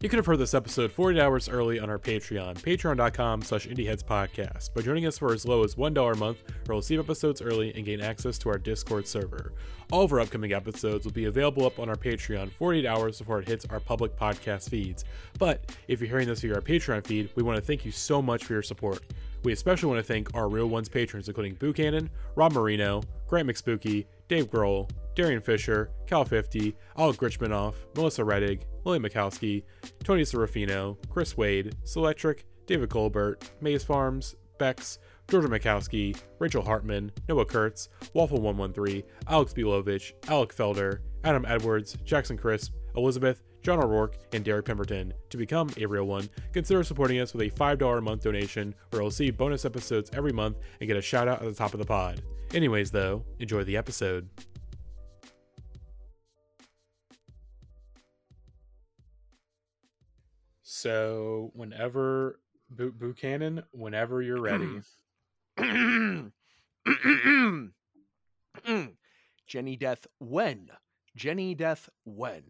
You could have heard this episode 40 hours early on our Patreon, patreon.com slash indieheadspodcast, by joining us for as low as $1 a month, or receive episodes early and gain access to our Discord server. All of our upcoming episodes will be available up on our Patreon 48 hours before it hits our public podcast feeds. But if you're hearing this via our Patreon feed, we want to thank you so much for your support. We especially want to thank our Real Ones patrons, including Buchanan, Rob Marino, Grant McSpooky, Dave Grohl, Darian Fisher, Cal50, Alec Grichmanoff, Melissa Reddig, Lily Mikowski, Tony Serafino, Chris Wade, Selectric, David Colbert, Maze Farms, Bex, Georgia Mikowski, Rachel Hartman, Noah Kurtz, Waffle113, Alex Bilovich, Alec Felder, Adam Edwards, Jackson Crisp, Elizabeth, John O'Rourke, and Derek Pemberton. To become a real one, consider supporting us with a $5 a month donation, where you'll see bonus episodes every month and get a shout out at the top of the pod. Anyways, though, enjoy the episode. So, whenever Bu- Buchanan, whenever you're ready. Jenny Death when? Jenny Death when?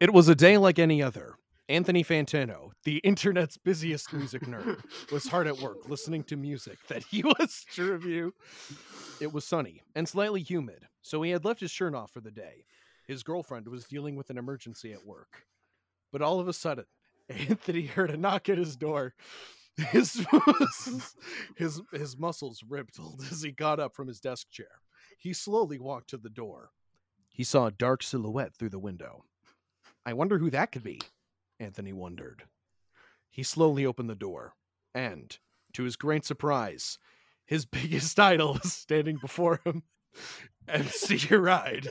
it was a day like any other. Anthony Fantano, the internet's busiest music nerd, was hard at work listening to music that he was to review. It was sunny and slightly humid, so he had left his shirt off for the day. His girlfriend was dealing with an emergency at work. But all of a sudden, Anthony heard a knock at his door. His his his muscles rippled as he got up from his desk chair. He slowly walked to the door. He saw a dark silhouette through the window. I wonder who that could be, Anthony wondered. He slowly opened the door, and, to his great surprise, his biggest idol was standing before him. MC Ride,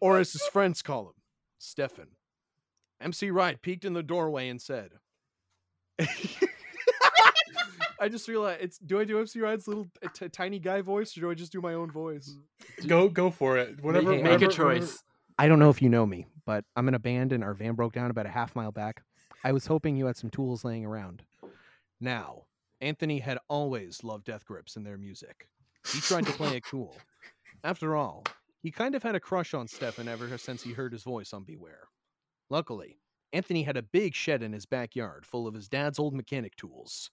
or as his friends call him, Stefan. MC Ride peeked in the doorway and said, I just realized it's do I do MC Ride's little t- tiny guy voice or do I just do my own voice? Go go for it. Whatever. Make- Make a whatever- choice. I don't know if you know me, but I'm in a band and our van broke down about a half mile back. I was hoping you had some tools laying around. Now, Anthony had always loved Death Grips and their music. He tried to play it cool. After all, he kind of had a crush on Stefan ever since he heard his voice on Beware. Luckily, Anthony had a big shed in his backyard full of his dad's old mechanic tools.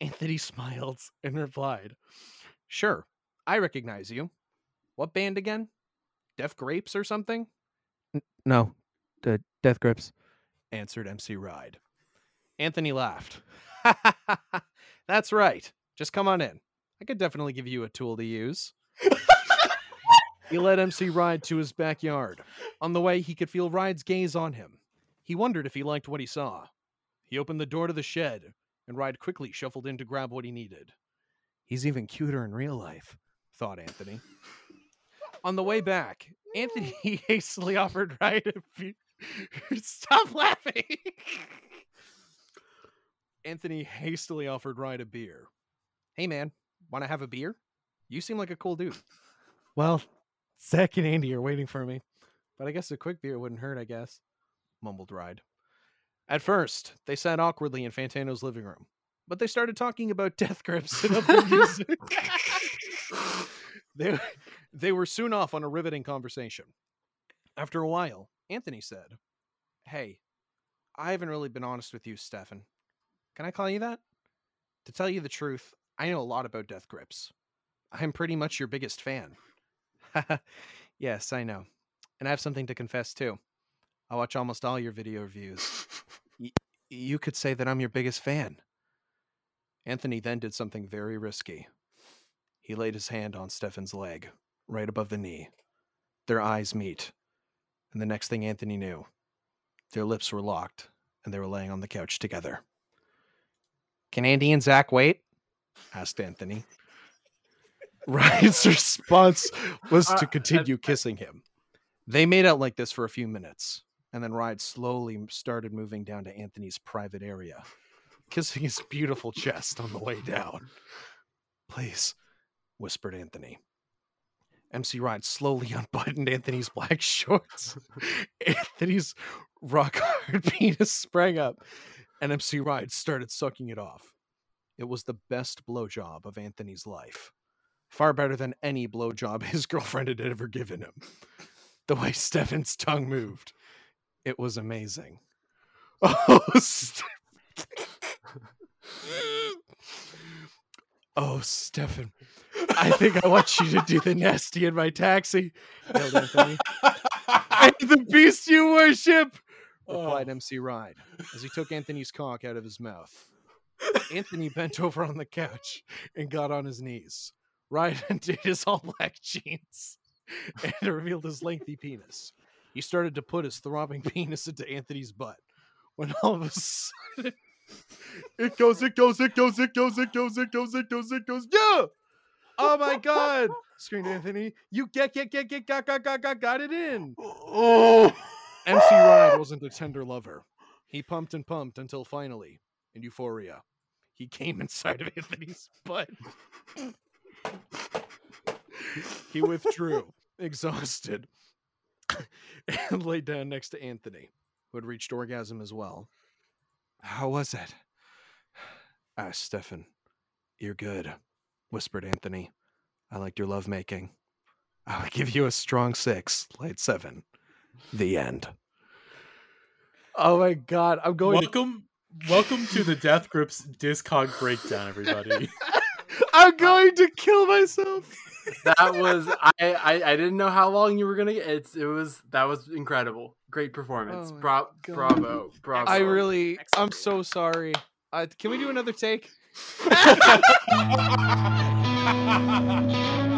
Anthony smiled and replied, Sure, I recognize you. What band again? Deaf Grapes or something? no, the Death Grips, answered MC Ride. Anthony laughed. That's right. Just come on in. I could definitely give you a tool to use. he led MC Ride to his backyard. On the way, he could feel Ride's gaze on him. He wondered if he liked what he saw. He opened the door to the shed, and Ride quickly shuffled in to grab what he needed. He's even cuter in real life, thought Anthony. On the way back, Anthony hastily offered Ride a few. Stop laughing! Anthony hastily offered Ride a beer. Hey man, want to have a beer? You seem like a cool dude. Well, Zach and Andy are waiting for me, but I guess a quick beer wouldn't hurt, I guess, mumbled Ride. At first, they sat awkwardly in Fantano's living room, but they started talking about death grips and other music. they, they were soon off on a riveting conversation. After a while, Anthony said, Hey, I haven't really been honest with you, Stefan. Can I call you that? To tell you the truth, I know a lot about death grips. I'm pretty much your biggest fan. yes, I know. And I have something to confess too. I watch almost all your video reviews. Y- you could say that I'm your biggest fan. Anthony then did something very risky. He laid his hand on Stefan's leg, right above the knee. Their eyes meet. And the next thing Anthony knew, their lips were locked and they were laying on the couch together. Can Andy and Zach wait? asked Anthony. Ride's response was to uh, continue kissing him. They made out like this for a few minutes, and then Ryan slowly started moving down to Anthony's private area, kissing his beautiful chest on the way down. Please, whispered Anthony. MC Ride slowly unbuttoned Anthony's black shorts. Anthony's rock hard penis sprang up, and MC Ride started sucking it off. It was the best blowjob of Anthony's life. Far better than any blowjob his girlfriend had ever given him. The way Stefan's tongue moved, it was amazing. Oh, Ste- oh, Stefan. I think I want you to do the nasty in my taxi, Anthony. and the beast you worship, replied oh. MC Ride as he took Anthony's cock out of his mouth. Anthony bent over on the couch and got on his knees. Ride undid his all black jeans and revealed his lengthy penis. He started to put his throbbing penis into Anthony's butt when all of a sudden it goes, it goes, it goes, it goes, it goes, it goes, it goes, it goes. Yeah. Oh my god. Screamed Anthony, you get get get get got got got got got it in. Oh. MC Ride wasn't a tender lover. He pumped and pumped until finally, in euphoria, he came inside of Anthony's butt. he withdrew, exhausted, and laid down next to Anthony, who had reached orgasm as well. How was it? asked Stefan. You're good, whispered Anthony. I liked your lovemaking. I'll give you a strong six, light seven. The end. Oh my god, I'm going to welcome, welcome to the Death Grips Discog breakdown, everybody. I'm uh, going to kill myself. That was I, I I didn't know how long you were gonna get. It's it was that was incredible. Great performance. Oh Bra- bravo, bravo. I really, I'm so sorry. Uh, can we do another take?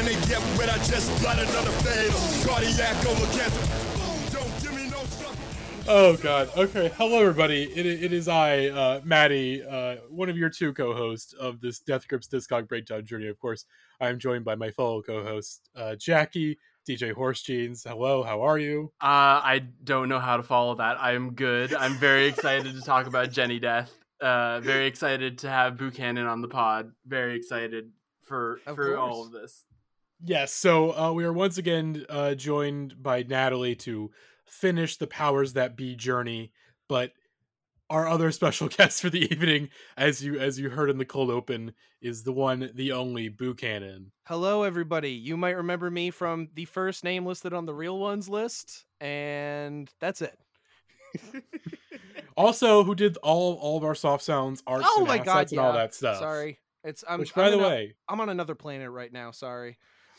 when they get wet. I just light another fade. Cardiac over cancer. Boom, don't give me no stuff. Oh God. Okay. Hello, everybody. It, it is I, uh, Maddie, uh, one of your two co-hosts of this Death Grips Discog Breakdown journey. Of course, I am joined by my fellow co-host, uh, Jackie, DJ Horse Jeans. Hello. How are you? Uh, I don't know how to follow that. I am good. I'm very excited to talk about Jenny Death. Uh, very excited to have Buchanan on the pod. Very excited for Of for all of this. Yes. So uh, we are once again uh, joined by Natalie to finish the powers that be journey, but our other special guest for the evening, as you as you heard in the cold open, is the one, the only Buchanan. Hello, everybody. You might remember me from the first name listed on the real ones list, and that's it. Also, who did all all of our soft sounds, arts, oh and my assets god, and all that stuff. Sorry, it's I'm. Which, I'm by the a- way, I'm on another planet right now. Sorry.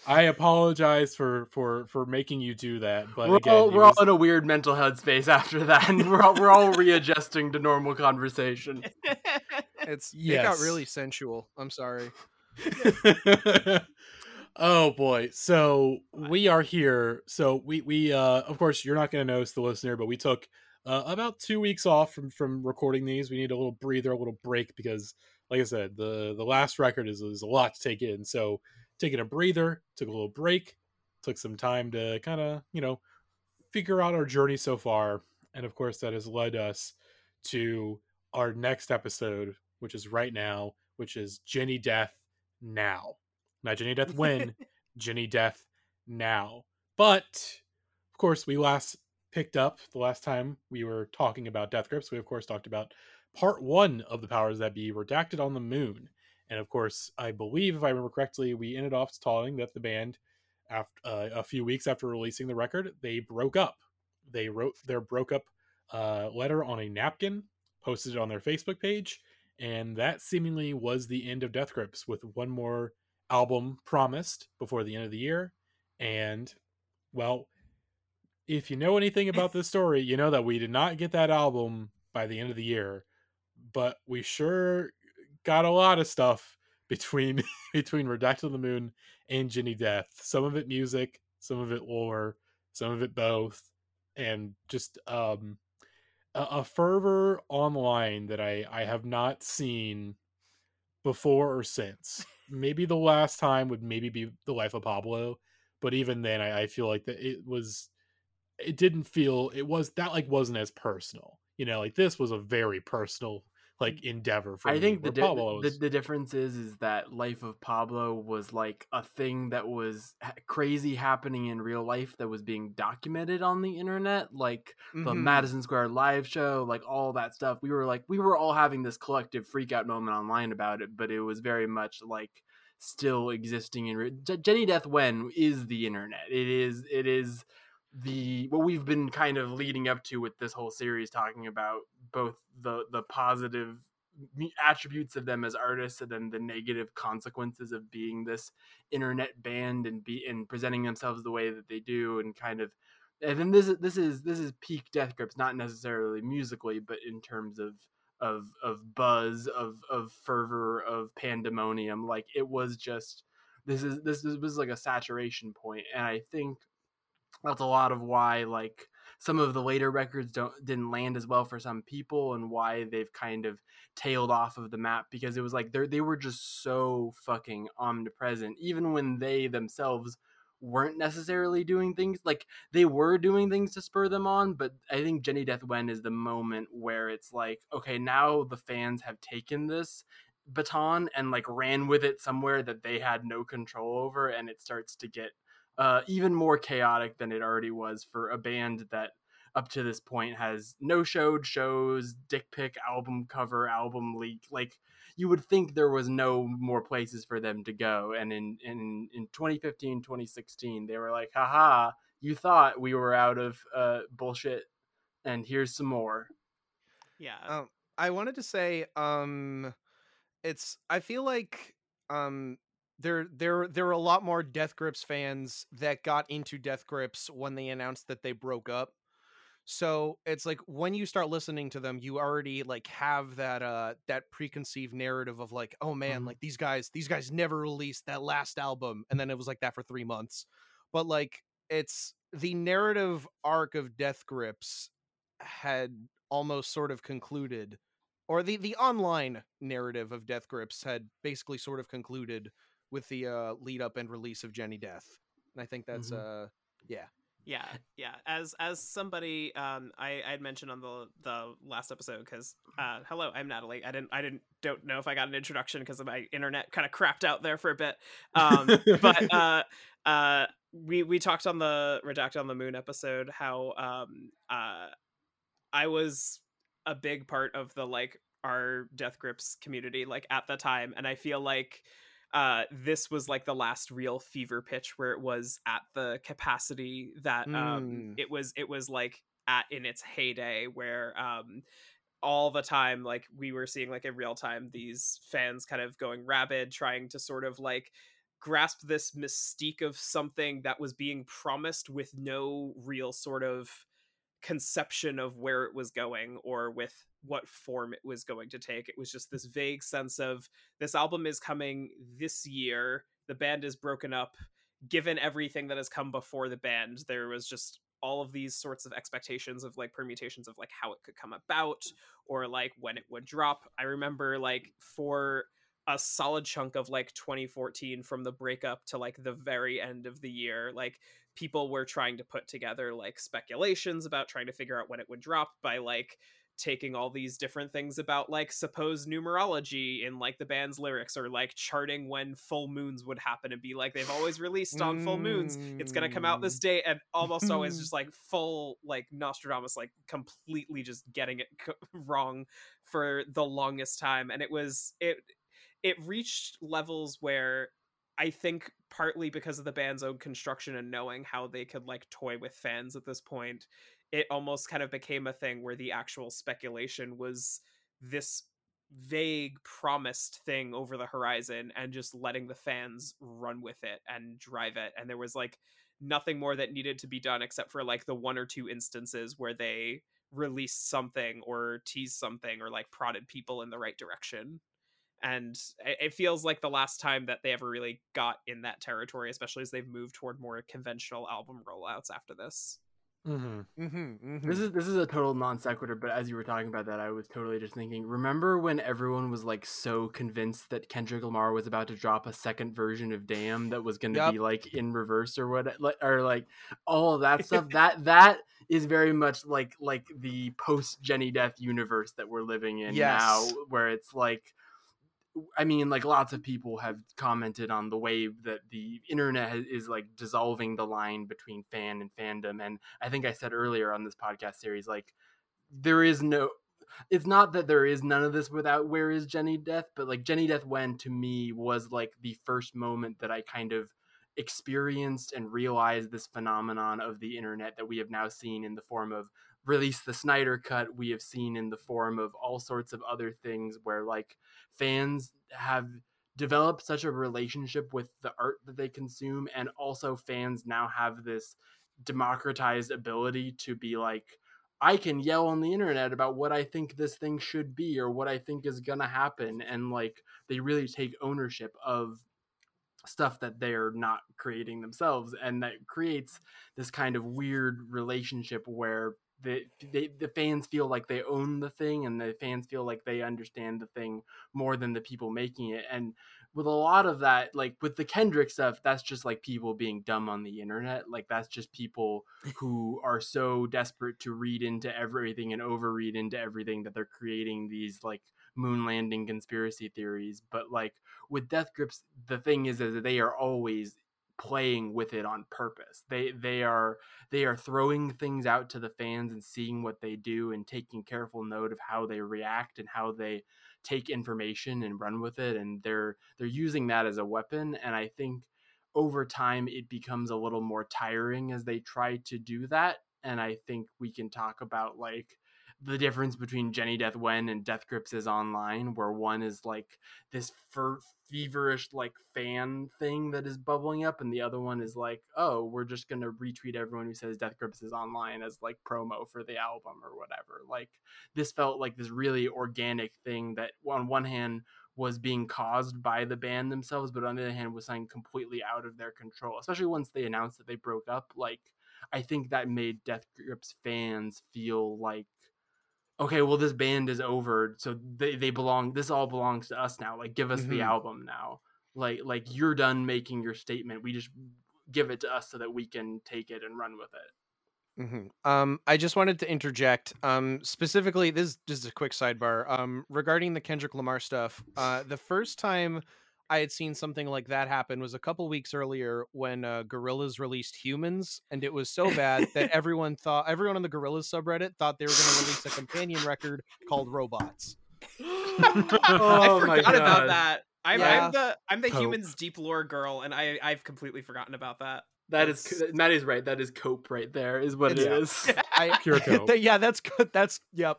I apologize for for for making you do that. But we're again, all, we're all in a weird mental headspace after that, and we're all, we're all readjusting to normal conversation. It's it got really sensual. I'm sorry. oh boy so we are here so we we uh of course you're not going to notice the listener but we took uh, about two weeks off from from recording these we need a little breather a little break because like i said the the last record is, is a lot to take in so taking a breather took a little break took some time to kind of you know figure out our journey so far and of course that has led us to our next episode which is right now which is jenny death now not Jenny Death when, Jenny Death now. But of course, we last picked up the last time we were talking about Death Grips. We of course talked about part one of the powers that be redacted on the moon. And of course, I believe if I remember correctly, we ended off telling that the band, after uh, a few weeks after releasing the record, they broke up. They wrote their broke up uh, letter on a napkin, posted it on their Facebook page, and that seemingly was the end of Death Grips with one more album promised before the end of the year. And, well, if you know anything about this story, you know that we did not get that album by the end of the year, but we sure got a lot of stuff between between Redacted on the Moon and Jenny Death. Some of it music, some of it lore, some of it both, and just um a, a fervor online that I I have not seen before or since. Maybe the last time would maybe be the life of Pablo, but even then I, I feel like that it was it didn't feel it was that like wasn't as personal. You know, like this was a very personal like endeavor for I me, think the, di- the the difference is is that Life of Pablo was like a thing that was ha- crazy happening in real life that was being documented on the internet, like the Mhm. Madison Square Live show, like all that stuff. We were like we were all having this collective freak out moment online about it, but it was very much like still existing in re- Je- Jenny Death When is the internet. It is it is the what we've been kind of leading up to with this whole series talking about both the the positive attributes of them as artists and then the negative consequences of being this internet band and be and presenting themselves the way that they do and kind of and then this is this is this is peak death grips not necessarily musically but in terms of of of buzz of of fervor of pandemonium like it was just this is this, this was like a saturation point and i think that's a lot of why like some of the later records don't didn't land as well for some people and why they've kind of tailed off of the map because it was like they they were just so fucking omnipresent even when they themselves weren't necessarily doing things like they were doing things to spur them on but i think jenny death when is the moment where it's like okay now the fans have taken this baton and like ran with it somewhere that they had no control over and it starts to get uh, even more chaotic than it already was for a band that up to this point has no showed shows, dick pic album cover, album leak. Like you would think there was no more places for them to go. And in in in 2015, 2016, they were like, haha, you thought we were out of uh, bullshit, and here's some more. Yeah. Um, I wanted to say, um, it's. I feel like, um, there, there, there were a lot more Death Grips fans that got into Death Grips when they announced that they broke up. So it's like when you start listening to them, you already like have that uh that preconceived narrative of like, oh man, Mhm. like these guys, these guys never released that last album, and then it was like that for three months. But like, it's the narrative arc of Death Grips had almost sort of concluded or the the online narrative of death grips had basically sort of concluded with the uh lead up and release of jenny death and i think that's Mhm. uh yeah yeah yeah as as somebody um i i had mentioned on the the last episode because uh hello i'm natalie i didn't i didn't don't know if i got an introduction because my internet kind of crapped out there for a bit um but uh uh we we talked on the redacted on the moon episode how um uh i was a big part of the like our death grips community like at the time and i feel like uh this was like the last real fever pitch where it was at the capacity that um Mm. it was it was like at in its heyday where um all the time like we were seeing like in real time these fans kind of going rabid trying to sort of like grasp this mystique of something that was being promised with no real sort of conception of where it was going or with what form it was going to take. It was just this vague sense of this album is coming this year, the band is broken up. Given everything that has come before the band, there was just all of these sorts of expectations of like permutations of like how it could come about or like when it would drop. I remember like for a solid chunk of like 2014 from the breakup to like the very end of the year, like people were trying to put together like speculations about trying to figure out when it would drop by like taking all these different things about like supposed numerology in like the band's lyrics or like charting when full moons would happen and be like they've always released on full moons. It's going to come out this mm. day and almost always just like full like nostradamus like completely just getting it co- wrong for the longest time. And it was it it reached levels where I think partly because of the band's own construction and knowing how they could like toy with fans at this point, it almost kind of became a thing where the actual speculation was this vague promised thing over the horizon and just letting the fans run with it and drive it. And there was like nothing more that needed to be done except for like the one or two instances where they released something or teased something or like prodded people in the right direction and it feels like the last time that they ever really got in that territory especially as they've moved toward more conventional album rollouts after this Mm-hmm. Mm-hmm, This is this is a total non sequitur, but as you were talking about that, I was totally just thinking. Remember when everyone was like so convinced that Kendrick Lamar was about to drop a second version of "Damn" that was going to Yep. be like in reverse or what, or like all that stuff. that that is very much like like the post Jenny Death universe that we're living in Yes. now, where it's like I mean, like lots of people have commented on the way that the internet is like dissolving the line between fan and fandom. And I think I said earlier on this podcast series, like there is no. It's not that there is none of this without Where is Jenny Death, but like Jenny Death when to me was like the first moment that I kind of experienced and realized this phenomenon of the internet that we have now seen in the form of release the Snyder cut. We have seen in the form of all sorts of other things where like fans have developed such a relationship with the art that they consume and also fans now have this democratized ability to be like I can yell on the internet about what I think this thing should be or what I think is going to happen and like they really take ownership of stuff that they're not creating themselves and that creates this kind of weird relationship where the they, the fans feel like they own the thing and the fans feel like they understand the thing more than the people making it. And with a lot of that like with the Kendrick stuff that's just like people being dumb on the internet. Like that's just people who are so desperate to read into everything and overread into everything that they're creating these like moon landing conspiracy theories. But like with death grips the thing is that they are always playing with it on purpose. They they are they are throwing things out to the fans and seeing what they do and taking careful note of how they react and how they take information and run with it. And they're they're using that as a weapon. And i think over time it becomes a little more tiring as they try to do that. And i think we can talk about like the difference between Jenny Death When and Death Grips is online, where one is like this fer- feverish like fan thing that is bubbling up, and the other one is like, oh, we're just gonna retweet everyone who says Death Grips is online as like promo for the album or whatever. Like this felt like this really organic thing that on one hand was being caused by the band themselves, but on the other hand was something completely out of their control. Especially once they announced that they broke up, like I think that made Death Grips fans feel like okay, well this band is over, so they, they belong this all belongs to us now. Like give us the Mhm. album now. Like like you're done making your statement. We just give it to us so that we can take it and run with it. hmm Um, I just wanted to interject. Um, specifically, this is just a quick sidebar. Um, regarding the Kendrick Lamar stuff. Uh, the first time I had seen something like that happen was a couple weeks earlier when uh, Gorillaz released Humanz, and it was so bad that everyone thought everyone on the Gorillaz subreddit thought they were going to release a companion record called Robots. I Oh my forgot about that. I'm, Yeah. I'm the I'm the Cope. Humanz deep lore girl, and I I've completely forgotten about that. That is That's- Maddie's right. That is cope right there. Is what it It's- is. I, Pure cope. yeah, that's good. That's yep.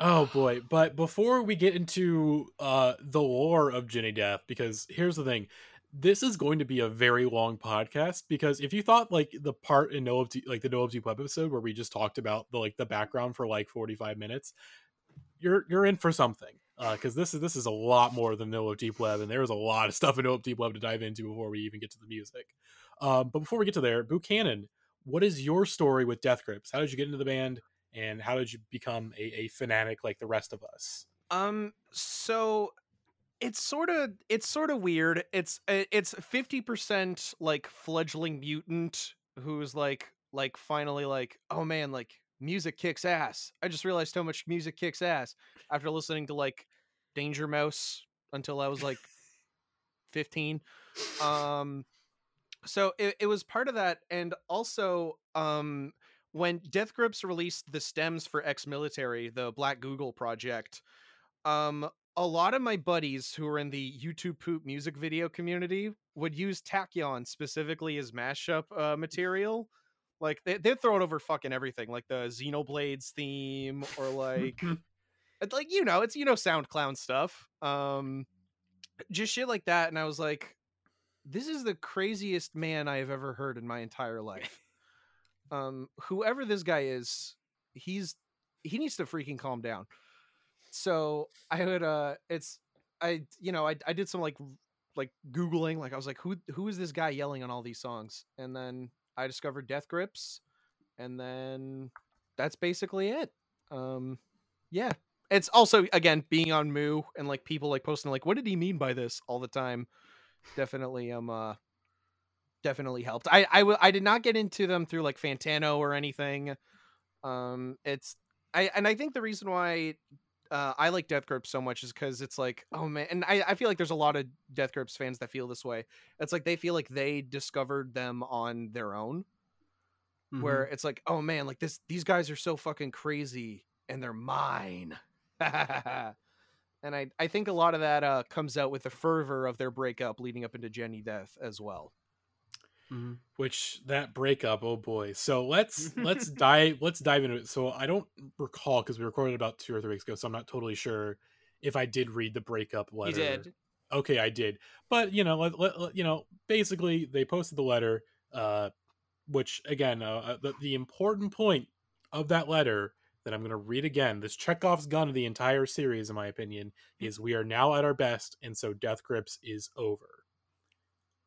Oh boy! But before we get into uh, the lore of Jenny Death, because here's the thing, this is going to be a very long podcast. Because if you thought like the part in No Deep, like the No Love Deep Web episode where we just talked about the like the background for like 45 minutes, you're you're in for something. Because this is this is a lot more than No Love Deep Web, and there's a lot of stuff in No Love Deep Web to dive into before we even get to the music. Um, but before we get to there, Buchanan, what is your story with Death Grips? How did you get into the band? And how did you become a, a fanatic like the rest of us? Um, so it's sort of it's sort of weird. It's it's fifty percent like fledgling mutant who's like like finally like oh man like music kicks ass. I just realized how much music kicks ass after listening to like Danger Mouse until I was like fifteen. Um, so it, it was part of that, and also um when Death Grips released the stems for ex-military, the Black Google project, um, a lot of my buddies who are in the YouTube poop music video community would use Takyon specifically as mashup uh, material. Like they they'd throw it over fucking everything, like the Xenoblades theme or like It's like you know, it's you know, sound clown stuff. Um, just shit like that, and I was like, this is the craziest man I have ever heard in my entire life. Um, whoever this guy is, he's he needs to freaking calm down. So I would uh, it's I you know I I did some like like googling like I was like who who is this guy yelling on all these songs, and then I discovered Death Grips, and then that's basically it. Um, yeah, it's also again being on Moo and like people like posting like what did he mean by this all the time. Definitely um uh definitely helped. I I w- I did not get into them through like Fantano or anything. Um, it's I and I think the reason why uh, I like Death Grips so much is because it's like, oh man, and I, I feel like there's a lot of Death Grips fans that feel this way. It's like they feel like they discovered them on their own, Mhm. where it's like, oh man, like this, these guys are so fucking crazy and they're mine. and I, I think a lot of that uh, comes out with the fervor of their breakup leading up into Jenny death as well. Mhm. which that breakup oh boy. So let's let's dive let's dive into it. So i don't recall because we recorded about two or three weeks ago so i'm not totally sure if i did read the breakup letter. You did. okay i did. But you know let, let, you know basically they posted the letter uh which again uh, uh, the, the important point of that letter that i'm going to read again this chekhov's gun of the entire series in my opinion is we are now at our best and so death grips is over.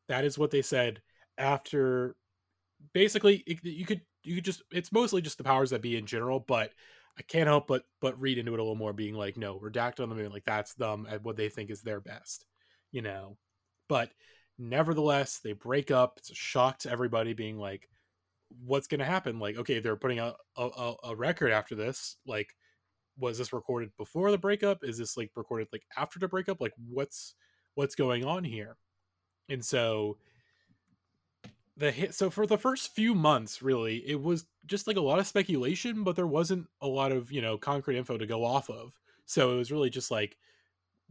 That is what they said after basically you could you could just it's mostly just the powers that be in general but i can't help but but read into it a little more being like no redacted on the moon like that's them at what they think is their best you know? But nevertheless they break up. It's a shock to everybody being like what's gonna happen? Like okay they're putting out a, a, a record after this like was this recorded before the breakup? Is this like recorded like after the breakup? Like what's what's going on here? And so the hit so for the first few months really it was just like a lot of speculation but there wasn't a lot of you know concrete info to go off of. So it was really just like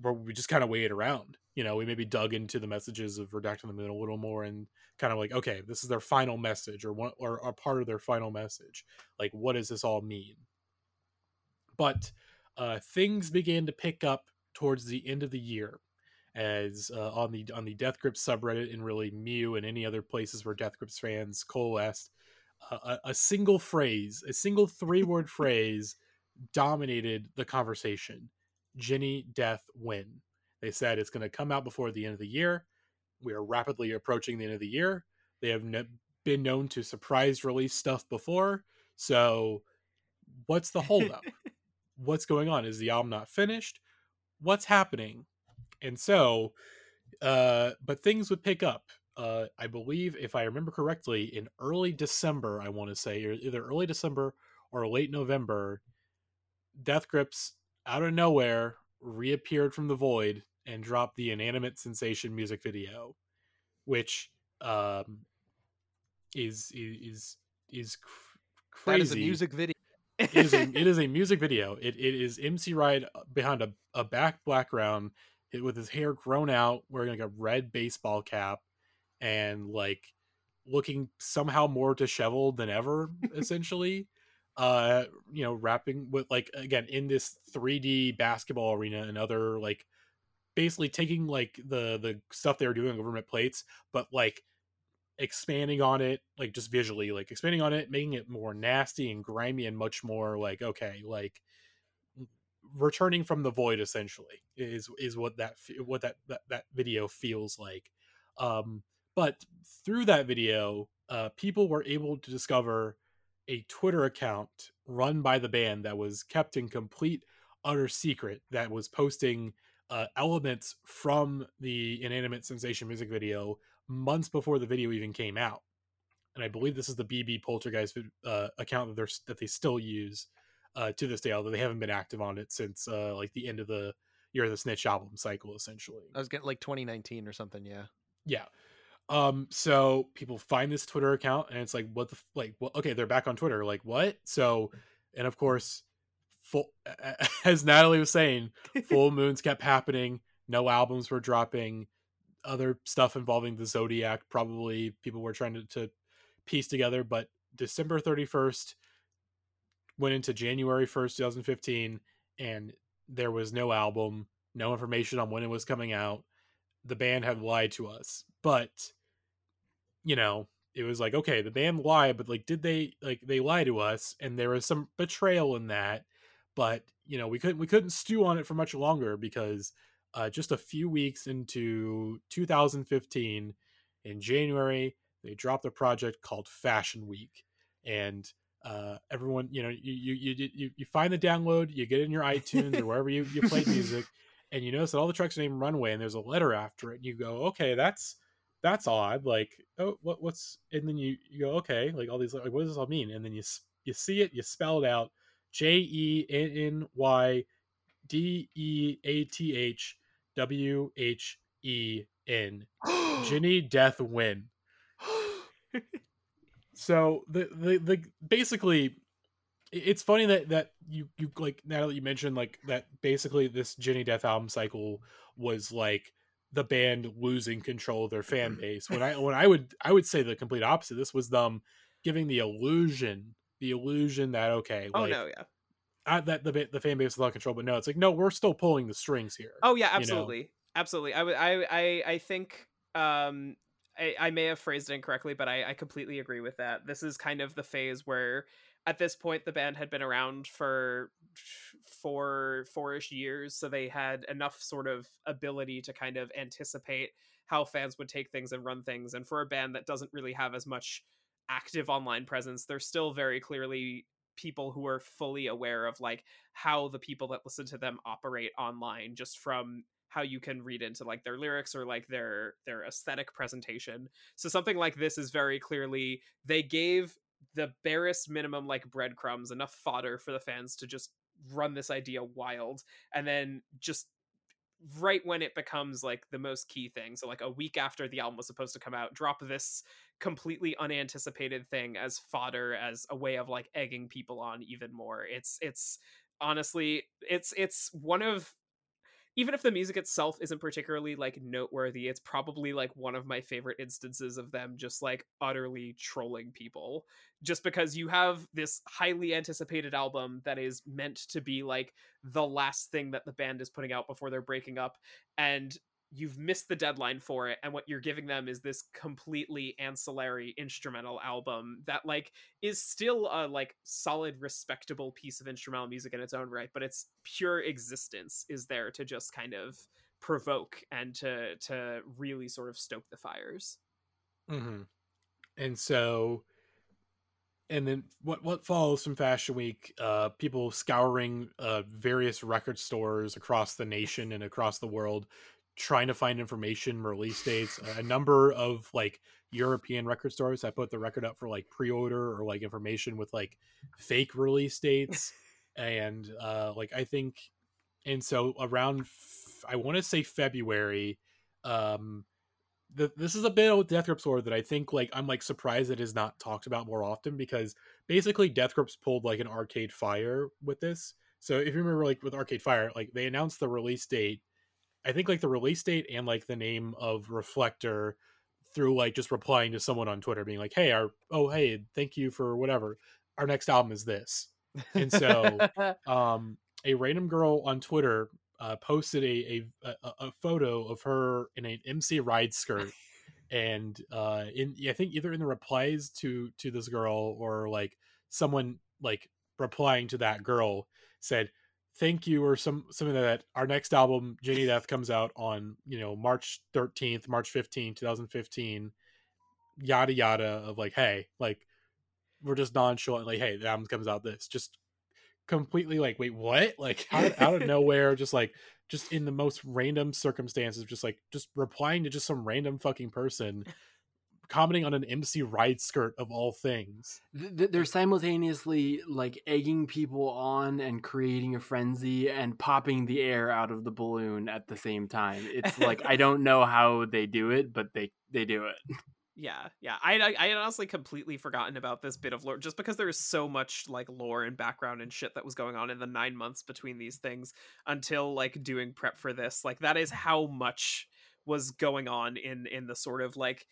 where we just kind of weighed around you know we maybe dug into the messages of redacting the moon a little more and kind of like okay this is their final message or one or a part of their final message. Like what does this all mean? But uh things began to pick up towards the end of the year as uh, on the on the Death Grips subreddit and really Mew and any other places where Death Grips fans coalesced, uh, a, a single phrase, a single three word phrase, dominated the conversation. Jenny Death when. They said it's going to come out before the end of the year. We are rapidly approaching the end of the year. They have ne- been known to surprise release stuff before. So, what's the holdup? what's going on? Is the album not finished? What's happening? And so uh but things would pick up uh i believe if i remember correctly in early december i want to say either early december or late november death grips out of nowhere reappeared from the void and dropped the inanimate sensation music video which um is is is cr- That is a music video. it is a, it is a music video. It it is MC Ride behind a, a back background with his hair grown out, wearing like a red baseball cap, and like looking somehow more disheveled than ever, essentially. uh, you know, rapping with like again in this 3D basketball arena and other like basically taking like the the stuff they were doing on government plates, but like expanding on it like just visually like expanding on it making it more nasty and grimy and much more like okay like returning from the void essentially is is what that what that that, that video feels like. Um but through that video uh people were able to discover a twitter account run by the band that was kept in complete utter secret that was posting uh, elements from the inanimate sensation music video months before the video even came out. And i believe this is the bb poltergeist uh, account that they're that they still use uh, to this day, although they haven't been active on it since uh, like the end of the year of the Snitch album cycle, essentially. I was getting like 2019 or something. Yeah. Yeah. Um. So people find this Twitter account, and it's like, what the f- like? Well, okay, they're back on Twitter. Like what? So, and of course, full as Natalie was saying, full moons kept happening. No albums were dropping. Other stuff involving the Zodiac probably people were trying to, to piece together. But December thirty first went into January 1st, 2015, and there was no album, no information on when it was coming out. The band had lied to us, but you know, it was like okay, the band lied, but like, did they like they lie to us? And there was some betrayal in that, but you know, we couldn't we couldn't stew on it for much longer because uh, just a few weeks into 2015, in January, they dropped a project called Fashion Week, and uh, everyone, you know, you, you you you you find the download, you get it in your iTunes or wherever you you play music, and you notice that all the tracks are named Runway, and there's a letter after it, and you go, okay, that's that's odd. Like, oh, what what's? And then you you go, okay, like all these, like, what does this all mean? And then you you see it, you spell it out, J E N N Y D E A T H W H E N. Jenny Death When. so the, the the basically it's funny that that you you like now that you mentioned like that basically this Jenny Death album cycle was like the band losing control of their fan base. When I when I would I would say the complete opposite. This was them giving the illusion the illusion that okay, oh like, no, yeah. uh, that the the fan base is out of control, but no, it's like no, we're still pulling the strings here. Oh yeah, you know? absolutely, absolutely. I would, I, I, I think, um, I, I may have phrased it incorrectly, but I, I completely agree with that. This is kind of the phase where, at this point, the band had been around for four, four-ish years, so they had enough sort of ability to kind of anticipate how fans would take things and run things. And for a band that doesn't really have as much active online presence, they're still very clearly people who are fully aware of like how the people that listen to them operate online just from how you can read into like their lyrics or like their their aesthetic presentation. So something like this is very clearly they gave the barest minimum like breadcrumbs enough fodder for the fans to just run this idea wild. And then just right when it becomes like the most key thing so like a week after the album was supposed to come out drop this completely unanticipated thing as fodder as a way of like egging people on even more. It's it's honestly it's it's one of even if the music itself isn't particularly like noteworthy it's probably like one of my favorite instances of them just like utterly trolling people just because you have this highly anticipated album that is meant to be like the last thing that the band is putting out before they're breaking up and you've missed the deadline for it and what you're giving them is this completely ancillary instrumental album that like is still a like solid respectable piece of instrumental music in its own right but its pure existence is there to just kind of provoke and to to really sort of stoke the fires Mm-hmm. And so, and then what what follows from Fashion Week? Uh, people scouring uh, various record stores across the nation and across the world, trying to find information, release dates. A number of like European record stores that put the record up for like pre-order or like information with like fake release dates, and uh, like I think, and so around f- I want to say February. Um, the, this is a bit of Death Grips lore that I think like I'm like surprised it is not talked about more often because basically Death Grips pulled like an Arcade Fire with this. So if you remember like with Arcade Fire, like they announced the release date. I think like the release date and like the name of Reflector through like just replying to someone on Twitter being like, "Hey, our oh hey, thank you for whatever. Our next album is this." And so um a random girl on Twitter uh, posted a, a a photo of her in an MC ride skirt, and uh, in I think either in the replies to to this girl or like someone like replying to that girl said thank you or some something like that. Our next album Jenny Death comes out on you know March 13th March 15 2015 yada yada of like hey like we're just nonchalant like hey the album comes out this just completely like wait what? Like out, out of nowhere just like just in the most random circumstances just like just replying to just some random fucking person commenting on an mc ride skirt of all things Th- th- they're simultaneously like egging people on and creating a frenzy and popping the air out of the balloon at the same time. It's like I don't know how they do it, but they they do it. yeah yeah I, I i had honestly completely forgotten about this bit of lore just because there was so much like lore and background and shit that was going on in the nine months between these things until like doing prep for this like that is how much was going on in in the sort of like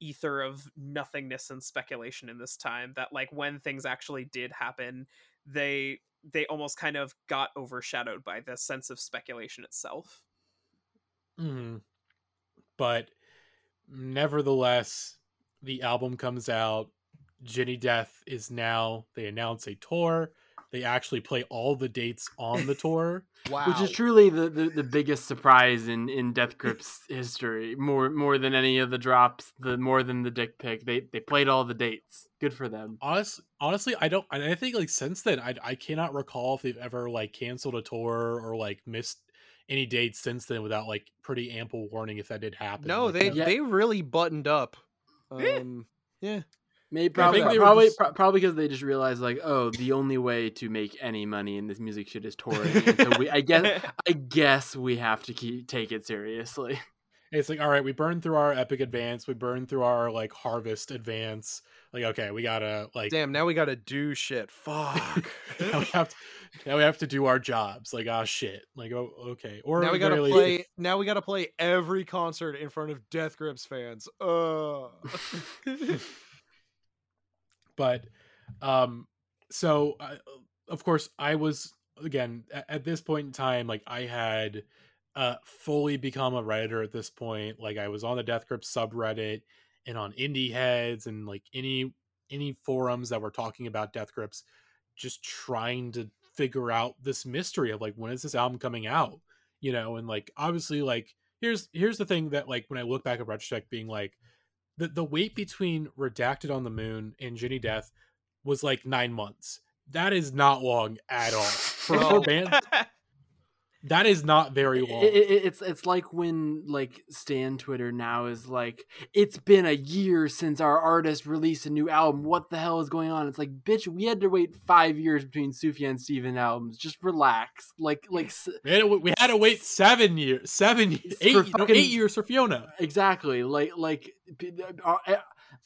ether of nothingness and speculation in this time that like when things actually did happen they they almost kind of got overshadowed by the sense of speculation itself. Mhm. But nevertheless, the album comes out. Jenny Death is now, they announce a tour. They actually play all the dates on the tour. Wow. Which is truly the, the, the biggest surprise in, in Death Grip's history. More more than any of the drops, the more than the dick pic. They they played all the dates. Good for them. Honest, honestly, I don't. I think like since then, I I cannot recall if they've ever like canceled a tour or like missed any dates since then without like pretty ample warning if that did happen. No, Like, they Yeah. they really buttoned up. Yeah. Um, yeah. Maybe I probably think they probably, just- probably because they just realized like, oh, the only way to make any money in this music shit is touring. And so we, I guess I guess we have to keep take it seriously. It's like, all right, we burned through our epic advance, we burned through our like harvest advance. Like, okay, we gotta like Damn. Now we got to do shit. Fuck. now we have to now we have to do our jobs. Like, oh shit. Like, oh okay. Or now we got to very least, play. Now we got to play every concert in front of Death Grips fans. Uh. but um so uh, of course i was again a- at this point in time like i had uh fully become a writer at this point like i was on the death grip subreddit and on indie heads and like any any forums that were talking about death grips just trying to figure out this mystery of like when is this album coming out you know and like obviously like here's here's the thing that like when i look back at retrospect being like the the wait between redacted on the moon and Jenny Death was like nine months. That is not long at all. For, for No. That is not very long it- it- it's it's like when like Stan Twitter now is like, it's been a year since our artist released a new album. What the hell is going on? It's like, bitch, we had to wait five years between Sufjan and Steven albums. Just relax. Like like we had, to, we had to wait seven years seven eight, no, eight years for fiona exactly like like p- uh,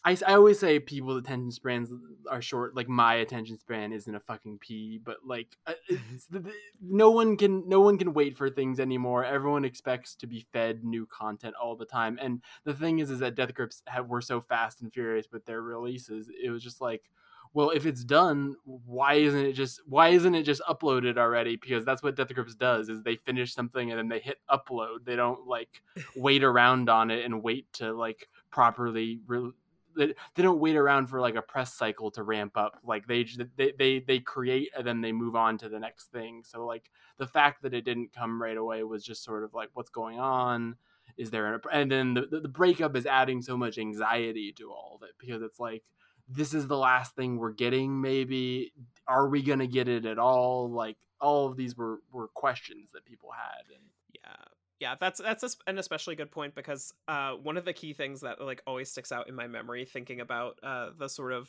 I, I, always say people's attention spans are short like my attention span isn't a fucking pea but like uh, it's, the- the- no one can no one can wait for things anymore. Everyone expects to be fed new content all the time and the thing is is that death grips have, were so fast and furious with their releases it was just like well if it's done why isn't it just why isn't it just uploaded already? Because that's what death grips does is they finish something and then they hit upload. They don't like wait around on it and wait to like properly re- they, they don't wait around for like a press cycle to ramp up like they they they, they create and then they move on to the next thing. So like the fact that it didn't come right away was just sort of like what's going on? Is there an, and then the, the, the breakup is adding so much anxiety to all of it because it's like this is the last thing we're getting maybe. Are we gonna get it at all? Like all of these were were questions that people had and yeah yeah that's that's a an especially good point because uh one of the key things that like always sticks out in my memory thinking about uh the sort of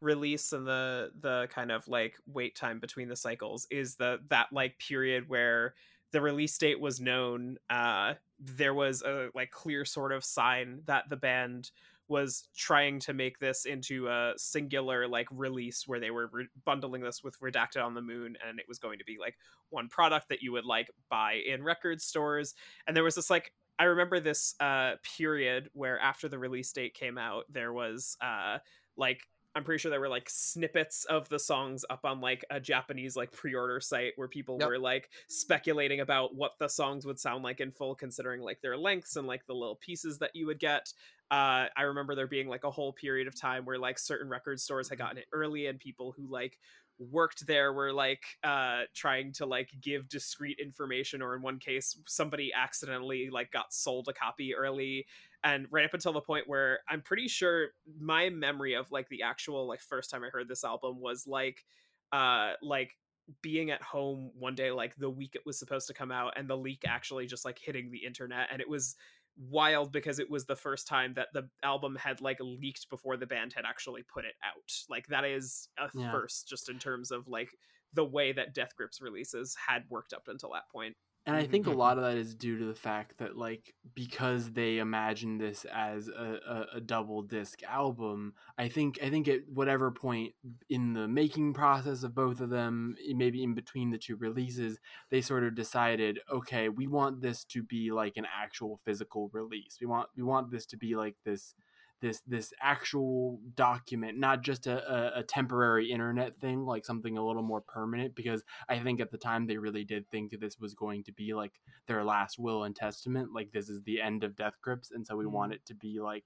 release and the the kind of like wait time between the cycles is the that like period where the release date was known uh there was a like clear sort of sign that the band was trying to make this into a singular like release where they were re- bundling this with redacted on the moon and it was going to be like one product that you would like buy in record stores and there was this like i remember this uh period where after the release date came out there was uh like i'm pretty sure there were like snippets of the songs up on like a japanese like pre-order site where people Yep. were like speculating about what the songs would sound like in full considering like their lengths and like the little pieces that you would get uh i remember there being like a whole period of time where like certain record stores had gotten it early and people who like worked there were like uh trying to like give discreet information or in one case somebody accidentally like got sold a copy early. And right up until the point where i'm pretty sure my memory of like the actual like first time i heard this album was like uh like being at home one day like the week it was supposed to come out and the leak actually just like hitting the internet and it was wild because it was the first time that the album had like leaked before the band had actually put it out like that is a Yeah. first just in terms of like the way that death grips releases had worked up until that point And I think a Mhm. lot of that is due to the fact that, like, because they imagined this as a, a, a double disc album, I think I think at whatever point in the making process of both of them, maybe in between the two releases, they sort of decided, okay, we want this to be like an actual physical release. We want we want this to be like this this this actual document not just a, a, a, temporary internet thing like something a little more permanent because i think at the time they really did think that this was going to be like their last will and testament like this is the end of death grips and so we mm. want it to be like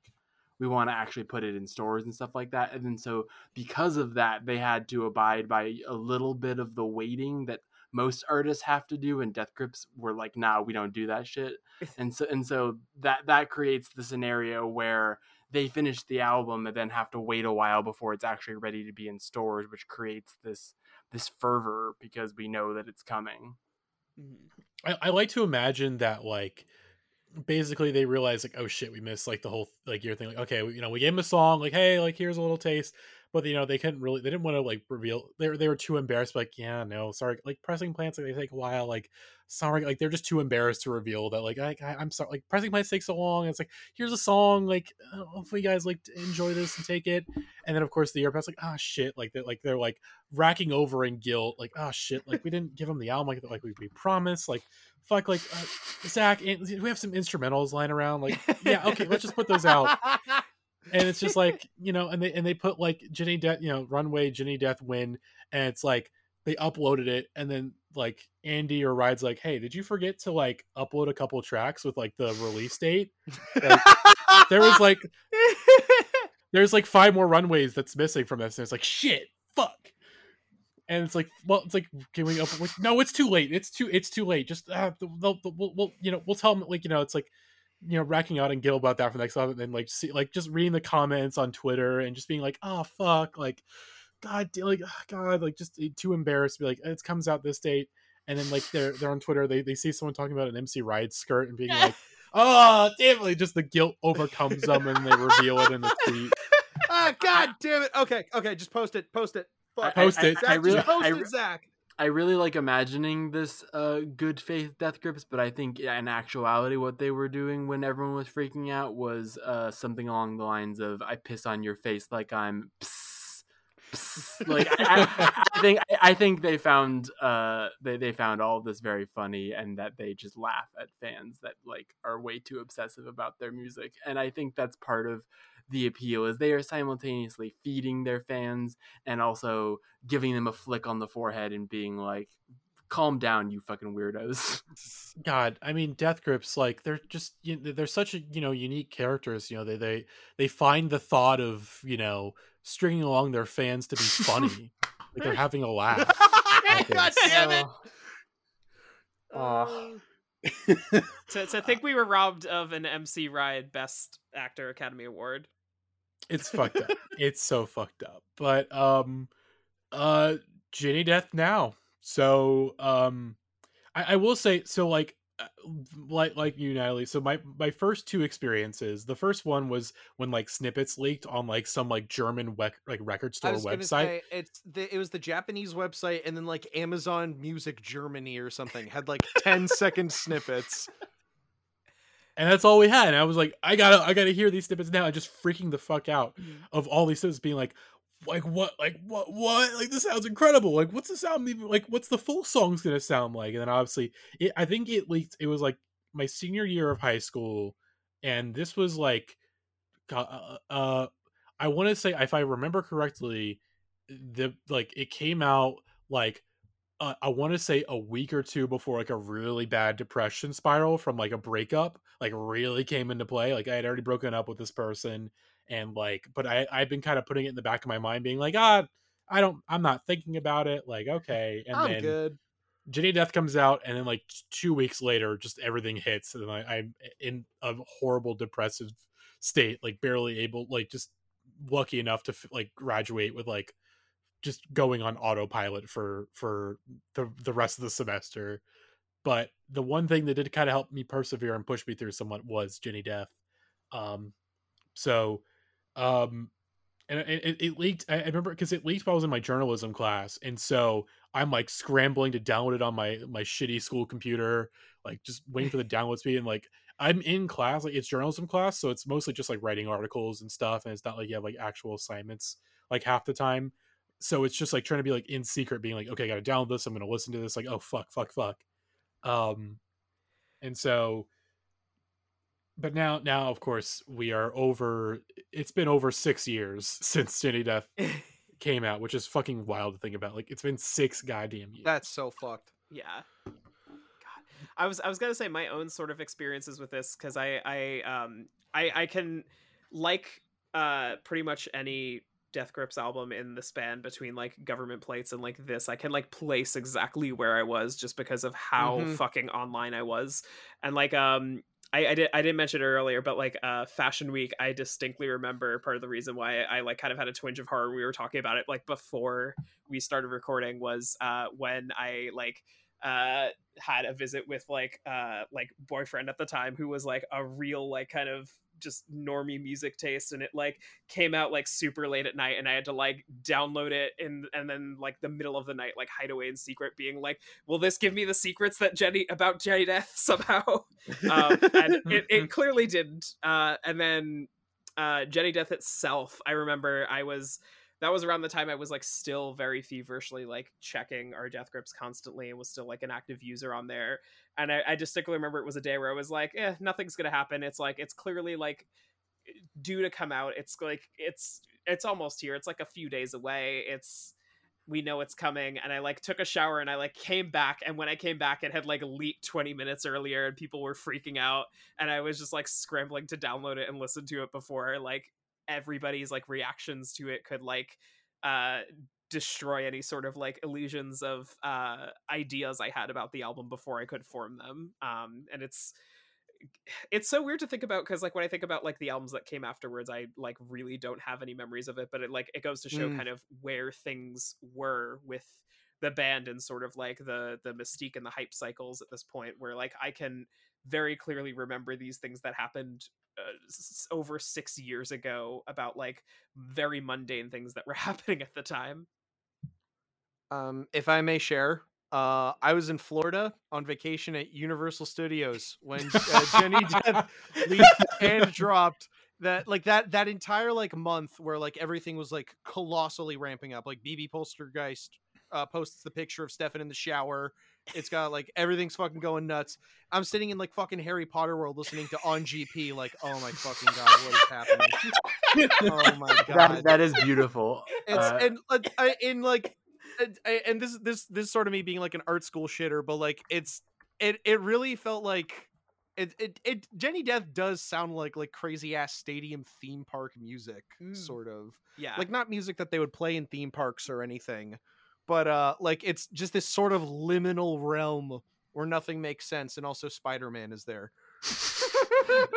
we want to actually put it in stores and stuff like that and then so because of that they had to abide by a little bit of the waiting that most artists have to do and death grips were like nah we don't do that shit and so and so that that creates the scenario where they finish the album and then have to wait a while before it's actually ready to be in stores which creates this this fervor because we know that it's coming mm-hmm. I, I like to imagine that like basically they realize like oh shit we missed like the whole like year thing like okay we, you know we gave him a song like hey like here's a little taste but you know they couldn't really they didn't want to like reveal they were they were too embarrassed like yeah no sorry like pressing plants like they take a while like sorry like they're just too embarrassed to reveal that like I, I am sorry like pressing plants takes so long it's like here's a song like uh, hopefully you guys like enjoy this and take it and then of course the year passed like ah oh, shit like they're like they're like racking over in guilt like oh shit like we didn't give them the album like like we, we promised like fuck like uh, Zach we have some instrumentals lying around like yeah okay let's just put those out and it's just like you know, and they and they put like Jenny Death, you know, Runway Jenny Death When, and it's like they uploaded it, and then like Andy or Ride's like, hey, did you forget to like upload a couple tracks with like the release date? Like, there was like there's like five more runways that's missing from this, and it's like shit, fuck. And it's like, well, it's like, can we? Up- like, no, it's too late. It's too, it's too late. Just, uh, we'll, we'll, you know, we'll tell them, like, you know, it's like, you know racking out and Gil about that for the next time, and then like see like just reading the comments on Twitter and just being like, oh fuck, like God, like God, like just eh, too embarrassed to be like it comes out this date, and then like they're they're on Twitter, they they see someone talking about an MC Ride skirt and being like, oh damn, like just the guilt overcomes them and they reveal it in the tweet. Ah, God damn it. Okay, okay, just post it, post it. Fuck. Post it. I, I, I really, post it, Zach. I really like imagining this uh, good faith death grips, but I think in actuality, what they were doing when everyone was freaking out was uh, something along the lines of "I piss on your face like I'm." Pss. Like I, I, I, think I think they found uh, they they found all of this very funny, and that they just laugh at fans that like are way too obsessive about their music, and I think that's part of the appeal is they are simultaneously feeding their fans and also giving them a flick on the forehead and being like calm down you fucking weirdos. God i mean death grips like they're just you know, they're such a you know unique characters you know they they they find the thought of you know stringing along their fans to be funny. Like they're having a laugh god damn it. Oh to, to think we were robbed of an MC Ride Best Actor Academy Award. It's fucked up. it's so fucked up. But um uh Jenny Death now. So um I, I will say so like uh, like like you Natalie. So my my first two experiences, the first one was when like snippets leaked on like some like German wec- like record store website. Say, it's the, it was the Japanese website and then like Amazon Music Germany or something had like 10 second snippets and that's all we had. And I was like, I gotta, I gotta hear these snippets now. And just freaking the fuck out mm-hmm. of all these snippets being like, like what, like what, what? Like this sounds incredible. Like what's the sound even? Like what's the full song's gonna sound like? And then obviously, it, I think it leaked. It was like my senior year of high school, and this was like, uh, uh, uh I want to say if I remember correctly, the like it came out like uh, I want to say a week or two before like a really bad depression spiral from like a breakup like really came into play. Like I had already broken up with this person and like but I I've been kind of putting it in the back of my mind being like, "Ah, I don't I'm not thinking about it." Like, okay. And I'm then good. Jenny Death comes out and then like 2 weeks later just everything hits and I, I'm in a horrible depressive state, like barely able like just lucky enough to like graduate with like just going on autopilot for for the the rest of the semester. But the one thing that did kind of help me persevere and push me through somewhat was Jenny Death. Um, so, um, and it, it, it leaked. I, remember because it leaked while I was in my journalism class, and so I'm like scrambling to download it on my my shitty school computer, like just waiting for the download speed. And like I'm in class, like it's journalism class, so it's mostly just like writing articles and stuff, and it's not like you have like actual assignments like half the time so it's just like trying to be like in secret being like okay i gotta download this i'm gonna listen to this like oh fuck fuck fuck um and so but now now of course we are over it's been over six years since Jenny Death came out, which is fucking wild to think about. Like it's been six goddamn years. That's so fucked. yeah god i was i was gonna say my own sort of experiences with this because i i um i i can like uh pretty much any death grips album in the span between like government plates and like this i can like place exactly where i was just because of how Mhm. fucking online i was and like um I, I did I didn't mention it earlier, but like uh Fashion Week, I distinctly remember part of the reason why I, like kind of had a twinge of horror. We were talking about it like before we started recording was uh when I like uh had a visit with like uh like boyfriend at the time who was like a real like kind of just normie music taste and it like came out like super late at night and I had to like download it and and then like the middle of the night like hide away in secret being like will this give me the secrets that Jenny about Jenny Death somehow? Um, and it, it clearly didn't uh and then uh Jenny Death itself I remember I was that was around the time I was like still very feverishly like checking our death grips constantly and was still like an active user on there. And I, I distinctly remember it was a day where I was like, eh, nothing's gonna happen. It's like it's clearly like due to come out. It's like it's it's almost here. It's like a few days away. It's we know it's coming and i like took a shower and i like came back and when i came back it had like leaked 20 minutes earlier and people were freaking out and i was just like scrambling to download it and listen to it before like everybody's like reactions to it could like uh destroy any sort of like illusions of uh ideas i had about the album before i could form them um and it's it's so weird to think about because like when i think about like the albums that came afterwards i like really don't have any memories of it but it like it goes to show Mm. kind of where things were with the band and sort of like the the mystique and the hype cycles at this point where like i can very clearly remember these things that happened uh, s- over six years ago about like very mundane things that were happening at the time Um, if I may share, uh, I was in Florida on vacation at Universal Studios when uh, Jenny Death leaked and dropped that like that that entire like month where like everything was like colossally ramping up. Like BB Polstergeist uh, posts the picture of Stefan in the shower. It's got like everything's fucking going nuts. I'm sitting in like fucking Harry Potter world listening to on GP. Like, oh my fucking god, what is happening? oh my god, That, that is beautiful. it's Uh, and like I, in like and, and this this this sort of me being like an art school shitter but like it's it it really felt like it it, it jenny death does sound like like crazy ass stadium theme park music Mm. sort of yeah like not music that they would play in theme parks or anything but uh like it's just this sort of liminal realm where nothing makes sense and also spider-man is there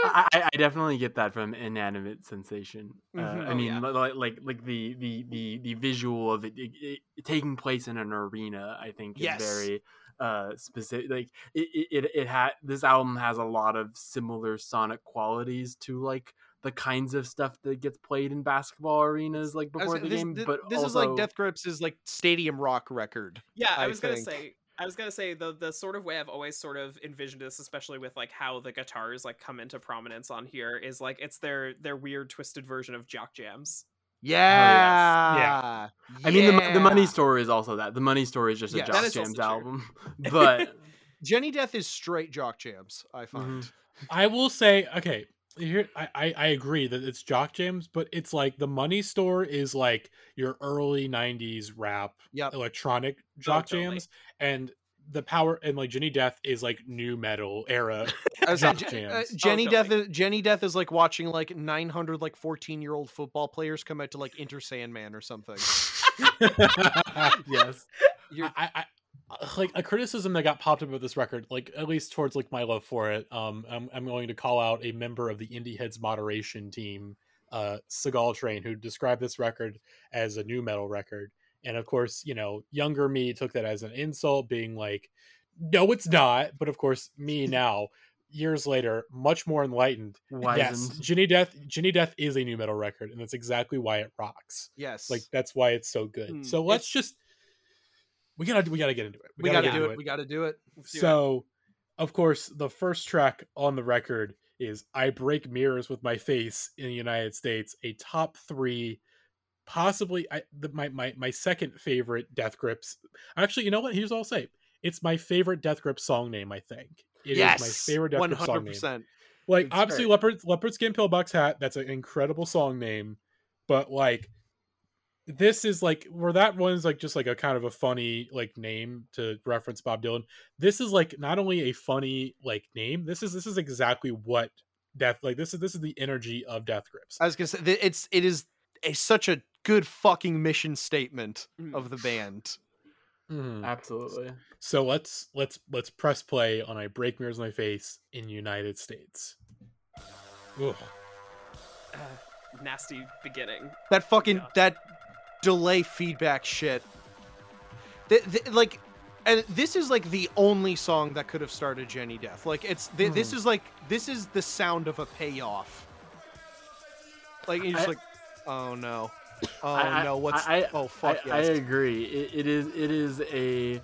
I, I- I definitely get that from inanimate sensation. Uh, Mhm. I Oh, mean, yeah. like like like the the the the visual of it, it, it taking place in an arena. I think Yes. is very uh specific. Like it it it, it had this album has a lot of similar sonic qualities to like the kinds of stuff that gets played in basketball arenas like before saying, the this, game. thi- but this also, is like death grips is like stadium rock record Yeah, I, I was gonna say I was gonna say the the sort of way I've always sort of envisioned this, especially with like how the guitars like come into prominence on here, is like it's their their weird twisted version of jock jams. yeah Yeah. I mean, the, the money Yeah. story is also that. The money story is just a that Jock Jams album, but Jenny Death is straight jock jams, I find. Mhm. I will say, okay, here I, I I agree that it's jock jams, but it's like the money store is like your early '90s rap Yep. electronic jock totally. jams, and the power and like Jenny Death is like nu metal era. I was saying, Jock uh, jams. Oh, Jenny Death totally. is Jenny Death is like watching like 900 like 14 year old football players come out to like Enter Sandman or something. yes. You're, I, I, I like a criticism that got popped up with this record, like at least towards like my love for it. Um, I'm, I'm going to call out a member of the Indie Heads moderation team, uh, Seagal Train, who described this record as a nu metal record. And of course, you know, younger me took that as an insult, being like, "No, it's not." But of course, me now, years later, much more enlightened. Yes, Jenny Death, Jenny Death is a nu metal record, and that's exactly why it rocks. yes. Like that's why it's so good. Hmm, So let's just we gotta we gotta get into it. we got to get do into it. We got to do it. Do it. So, of course, the first track on the record is "I Break Mirrors with My Face" in the United States, a top three, possibly I, the, my my my second favorite Death Grips. Actually, you know what? Here's what I'll say: it's my favorite Death Grip song name. I think it is yes. my favorite Death Grip song name. 100%. Like It's obviously great. leopard leopard skin pillbox hat. That's an incredible song name, but like this is like where that one's like just like a kind of a funny like name to reference Bob Dylan. This is like not only a funny like name. This is this is exactly what death like this is this is the energy of Death Grips. I was gonna say it's it is a such a good fucking mission statement Mm. of the band. Mhm. Absolutely. So let's let's let's press play on I break mirrors my face in United States. Ugh. Uh, nasty beginning. That fucking Yeah. that delay feedback shit. Th- th- like, and this is like the only song that could have started Jenny Death. Like, it's th- this hmm. is like this is the sound of a payoff. Like you're just I- like, oh no, oh I- no, what's I, oh fuck I, I agree. It, it is. It is a.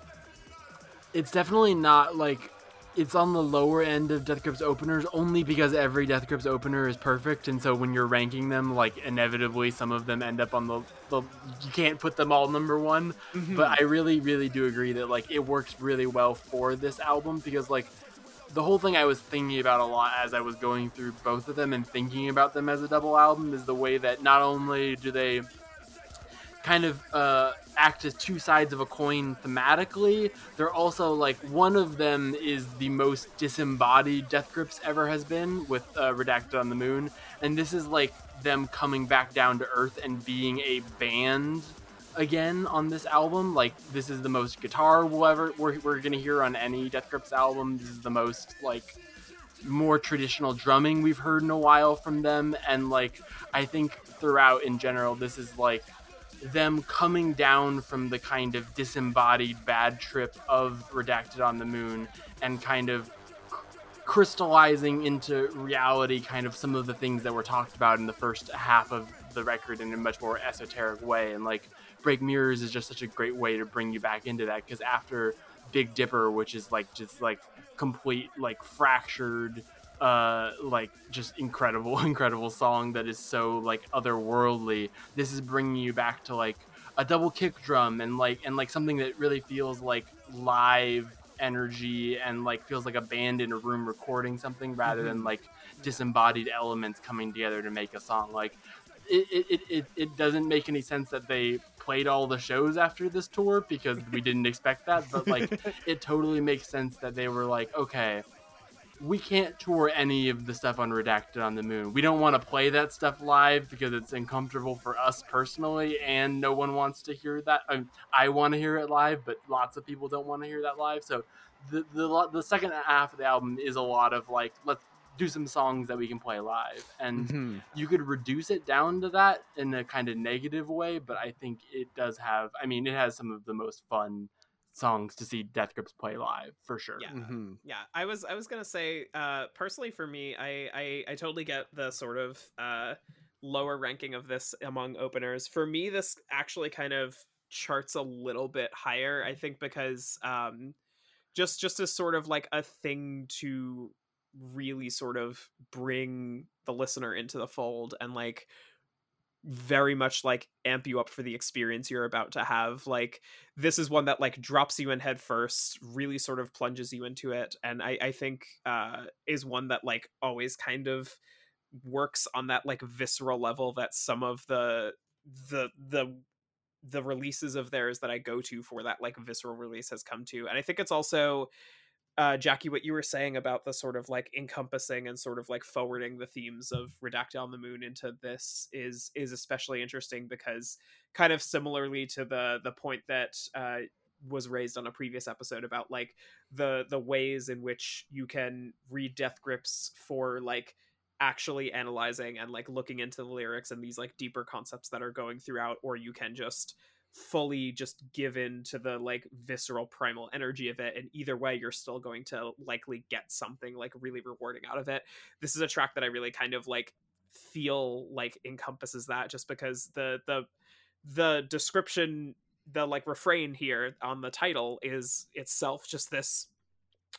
It's definitely not like. It's on the lower end of Death Grips openers only because every Death Grips opener is perfect, and so when you're ranking them, like inevitably some of them end up on the. The you can't put them all number one, Mhm. but I really, really do agree that like it works really well for this album because like the whole thing I was thinking about a lot as I was going through both of them and thinking about them as a double album is the way that not only do they kind of uh, act as two sides of a coin thematically, they're also like one of them is the most disembodied Death Grips ever has been with uh, Redacted on the Moon, and this is like them coming back down to earth and being a band again on this album. Like this is the most guitar we'll ever we're, we're gonna hear on any Death Grips album. This is the most like more traditional drumming we've heard in a while from them, and like I think throughout in general, this is like them coming down from the kind of disembodied bad trip of Redacted on the Moon and kind of crystallizing into reality kind of some of the things that were talked about in the first half of the record in a much more esoteric way. And like break mirrors is just such a great way to bring you back into that because after big dipper which is like just like complete like fractured uh like just incredible incredible song that is so like otherworldly this is bringing you back to like a double kick drum and like and like something that really feels like live energy and like feels like a band in a room recording something rather than mm-hmm. like disembodied elements coming together to make a song. Like it, it, it, it, it doesn't make any sense that they played all the shows after this tour because we didn't expect that but like it totally makes sense that they were like okay we can't tour any of the stuff unredacted on the Moon. We don't want to play that stuff live because it's uncomfortable for us personally, and no one wants to hear that. I, I want to hear it live, but lots of people don't want to hear that live. So the, the the second half of the album is a lot of like let's do some songs that we can play live, and Mhm. you could reduce it down to that in a kind of negative way, but I think it does have. I mean, it has some of the most fun songs to see Death Grips play live for sure. Yeah. Mhm. yeah i was i was gonna say uh personally for me i i, I totally get the sort of uh lower ranking of this among openers for me this actually kind of charts a little bit higher i think because um just just as sort of like a thing to really sort of bring the listener into the fold and like very much like amp you up for the experience you're about to have like this is one that like drops you in head first really sort of plunges you into it and i i think uh is one that like always kind of works on that like visceral level that some of the the the the releases of theirs that i go to for that like visceral release has come to and i think it's also uh, Jackie, what you were saying about the sort of like encompassing and sort of like forwarding the themes of Redacted on the Moon into this is is especially interesting because kind of similarly to the the point that uh, was raised on a previous episode about like the the ways in which you can read Death Grips for like actually analyzing and like looking into the lyrics and these like deeper concepts that are going throughout, or you can just fully just give in to the like visceral primal energy of it and either way you're still going to likely get something like really rewarding out of it. This is a track that i really kind of like feel like encompasses that just because the the the description the like refrain here on the title is itself just this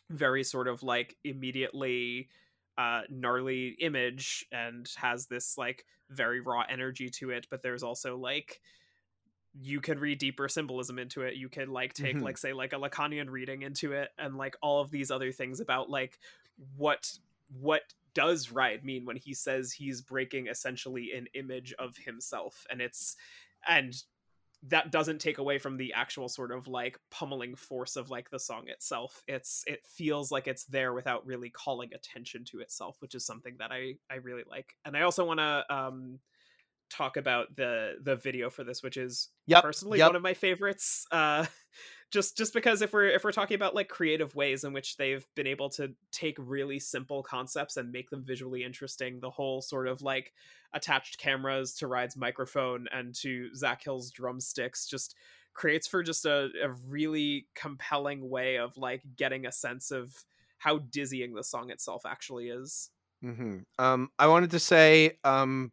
very sort of like immediately uh gnarly image and has this like very raw energy to it but there's also like you could read deeper symbolism into it. You could like take Mhm. like say like a lacanian reading into it and like all of these other things about like what what does ride mean when he says he's breaking essentially an image of himself and it's and that doesn't take away from the actual sort of like pummeling force of like the song itself. It's it feels like it's there without really calling attention to itself which is something that i i really like. And i also want to um talk about the the video for this which is Yep, personally yep. one of my favorites uh just just because if we're if we're talking about like creative ways in which they've been able to take really simple concepts and make them visually interesting the whole sort of like attached cameras to ride's microphone and to zach hill's drumsticks just creates for just a, a really compelling way of like getting a sense of how dizzying the song itself actually is hmm Um, I wanted to say, um,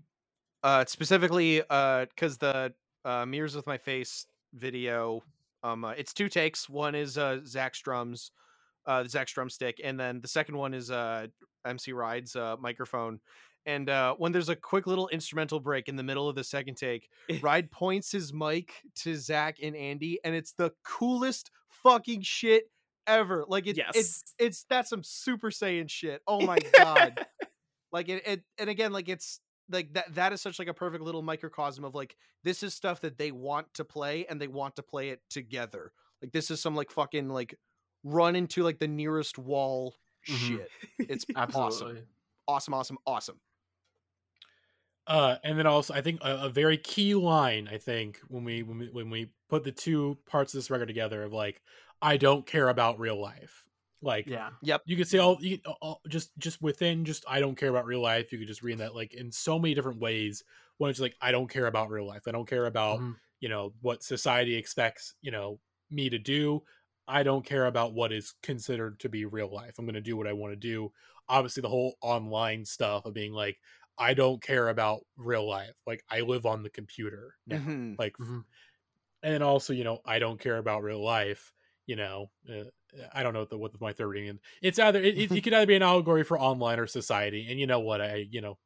uh, specifically, uh, because the uh, mirrors with my face video, um, uh, it's two takes. One is uh Zach's drums, uh, Zach's drumstick, and then the second one is uh MC Ride's uh microphone. And uh, when there's a quick little instrumental break in the middle of the second take, Ride points his mic to Zach and Andy, and it's the coolest fucking shit ever. Like it, yes it's it's that's some Super Saiyan shit. Oh my god! like it, it, and again, like it's like that. That is such like a perfect little microcosm of like this is stuff that they want to play and they want to play it together. Like this is some like fucking like run into like the nearest wall Mhm. shit. It's Absolutely. awesome, awesome, awesome. Uh, and then also, I think a, a very key line. I think when we when we when we put the two parts of this record together of like, I don't care about real life. Like, Yeah. yep. you could say all, you, all just just within just I don't care about real life. You could just read that like in so many different ways. When it's like I don't care about real life. I don't care about Mhm. you know what society expects you know me to do. I don't care about what is considered to be real life. I'm going to do what I want to do. Obviously, the whole online stuff of being like, I don't care about real life. Like I live on the computer now. Mhm. Like, Mhm. and also, you know, I don't care about real life. You know, uh, Uh, I don't know what, the, what my third reading. It's either it, it, it could either be an allegory for online or society. And you know what? I you know,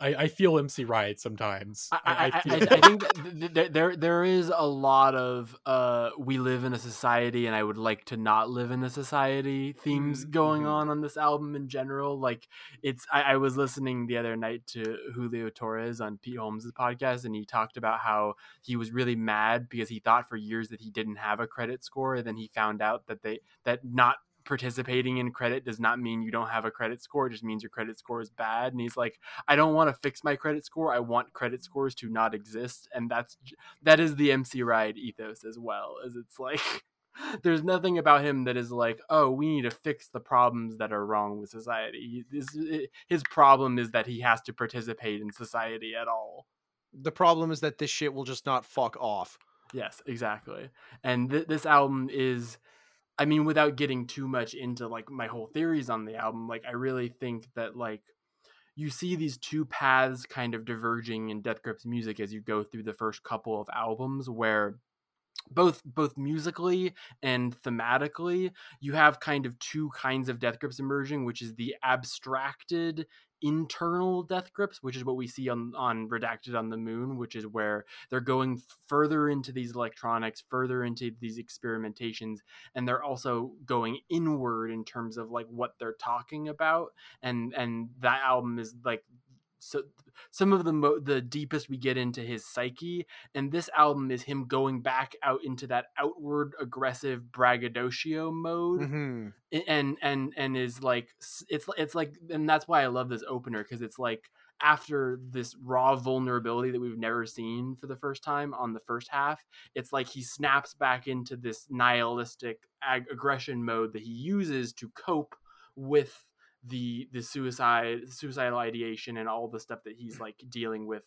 I, I feel MC Ride sometimes. I, I, I, I, think that th- th- there, there is a lot of uh, we live in a society and I would like to not live in a society themes Mm-hmm, going Mhm. on on this album in general. Like it's I, I was listening the other night to Julio Torres on Pete Holmes' podcast and he talked about how he was really mad because he thought for years that he didn't have a credit score and then he found out that they that not participating in credit does not mean you don't have a credit score it just means your credit score is bad and he's like I don't want to fix my credit score. I want credit scores to not exist, and that's that is the MC Ride ethos as well. As it's like there's nothing about him that is like, oh, we need to fix the problems that are wrong with society. This, his problem is that he has to participate in society at all. The problem is that this shit will just not fuck off. Yes, exactly. And th- this album is, I mean, without getting too much into like my whole theories on the album, like I really think that like you see these two paths kind of diverging in Death Grip's music as you go through the first couple of albums, where both both musically and thematically you have kind of two kinds of death grips emerging which is the abstracted internal death grips which is what we see on on redacted on the moon which is where they're going further into these electronics further into these experimentations and they're also going inward in terms of like what they're talking about and and that album is like so some of the mo- the deepest we get into his psyche and this album is him going back out into that outward aggressive braggadocio mode Mm-hmm. and and and is like it's it's like and that's why I love this opener because it's like after this raw vulnerability that we've never seen for the first time on the first half it's like he snaps back into this nihilistic ag- aggression mode that he uses to cope with the the suicide suicidal ideation and all the stuff that he's like dealing with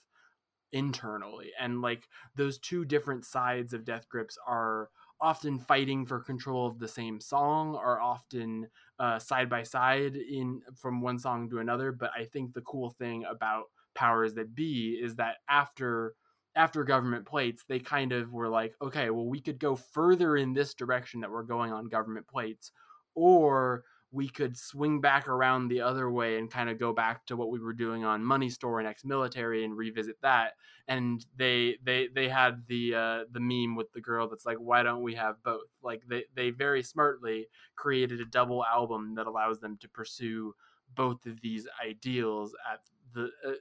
internally. And like those two different sides of death grips are often fighting for control of the same song are often uh, side by side in from one song to another. But i think the cool thing about powers that be is that after after government plates they kind of were like okay well we could go further in this direction that we're going on government plates or we could swing back around the other way and kind of go back to what we were doing on money store and Exmilitary and revisit that. And they they they had the uh the meme with the girl that's like why don't we have both? Like they they very smartly created a double album that allows them to pursue both of these ideals at the uh,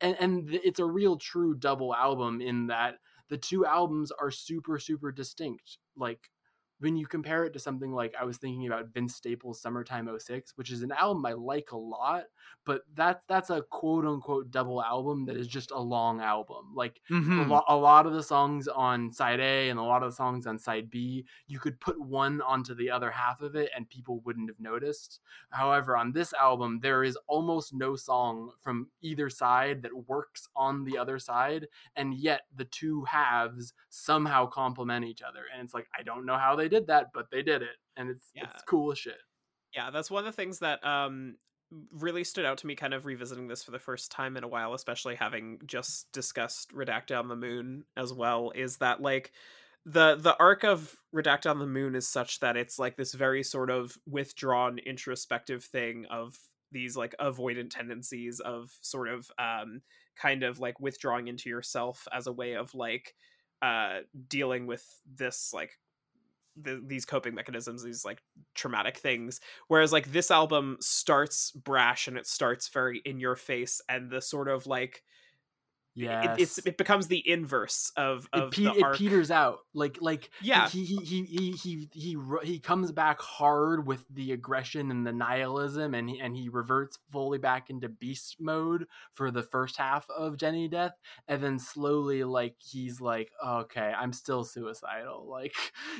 and and it's a real true double album in that the two albums are super super distinct. Like when you compare it to something like I was thinking about Vince Staples' Summertime 06, which is an album I like a lot, but that's that's a quote unquote double album that is just a long album. Like Mhm. a, lo- a lot of the songs on side A and a lot of the songs on side B, you could put one onto the other half of it and people wouldn't have noticed. However, on this album, there is almost no song from either side that works on the other side, and yet the two halves somehow complement each other. And it's like, I don't know how they did that, but they did it. And it's, Yeah. it's cool as shit. yeah that's one of the things that um really stood out to me kind of revisiting this for the first time in a while especially having just discussed redact on the moon as well is that like the the arc of redact on the moon is such that it's like this very sort of withdrawn introspective thing of these like avoidant tendencies of sort of um kind of like withdrawing into yourself as a way of like uh dealing with this like the, these coping mechanisms these like traumatic things whereas like this album starts brash and it starts very in your face and the sort of like Yeah. it, it's it becomes the inverse of it, pe- it peters out like like Yeah. he he he he he he, he comes back hard with the aggression and the nihilism and he, and he reverts fully back into beast mode for the first half of Jenny Death and then slowly like he's like okay I'm still suicidal like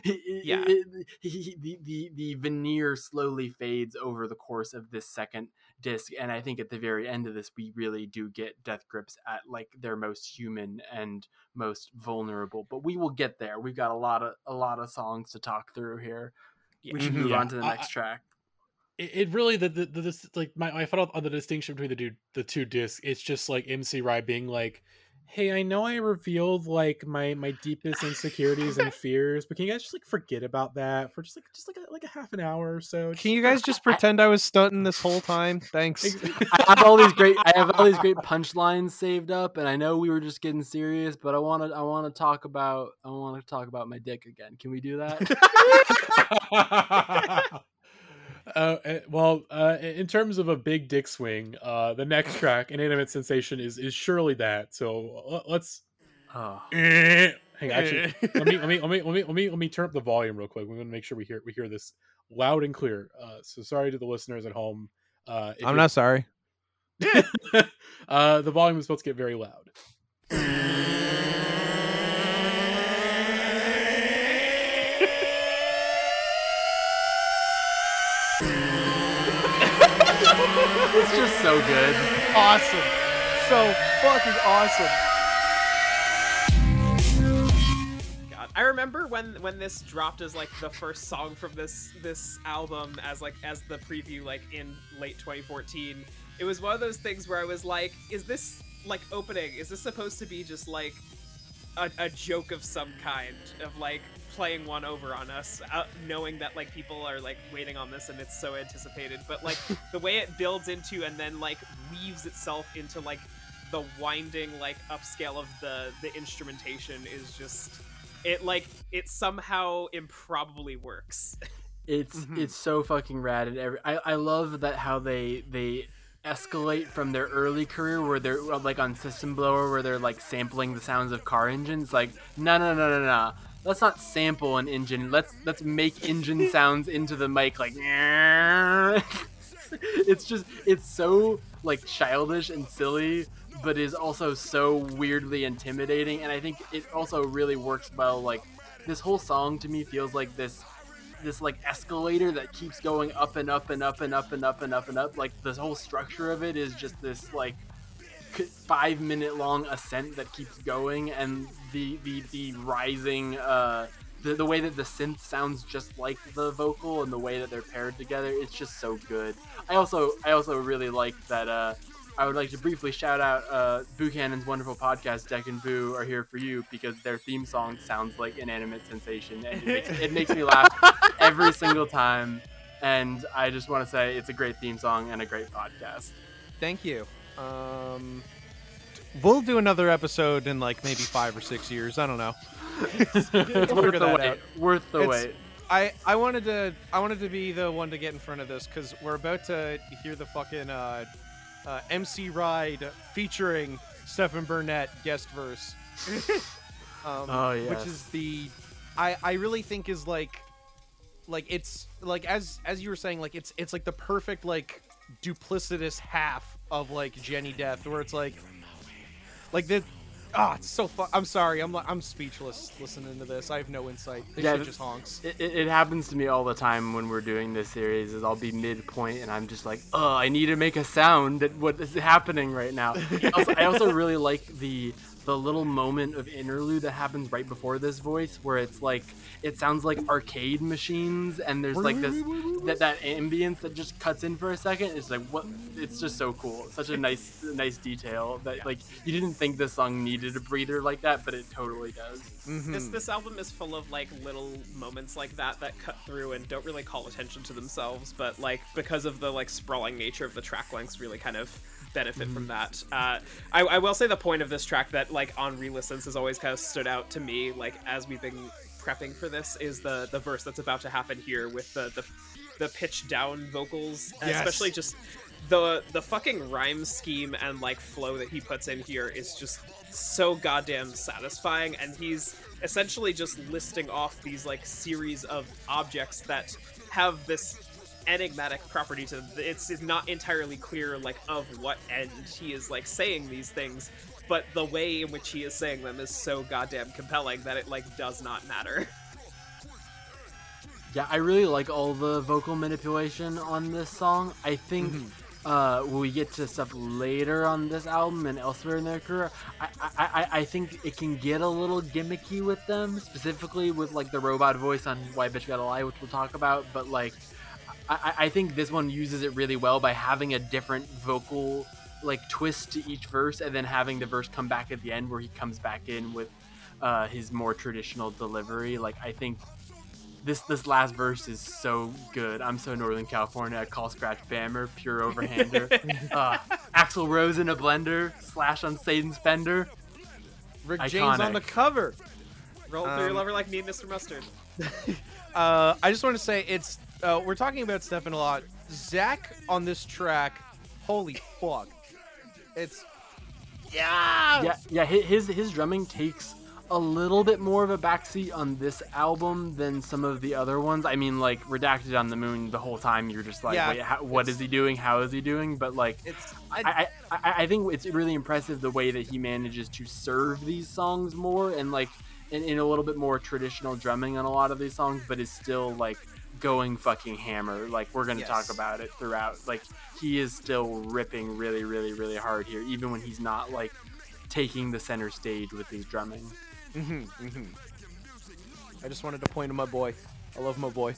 Yeah. he- he- the, the the veneer slowly fades over the course of this second disc and I think at the very end of this we really do get Death Grips at like their most human and most vulnerable but we will get there. We've got a lot of a lot of songs to talk through here. We should Mhm. move Yeah, on to the I- next track. It, it really the, the, the this like my, my thought on the distinction between the two the two discs it's just like MC Ride being like hey i know i revealed like my my deepest insecurities and fears but can you guys just like forget about that for just like just like a, like a half an hour or so Can you guys just pretend I was stunting this whole time? Thanks. I have all these great I have all these great punchlines saved up and I know we were just getting serious but I want to I want to talk about I want to talk about my dick again can we do that uh, eh, well, uh, in terms of a big dick swing, uh, the next track, "Inanimate Sensation," is is surely that. So uh, let's oh hang. on, Actually, let me let me let me let me let me let me turn up the volume real quick. We want to make sure we hear we hear this loud and clear. Uh, so sorry to the listeners at home. Uh, I'm you- not sorry. uh, the volume is supposed to get very loud. so good Awesome. So fucking awesome. God. I remember when when this dropped as like the first song from this this album as like as the preview like in late 2014. It was one of those things where I was like, is this like opening? Is this supposed to be just like a, a joke of some kind of like playing one over on us, uh, knowing that like people are like waiting on this and it's so anticipated. But like the way it builds into and then like weaves itself into like the winding like upscale of the the instrumentation is just it like it somehow improbably works. it's Mhm. it's so fucking rad and every I, I love that how they they escalate from their early career where they're like on system blower where they're like sampling the sounds of car engines like no no no no no let's not sample an engine. Let's let's make engine sounds into the mic like it's just it's so like childish and silly but is also so weirdly intimidating and i think it also really works well like this whole song to me feels like this this like escalator that keeps going up and up and up and up and up and up and up like the whole structure of it is just this like five minute long ascent that keeps going and the the the rising uh the, the way that the synth sounds just like the vocal and the way that they're paired together it's just so good i also i also really like that uh I would like to briefly shout out uh, Buchanan's wonderful podcast, Deck and Boo, are here for you because their theme song sounds like inanimate sensation, and it makes, it makes me laugh every single time. And I just want to say it's a great theme song and a great podcast. Thank you. Um, we'll do another episode in like maybe five or six years. I don't know. It's We'll worth the wait. Worth the It's- wait. I I wanted to I wanted to be the one to get in front of this because we're about to hear the fucking uh, uh, MC Ride featuring Stefan Burnett guest verse. um, Oh, which is the I I really think is like like it's like as as you were saying like it's it's like the perfect like duplicitous half of like Jenny Death where it's like like the ah it's so fun. I'm sorry I'm I'm speechless listening to this. I have no insight. This Yeah, shit just honks. It, it, it happens to me all the time when we're doing this series. Is I'll be midpoint and I'm just like, oh, I need to make a sound at what is happening right now. also, I also really like the the little moment of interlude that happens right before this voice, where it's like it sounds like arcade machines, and there's like this that that ambience that just cuts in for a second. It's like what? It's just so cool. Such a nice nice detail that like you didn't think this song needed a breather like that, but it totally does. Mhm. This this album is full of like little moments like that that cut through and don't really call attention to themselves, but like because of the like sprawling nature of the track lengths, really kind of benefit from that. Uh, I, I will say the point of this track that like on re-listens has always kind of stood out to me, like as we've been prepping for this, is the the verse that's about to happen here with the the, the pitch down vocals, Yes. especially just the the fucking rhyme scheme and like flow that he puts in here is just so goddamn satisfying and he's essentially just listing off these like series of objects that have this enigmatic property to it's not entirely clear like of what end he is like saying these things but the way in which he is saying them is so goddamn compelling that it like does not matter Yeah, I really like all the vocal manipulation on this song. I think uh, when we get to stuff later on this album and elsewhere in their career, I, I, I, I think it can get a little gimmicky with them, specifically with like the robot voice on Why Bitch Gotta Lie, which we'll talk about. But like, I, I- I think this one uses it really well by having a different vocal like twist to each verse, and then having the verse come back at the end where he comes back in with uh, his more traditional delivery. Like, I think this this last verse is so good. I'm so Northern California. Call scratch bammer, pure overhander. uh, Axl Rose in a blender, slash on Satan's fender. Rick James on the cover. roll through your Um, lover like me and mr mustard Uh, I just want to say it's uh, we're talking about Stefan a lot. Zach on this track, holy fuck, it's yeah, Yeah, yeah. His his drumming takes a little bit more of a backseat on this album than some of the other ones. I mean, like Redacted on the Moon, the whole time you're just like, Yeah, wait, how, what is he doing? How is he doing? But like, It's I, I, I I think it's really impressive the way that he manages to serve these songs more and like in, in a little bit more traditional drumming on a lot of these songs, but is still like going fucking hammer. Like we're gonna Yes. talk about it throughout. Like he is still ripping really, really, really hard here, even when he's not like taking the center stage with his drumming. hmm hmm I just wanted to point to my boy. I love my boy.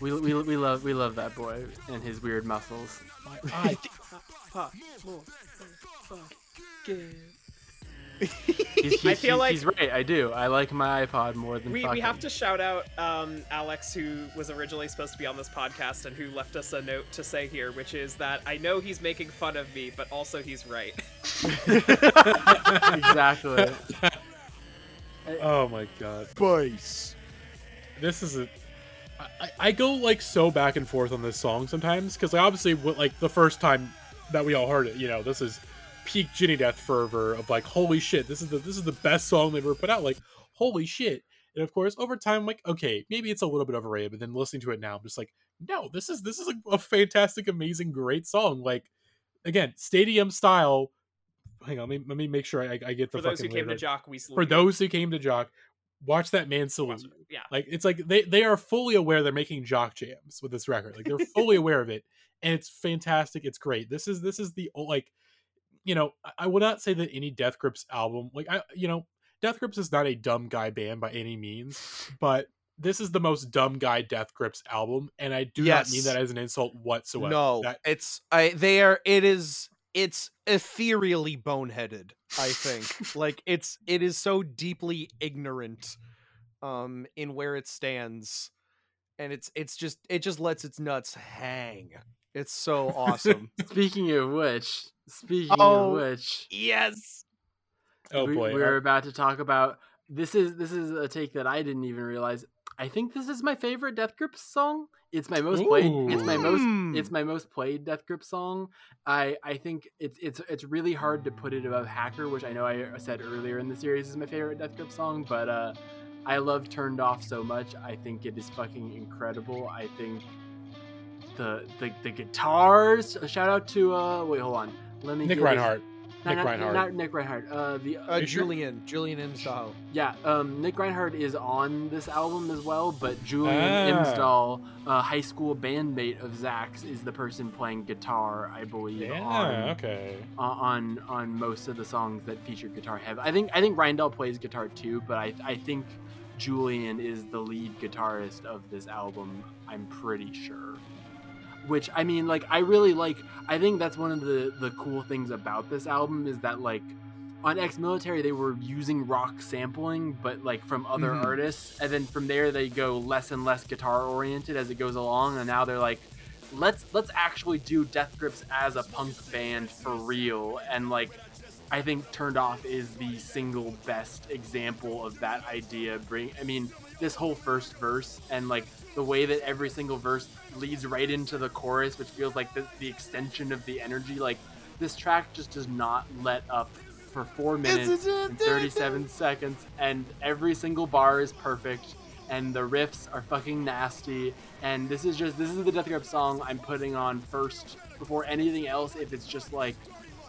We, we, we love we love that boy and his weird muscles. I, He's, he's, I feel he's- like- he's right. I do. I like my iPod more than we, fucking. we have to shout out um, Alex, who was originally supposed to be on this podcast and who left us a note to say here, which is that I know he's making fun of me, but also he's right. exactly. oh my god. Bass. this is a I, I- I go like so back and forth on this song sometimes because like obviously what like the first time that we all heard it you know this is peak Jenny Death fervor of like holy shit this is the this is the best song they've ever put out like holy shit and of course over time I'm like okay maybe it's a little bit overrated but then listening to it now I'm just like no this is this is a, a fantastic amazing great song like again stadium style hang on let me, let me make sure I, I get the For those who came to. Jock, we salute for you. those who came to Jock watch that man salute Yeah. like it's like they they are fully aware they're making jock jams with this record. Like they're fully aware of it, and it's fantastic. It's great. This is this is the like, you know, I- I would not say that any Death Grips album, like I, you know, Death Grips is not a dumb guy band by any means, but this is the most dumb guy Death Grips album, and I do not mean that as an insult whatsoever. No, That- it's I. They are. It is. It's ethereally boneheaded. I think. like it's. It is so deeply ignorant, um, in where it stands, and it's. It's just. It just lets its nuts hang. It's so awesome. Speaking of which, speaking Oh, of which, yes. oh we, boy, we're I- about to talk about this is this is a take that I didn't even realize. I think this is my favorite Death Grip song. It's my most played. It's my most. It's my most played Death Grip song. I I think it's it's it's really hard to put it above Hacker, which I know I said earlier in the series is my favorite Death Grip song. But uh, I love Turned Off so much. I think it is fucking incredible. I think the the the guitars. A shout out to uh. Wait, hold on. Let me Nick Reinhardt. Not, Nick not, Reinhardt. not Nick Reinhardt. Uh, the Uh, you sure? Julian, Julian Imsdahl. yeah, um, Nick Reinhardt is on this album as well, but Julian Ah. Imsdahl, a high school bandmate of Zach's, is the person playing guitar, I believe, Yeah, on, okay. uh, on on most of the songs that feature guitar have. I think I think Rindell plays guitar too, but I I think Julian is the lead guitarist of this album. I'm pretty sure. Which I mean, like I really like. I think that's one of the the cool things about this album is that like on Exmilitary they were using rock sampling, but like from other Mhm. artists, and then from there they go less and less guitar oriented as it goes along, and now they're like, let's let's actually do Death Grips as a punk band for real, and like. I think Turned Off is the single best example of that idea. Bring, I mean, this whole first verse and like the way that every single verse leads right into the chorus, which feels like the, the extension of the energy. Like this track just does not let up for four minutes and 37 seconds, and every single bar is perfect, and the riffs are fucking nasty. And this is just this is the Death Grip song I'm putting on first before anything else. If it's just like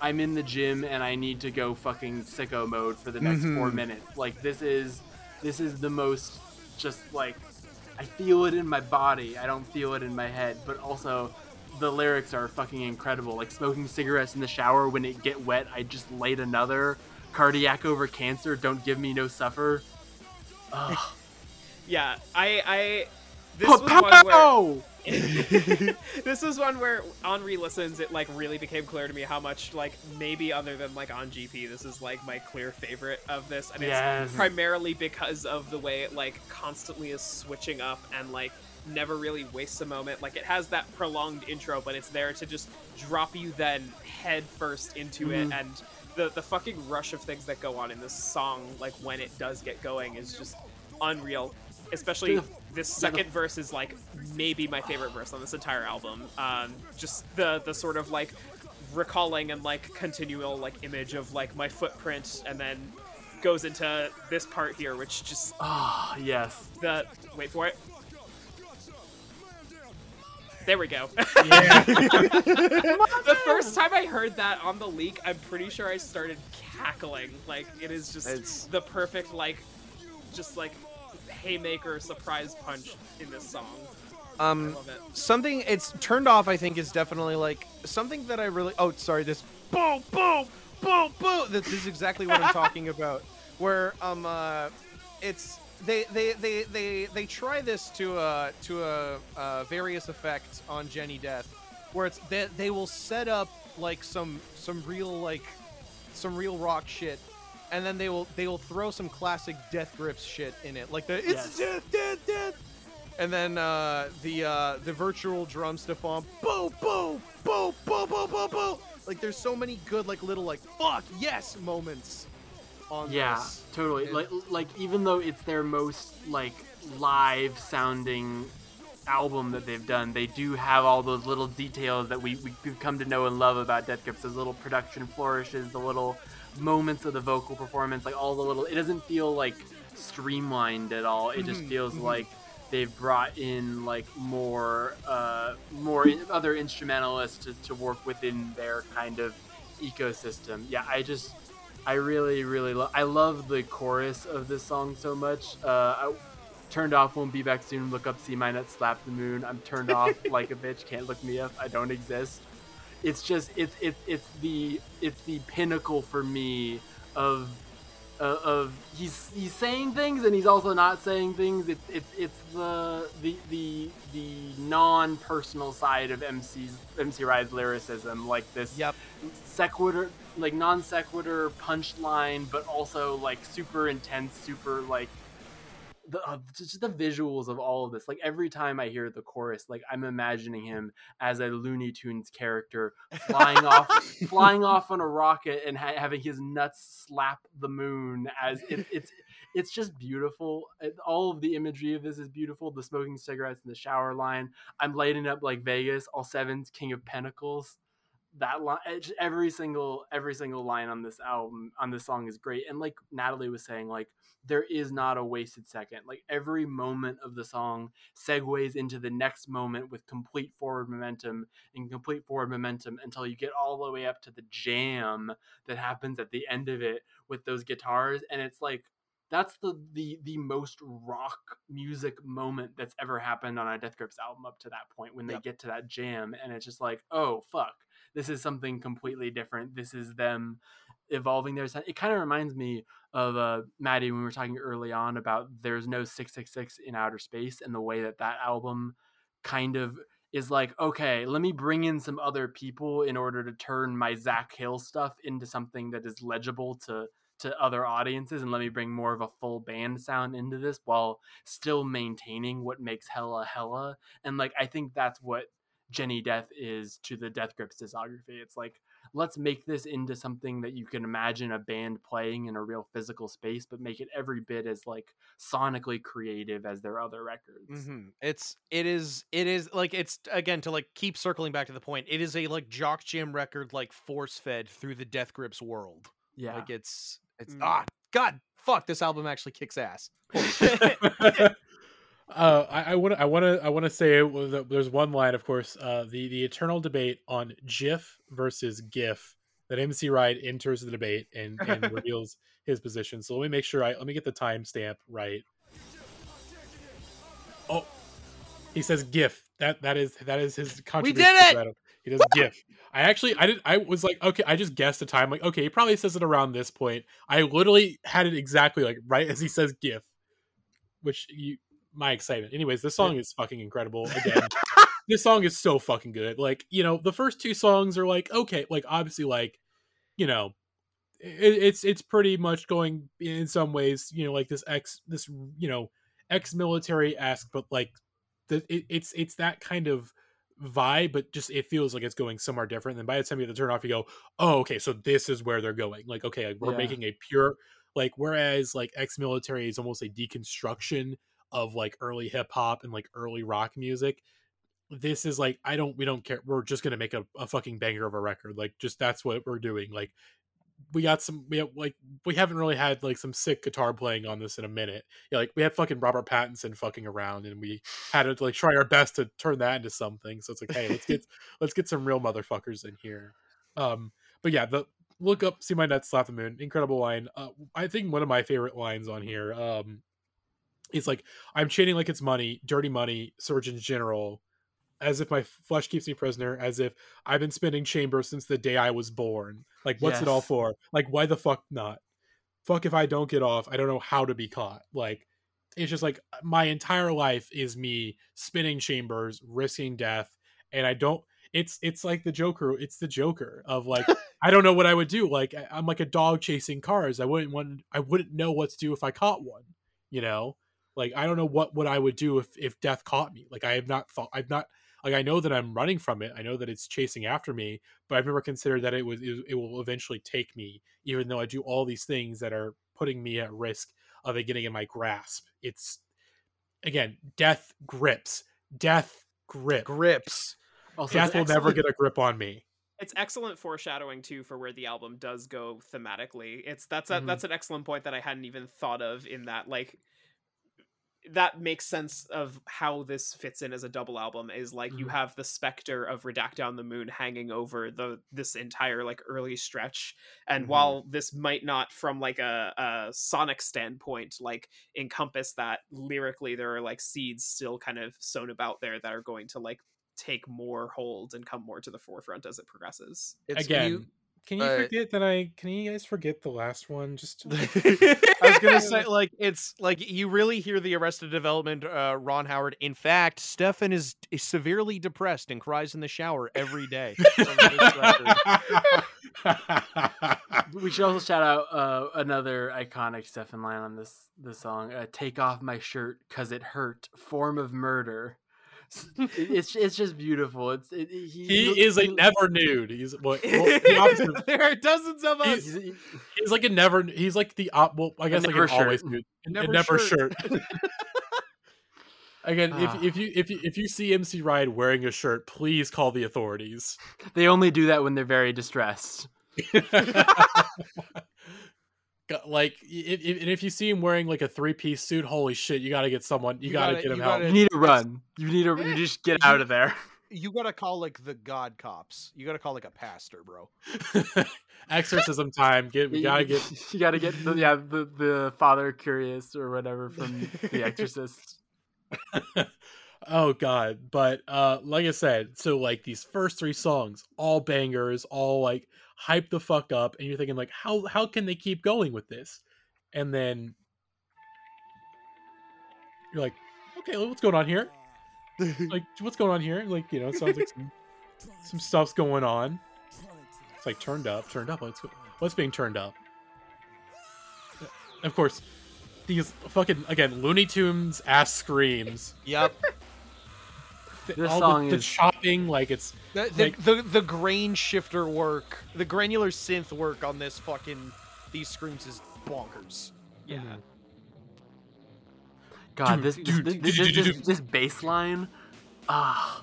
I'm in the gym and I need to go fucking sicko mode for the next four Mhm. minutes. Like this is this is the most just like I feel it in my body. I don't feel it in my head, but also the lyrics are fucking incredible. Like smoking cigarettes in the shower when it get wet, I just laid another. Cardiac over cancer, don't give me no suffer. Ugh. Yeah, I I this was one where Pow! this is one where on re-listens it like really became clear to me how much like maybe other than like on GP this is like my clear favorite of this. And Yes. it's primarily because of the way it like constantly is switching up and like never really wastes a moment. Like it has that prolonged intro but it's there to just drop you then head first into it. Mhm. and the the fucking rush of things that go on in this song like when it does get going is just unreal especially this second verse is like maybe my favorite verse on this entire album. Um, just the the sort of like recalling and like continual like image of like my footprint, and then goes into this part here, which just Ah, yes. the wait for it. There we go. Yeah. the first time I heard that on the leak, I'm pretty sure I started cackling. Like it is just It's- the perfect like, just like haymaker surprise punch in this song. Um, it. something it's turned off. I think is definitely like something that I really. Oh, sorry. This boom, boom, boom, boom. This is exactly what I'm talking about. Where um, uh, it's they they they they they try this to a to a, uh various effect on Jenny Death, where it's they they will set up like some some real like some real rock shit. And then they will they will throw some classic Death Grips shit in it, like the it's Yes. death, death, death, and then uh, the uh, the virtual drum stuff on boom boom boom boom boom boom boom. Like there's so many good like little like fuck yes moments on Yeah, this. totally. It- Like, like even though it's their most like live sounding album that they've done, they do have all those little details that we, we we've come to know and love about Death Grips. Those little production flourishes, the little moments of the vocal performance, like all the little. It doesn't feel like streamlined at all. It just Mhm, feels mhm. like they've brought in like more uh more in, other instrumentalists to, to work within their kind of ecosystem. Yeah, I just I really, really love. I love the chorus of this song so much. Uh, I turned off, won't be back soon. Look up, see my nut, slap the moon. I'm turned off like a bitch. Can't look me up. I don't exist. It's just it's it's it's the it's the pinnacle for me of uh, of he's he's saying things and he's also not saying things. It's it's it's the the the the non personal side of MC's MC Ride's lyricism, like this Yep. sequitur like non sequitur punchline but also like super intense super like the uh, just the visuals of all of this. Like every time I hear the chorus, like I'm imagining him as a Looney Tunes character flying off, flying off on a rocket and ha- having his nuts slap the moon. As it, it's it's just beautiful. It- all of the imagery of this is beautiful. The smoking cigarettes in the shower line. I'm lighting up like Vegas. All sevens, King of Pentacles. That line, eh, every single every single line on this album on this song is great. And like Natalie was saying, like there is not a wasted second. Like every moment of the song segues into the next moment with complete forward momentum and complete forward momentum until you get all the way up to the jam that happens at the end of it with those guitars. And it's like that's the the the most rock music moment that's ever happened on a Death Grips album up to that point when they Yep. get to that jam and it's just like, oh fuck, this is something completely different. This is them evolving their sound. It kind of reminds me of uh, Maddie when we were talking early on about there's no 666 in outer space and the way that that album kind of is like okay let me bring in some other people in order to turn my zach hill stuff into something that is legible to to other audiences and let me bring more of a full band sound into this while still maintaining what makes hella hella and like i think that's what jenny death is to the death grips discography it's like let's make this into something that you can imagine a band playing in a real physical space, but make it every bit as like sonically creative as their other records. hmm It's it is it is like it's again to like keep circling back to the point. It is a like jock jam record like force fed through the Death Grips world. Yeah. Like it's it's Mm. ah god fuck this album actually kicks ass. uh, I want to, I want to, I want to say was- there's one line, of course, uh, the the eternal debate on GIF versus GIF that MC Ride enters the debate and, and reveals his position. So let me make sure I let me get the timestamp right. Oh, he says GIF. That that is that is his contribution. We did that. He does GIF. I actually I did I was like okay I just guessed the time like okay he probably says it around this point. I literally had it exactly like right as he says GIF, which you my excitement. Anyways, this song is fucking incredible. Again, this song is so fucking good. Like, you know, the first two songs are like, okay, like obviously like, you know, it, it's it's pretty much going in some ways, you know, like this ex this you know, exmilitary esque, but like the it, it's it's that kind of vibe, but just it feels like it's going somewhere different. And by the time you have to turn off, you go, oh, okay, so this is where they're going. Like, okay, like, we're Yeah. making a pure like whereas like exmilitary is almost a deconstruction of like early hip hop and like early rock music. This is like I don't we don't care. We're just gonna make a, a fucking banger of a record. Like just that's what we're doing. Like we got some we have like we haven't really had like some sick guitar playing on this in a minute. Yeah, like we had fucking Robert Pattinson fucking around and we had to like try our best to turn that into something. So it's like, hey, let's get let's get some real motherfuckers in here. Um but yeah, the look up see my nuts slap the moon incredible line uh, i think one of my favorite lines on here um is like i'm chanting like it's money dirty money surgeon general as if my flesh keeps me prisoner as if i've been spinning chambers since the day i was born. Like what's it all for? Like why the fuck not? Fuck if i don't get off i don't know how to be caught. Like it's just like uh, my entire life is me spinning chambers risking death and i don't it's it's like the joker it's the joker of like i don't know what i would do like i'm like a dog chasing cars i wouldn't want i wouldn't know what to do if i caught one you know like i don't know what what i would do if if death caught me like i have not thought i've not like i know that i'm running from it i know that it's chasing after me but i've never considered that it was it, it will eventually take me even though i do all these things that are putting me at risk of it getting in my grasp it's again death grips death grip Grips. Also, death will never get a grip on me it's excellent foreshadowing too for where the album does go thematically. It's that's a, Mhm. that's an excellent point that I hadn't even thought of in that like that makes sense of how this fits in as a double album is like you Mhm. have the specter of Redacted on the Moon hanging over the this entire like early stretch and Mhm. while this might not from like a, a sonic standpoint like encompass that lyrically there are like seeds still kind of sown about there that are going to like take more hold and come more to the forefront as it progresses It's again you- can you Uh, forget that I? Can you guys forget the last one? Just I was gonna say, like, it's like you really hear the Arrested Development, uh, Ron Howard. In fact, Stefan is, is severely depressed and cries in the shower every day. over this record. We should also shout out uh, another iconic Stefan line on this this song. Uh, Take off my shirt, cause it hurt. Form of murder. S- it- It's it's just beautiful. It's it, he, he is a never nude. He's what? Well, the opposite there are dozens of us. he's- he's like a never. He's like the op. Well, I guess like never an always nude. A Never never, shirt. shirt. Again, Ah. if if you if you if you see MC Ride wearing a shirt, please call the authorities. they only do that when they're very distressed. Got- like if, if, and if you see him wearing like a three piece suit, holy shit, you gotta get someone. You, You gotta, gotta- get him you help. gotta- You need to run. You need to. Yeah. You just get out of there. You gotta call like the God cops. You gotta call like a pastor, bro. Exorcism time. Get we You- gotta get. You gotta get the yeah the the Father Karras or whatever from The Exorcist. Oh god. But uh like i said so like these first three songs all bangers all like hype the fuck up and you're thinking like how how can they keep going with this? And then you're like okay what's going on here? Like what's going on here? Like you know it sounds like some, some stuff's going on. It's like turned up turned up. What's what's being turned up? Of course these fucking again looney tunes ass screams. Yep. The- This all song the, the is- chopping like it's The, the, Like- the the grain shifter work, the granular synth work on this fucking these screams is bonkers. Yeah. God, Dude, this this, this, dude, this, this, this bass line, ah,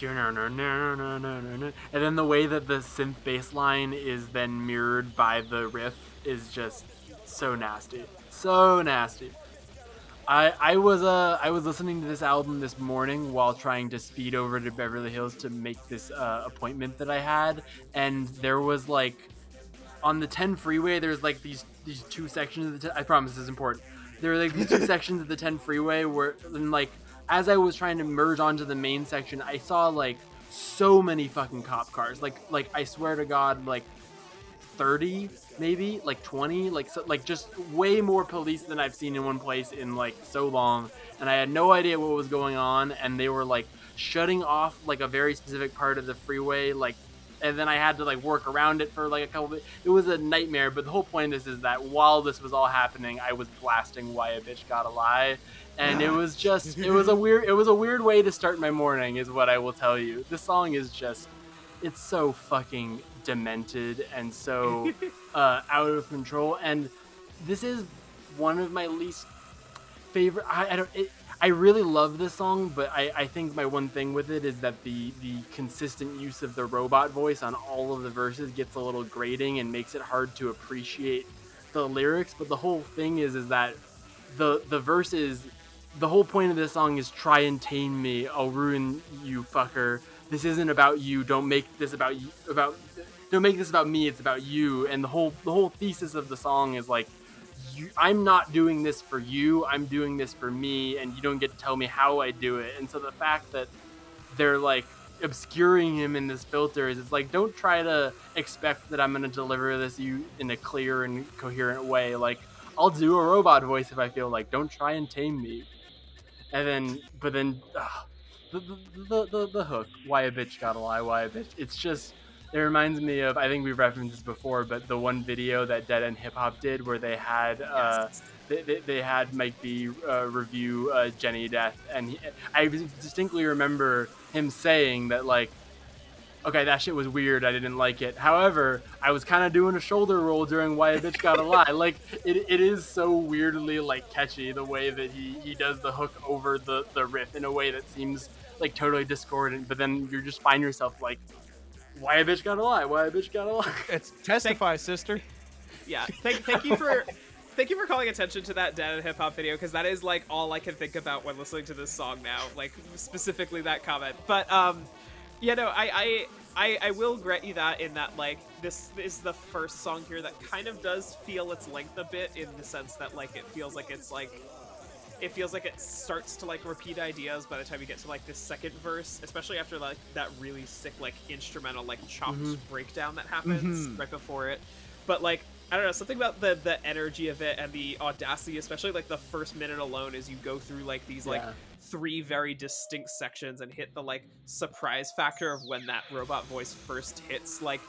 and then the way that the synth bass line is then mirrored by the riff is just so nasty, so nasty. I I was uh I was listening to this album this morning while trying to speed over to Beverly Hills to make this uh, appointment that I had, and there was like on the 10 freeway there's like these these two sections of the 10, I promise this is important. There were like these two sections of the 10 freeway where and like as I was trying to merge onto the main section, I saw like so many fucking cop cars. Like like I swear to god like 30 maybe like 20 like so, like just way more police than I've seen in one place in like so long. And I had no idea what was going on and they were like shutting off like a very specific part of the freeway like and then I had to like work around it for like a couple of it was a nightmare. But the whole point of this is that while this was all happening I was blasting why a bitch got a lie. And it was just it was a weird it was a weird way to start my morning is what I will tell you. This song is just it's so fucking demented and so uh, out of control. And this is one of my least favorite i, I don't it, i really love this song but I, I think my one thing with it is that the the consistent use of the robot voice on all of the verses gets a little grating and makes it hard to appreciate the lyrics. But the whole thing is is that the the verses the whole point of this song is try and tame me. I'll ruin you fucker. This isn't about you. Don't make this about you about don't make this about me it's about you and the whole the whole thesis of the song is like you, i'm not doing this for you i'm doing this for me and you don't get to tell me how i do it. And so the fact that they're like obscuring him in this filter is it's like don't try to expect that i'm going to deliver this you in a clear and coherent way. Like i'll do a robot voice if i feel like don't try and tame me. And then but then ugh, the, the, the, the, the hook why a bitch gotta lie why a bitch it's just it reminds me of i think we've referenced this before but the one video that dead end hip hop did where they had uh they, they, they had Mike B uh, review uh, Jenny Death, and he, I distinctly remember him saying that like, okay, that shit was weird. I didn't like it. However, I was kind of doing a shoulder roll during Why a Bitch Gotta Lie. Like, it, it is so weirdly like catchy the way that he he does the hook over the the riff in a way that seems like totally discordant, but then you just find yourself like. Why a bitch gotta lie? Why a bitch gotta lie? It's testify, sister. yeah thank, thank you for thank you for calling attention to that dead end hip hop video because that is like all i can think about when listening to this song now like specifically that comment but um yeah no i i I, I will grant you that in that like this is the first song here that kind of does feel its length a bit in the sense that like it feels like it's like it feels like it starts to like repeat ideas by the time you get to like this second verse, especially after like that really sick like instrumental like chopped Mhm. breakdown that happens Mhm. right before it. But like I don't know, something about the the energy of it and the audacity, especially like the first minute alone as you go through like these like Yeah. three very distinct sections and hit the like surprise factor of when that robot voice first hits like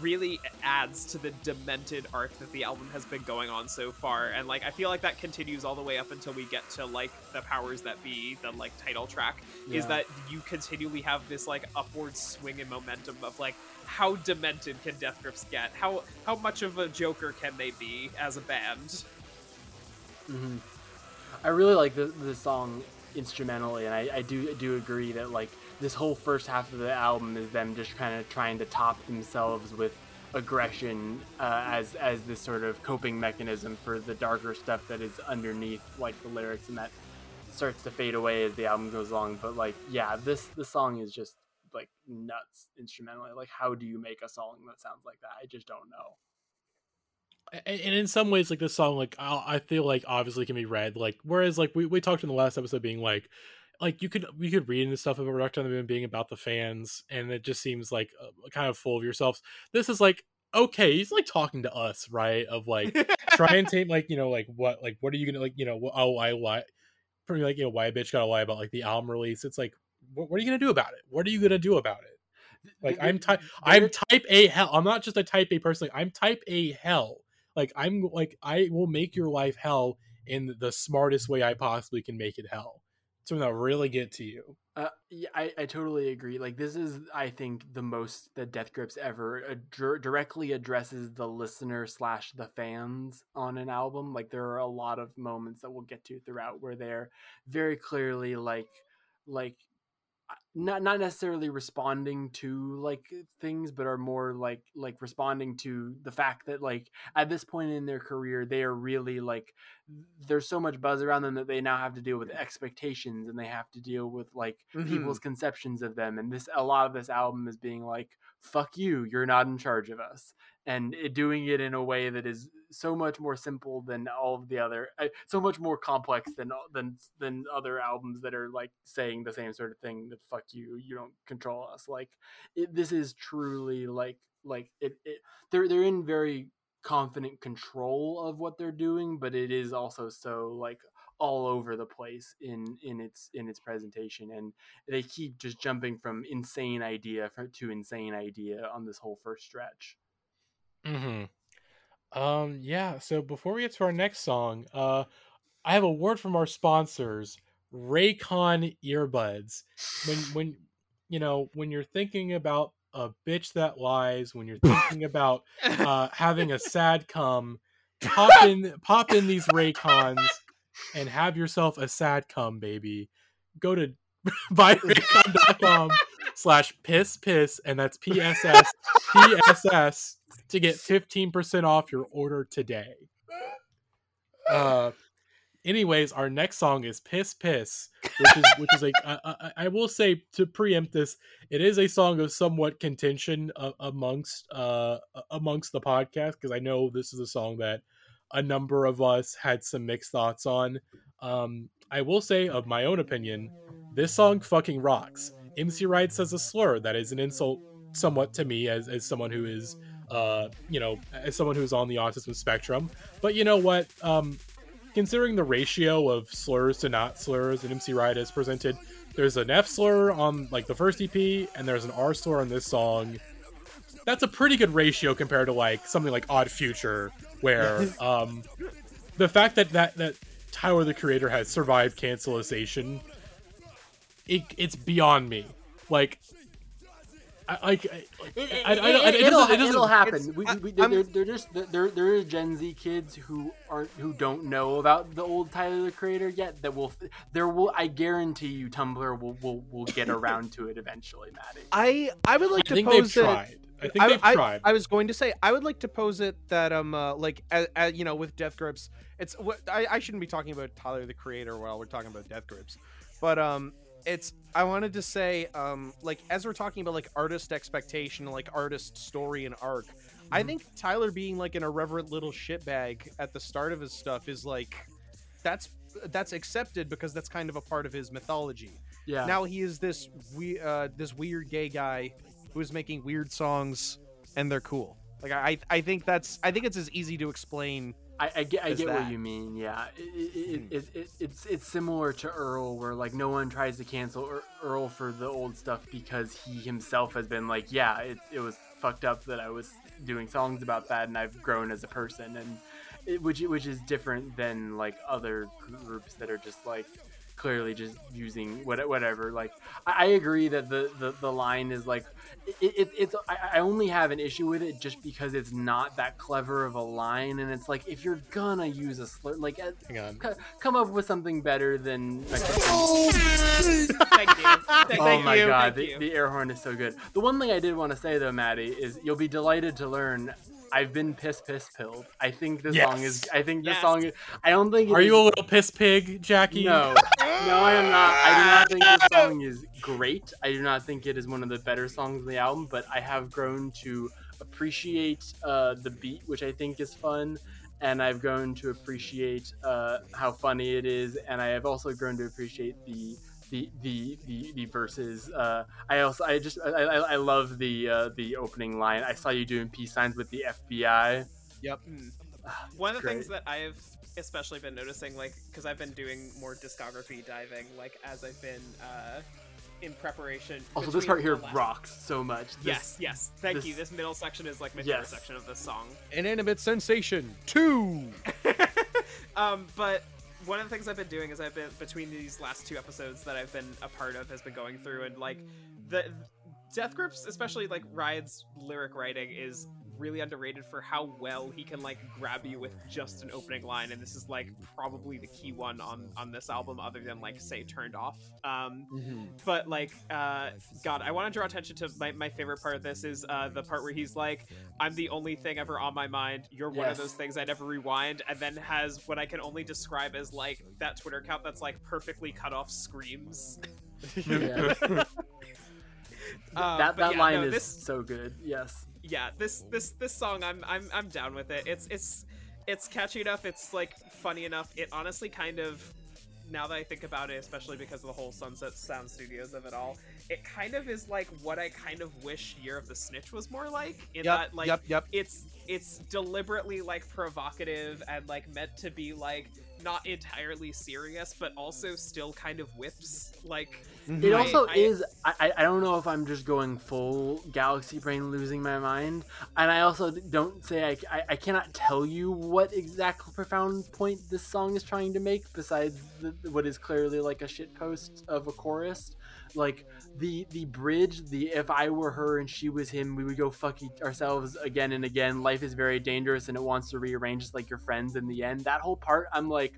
really adds to the demented arc that the album has been going on so far. And like i feel like that continues all the way up until we get to like the powers that be the like title track is that you continually have this like upward swing and momentum of like how demented can death grips get? How how much of a joker can they be as a band? Hmm I really like the the song instrumentally, and I, I do I do agree that like this whole first half of the album is them just kind of trying to top themselves with aggression uh, as as this sort of coping mechanism for the darker stuff that is underneath like the lyrics, and that starts to fade away as the album goes along. But like yeah, this the song is just like nuts instrumentally. Like how do you make a song that sounds like that? I just don't know. And in some ways like this song like I, I feel like obviously can be read like whereas like we, we talked in the last episode being like like you could we could read into stuff about Redacted on the Moon being about the fans and it just seems like uh, kind of full of yourselves. This is like okay he's like talking to us right of like try and take like you know like what like what are you gonna like you know oh i lie pretty like you know why a bitch gotta lie about like the album release. It's like what, what are you gonna do about it? What are you gonna do about it? Like i'm type i'm type a hell i'm not just a type a person like, i'm type a hell. Like i'm like i will make your life hell in the smartest way i possibly can make it hell something that'll really get to you Uh, yeah, I, I totally agree. Like this is, I think, the most that Death Grips ever ad- directly addresses the listener slash the fans on an album. Like there are a lot of moments that we'll get to throughout where they're very clearly like, like not not necessarily responding to like things but are more like like responding to the fact that like at this point in their career they are really like there's so much buzz around them that they now have to deal with expectations and they have to deal with like Mhm. people's conceptions of them and this a lot of this album is being like fuck you you're not in charge of us and it, doing it in a way that is so much more simple than all of the other uh, so much more complex than than than other albums that are like saying the same sort of thing that fuck you you don't control us. Like it, this is truly like like it, it they're they're in very confident control of what they're doing but it is also so like all over the place in in its in its presentation and they keep just jumping from insane idea to insane idea on this whole first stretch Mm-hmm. Um, yeah, so before we get to our next song, uh I have a word from our sponsors, Raycon earbuds. When when you know, when you're thinking about a bitch that lies, when you're thinking about uh having a sad come, pop in pop in these Raycons and have yourself a sad come, baby. Go to buyraycon.com slash piss piss and that's pss pss to get 15% off your order today uh anyways our next song is piss piss which is which is like I, I, I will say to preempt this it is a song of somewhat contention uh, amongst uh amongst the podcast because i know this is a song that a number of us had some mixed thoughts on. Um i will say of my own opinion this song fucking rocks. MC Ride says a slur that is an insult somewhat to me as, as someone who is uh you know as someone who's on the autism spectrum. But you know what? Um considering the ratio of slurs to not slurs that MC Ride has presented, there's an F slur on like the first EP, and there's an R slur on this song. That's a pretty good ratio compared to like something like Odd Future, where um, the fact that that that Tyler the Creator has survived cancellation, it, it's beyond me. Like, I like. It, I- I- it, I- it will doesn't- it happen. We, we, I'm- they're, they're just they're there are Gen Z kids who aren't who don't know about the old Tyler the Creator yet. That will there will I guarantee you Tumblr will will, will get around to it eventually, Maddie. I I would like I to think they've pose it. tried. I think I, they've I- tried. I was going to say I would like to pose it that um uh, like as, as, you know with Death Grips it's what I, I shouldn't be talking about Tyler the Creator while we're talking about Death Grips, but um it's I wanted to say um like as we're talking about like artist expectation like artist story and arc, I Mm-hmm. think Tyler being like an irreverent little shitbag at the start of his stuff is like that's that's accepted because that's kind of a part of his mythology. Yeah. Now he is this we uh this weird gay guy who is making weird songs and they're cool. Like I I think that's I think it's as easy to explain. I, I get, I get what you mean. Yeah, it, it, Hmm. it, it, it's it's similar to Earl, where like no one tries to cancel Earl for the old stuff because he himself has been like, yeah, it, it was fucked up that I was doing songs about that, and I've grown as a person, and it, which which is different than like other groups that are just like clearly just using what, whatever like I, I agree that the, the the line is like it, it, it's I, I only have an issue with it just because it's not that clever of a line and it's like if you're gonna use a slur like uh, Hang on. c- come up with something better than like, Thank you. Thank oh you. my god Thank the, the air horn is so good the one thing i did want to say though maddie is you'll be delighted to learn I've been piss piss pilled. I think this song is. I think this Yes. song. Is, I don't think. it Are you is- a little piss pig, Jackie? No, no, I am not. I do not think this song is great. I do not think it is one of the better songs on the album, but I have grown to appreciate uh, the beat, which I think is fun, and I've grown to appreciate uh, how funny it is, and I have also grown to appreciate the. The, the, the, the verses uh, I also I just I, I, I love the uh, the opening line I saw you doing peace signs with the FBI Mm. Ah, One of the great. things that I've especially been noticing, like, because I've been doing more discography diving, like, as I've been uh, in preparation. also this part here last- rocks so much this, Yes, yes. Thank you. this- This middle section is like my Yes. favorite section of this song. Inanimate sensation two. um, but one of the things I've been doing is I've been between these last two episodes that I've been a part of has been going through and like the Death Grips, especially like Ride's lyric writing, is really underrated for how well he can like grab you with just an opening line, and this is like probably the key one on on this album, other than like say Turned Off. Um, but like uh god i want to draw attention to my, my favorite part of this is uh the part where he's like i'm the only thing ever on my mind you're one of those things i never rewind and then has what i can only describe as like that twitter account that's like perfectly cut off screams Yeah. Uh, that that yeah, line no, is this- so good. Yes. Yeah this oh. this this song i'm i'm i'm down with it. It's it's it's catchy enough it's like funny enough. It honestly kind of now that i think about it especially because of the whole sunset sound studios of it all it kind of is like what i kind of wish year of the snitch was more like in Yep, that like yep, yep. it's it's deliberately like provocative and like meant to be like not entirely serious but also still kind of whips like mhm. It I- also I- is. I, I I don't know if I'm just going full Galaxy Brain, losing my mind, and I also don't say I, I, I cannot tell you what exact profound point this song is trying to make. Besides the, what is clearly like a shit post of a chorus, like the the bridge, the if I were her and she was him, we would go fuck ourselves again and again. Life is very dangerous and it wants to rearrange us like your friends in the end. That whole part, I'm like.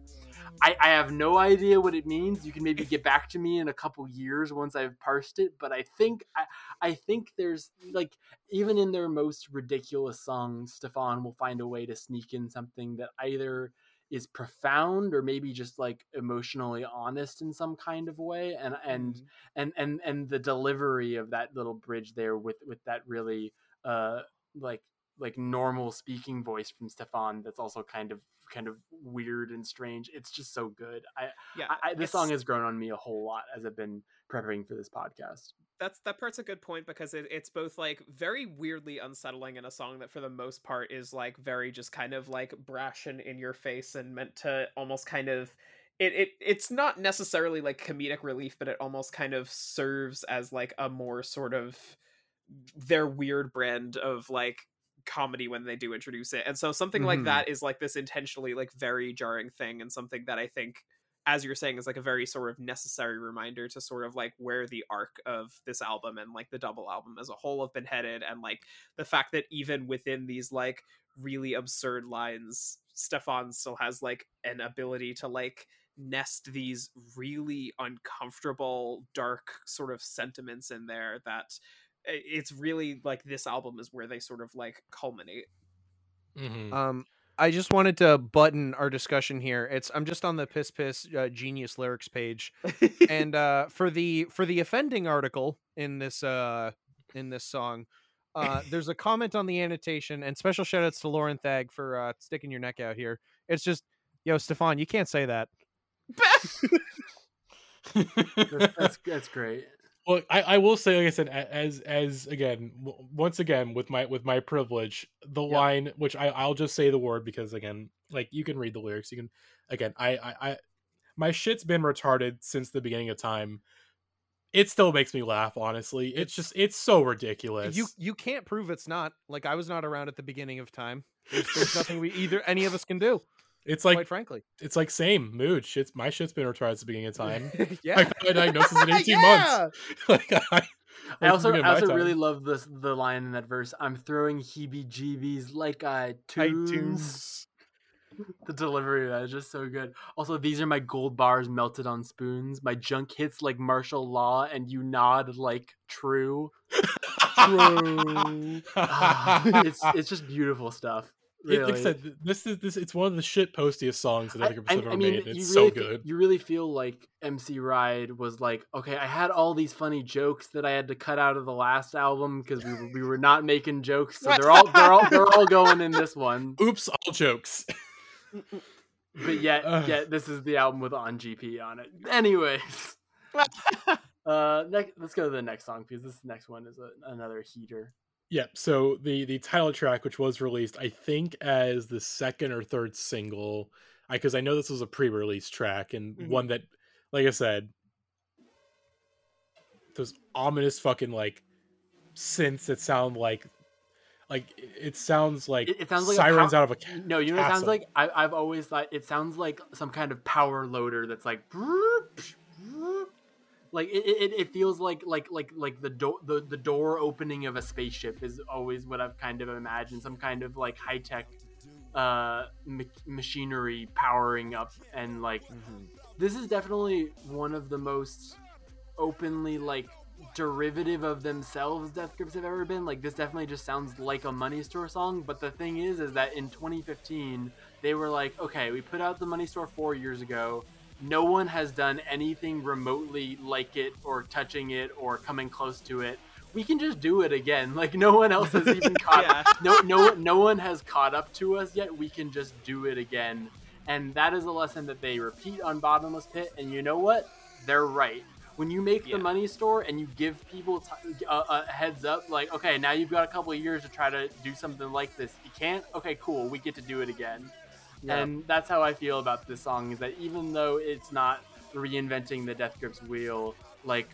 I, I have no idea what it means. You can maybe get back to me in a couple years once I've parsed it, but I think I, I think there's like even in their most ridiculous songs, Stefan will find a way to sneak in something that either is profound or maybe just like emotionally honest in some kind of way and and Mhm. and and and the delivery of that little bridge there with with that really uh like like normal speaking voice from Stefan that's also kind of kind of weird and strange. It's just so good. I, yeah I, I this song has grown on me a whole lot as I've been preparing for this podcast. that's that part's a good point because it, it's both like very weirdly unsettling in a song that for the most part is like very just kind of like brash and in your face and meant to almost kind of it, it it's not necessarily like comedic relief but it almost kind of serves as like a more sort of their weird brand of like comedy when they do introduce it and so something like Mhm. that is like this intentionally like very jarring thing and something that i think as you're saying is like a very sort of necessary reminder to sort of like where the arc of this album and like the double album as a whole have been headed and like the fact that even within these like really absurd lines stefan still has like an ability to like nest these really uncomfortable dark sort of sentiments in there that it's really like this album is where they sort of like culminate Mhm. Um, I just wanted to button our discussion here. It's I'm just on the piss piss uh, genius lyrics page, and uh, for the for the offending article in this uh in this song, uh, there's a comment on the annotation, and special shout outs to Lauren Thag for uh, sticking your neck out here. It's just, yo, Stefan, you can't say that. that's, that's that's great. Well, I, I will say, like I said, as as again, w- once again with my with my privilege, the Yep. line which I I'll just say the word because again, like you can read the lyrics, you can again, I I, I my shit's been retarded since the beginning of time. It still makes me laugh, honestly. It's, It's- just it's so ridiculous. You you can't prove it's not. Like I was not around at the beginning of time. There's, there's nothing we either any of us can do. It's like quite frankly. it's like same mood. Shit's my shit's been retarded at the beginning of time. yeah, I got my diagnosis in eighteen Yeah! months. like I, I that's also I of my also really love this the line in that verse. I'm throwing heebie-jeebies like I tunes. iTunes. The delivery of that is just so good. Also, these are my gold bars melted on spoons. My junk hits like martial law, and you nod like true. True. Ah, it's it's just beautiful stuff. It- Really. like I said, this is this. It's one of the shit postiest songs that I, Epic Groups I- have ever I mean, made. you It's really so good. you really feel like MC Ride was like, okay, I had all these funny jokes that I had to cut out of the last album because we were, we were not making jokes, so they're all they're all they're all going in this one. Oops, all jokes. But yet, yet this is the album with on GP on it. Anyways, uh, next, let's go to the next song because this next one is a, another heater. Yep. So the the title track, which was released, I think as the second or third single, because I, know this was a pre-release track and Mm-hmm. Mhm. one that, like I said, those ominous fucking like synths that sound like, like it- sounds like It, it sounds like sirens pow- out of a. Ca- No, you know what it sounds like? I, I've always thought it sounds like some kind of power loader that's like, like it, it, it feels like like like like the door the, the door opening of a spaceship is always what I've kind of imagined. Some kind of like high tech uh ma- machinery powering up and like this is definitely one of the most openly like derivative of themselves death grips have ever been like this definitely just sounds like a money store song but the thing is is that in 2015 they were like okay we put out the money store four years ago no one has done anything remotely like it or touching it or coming close to it. We can just do it again. Like no one else has even caught Yeah. no no no one has caught up to us yet. We can just do it again. And that is a lesson that they repeat on bottomless pit. And you know what? They're right. When you make Yeah. the money store and you give people t- a, a heads up like okay now you've got a couple of years to try to do something like this. You can't? Okay cool. We get to do it again Yeah. and that's how i feel about this song is that even though it's not reinventing the death grips wheel like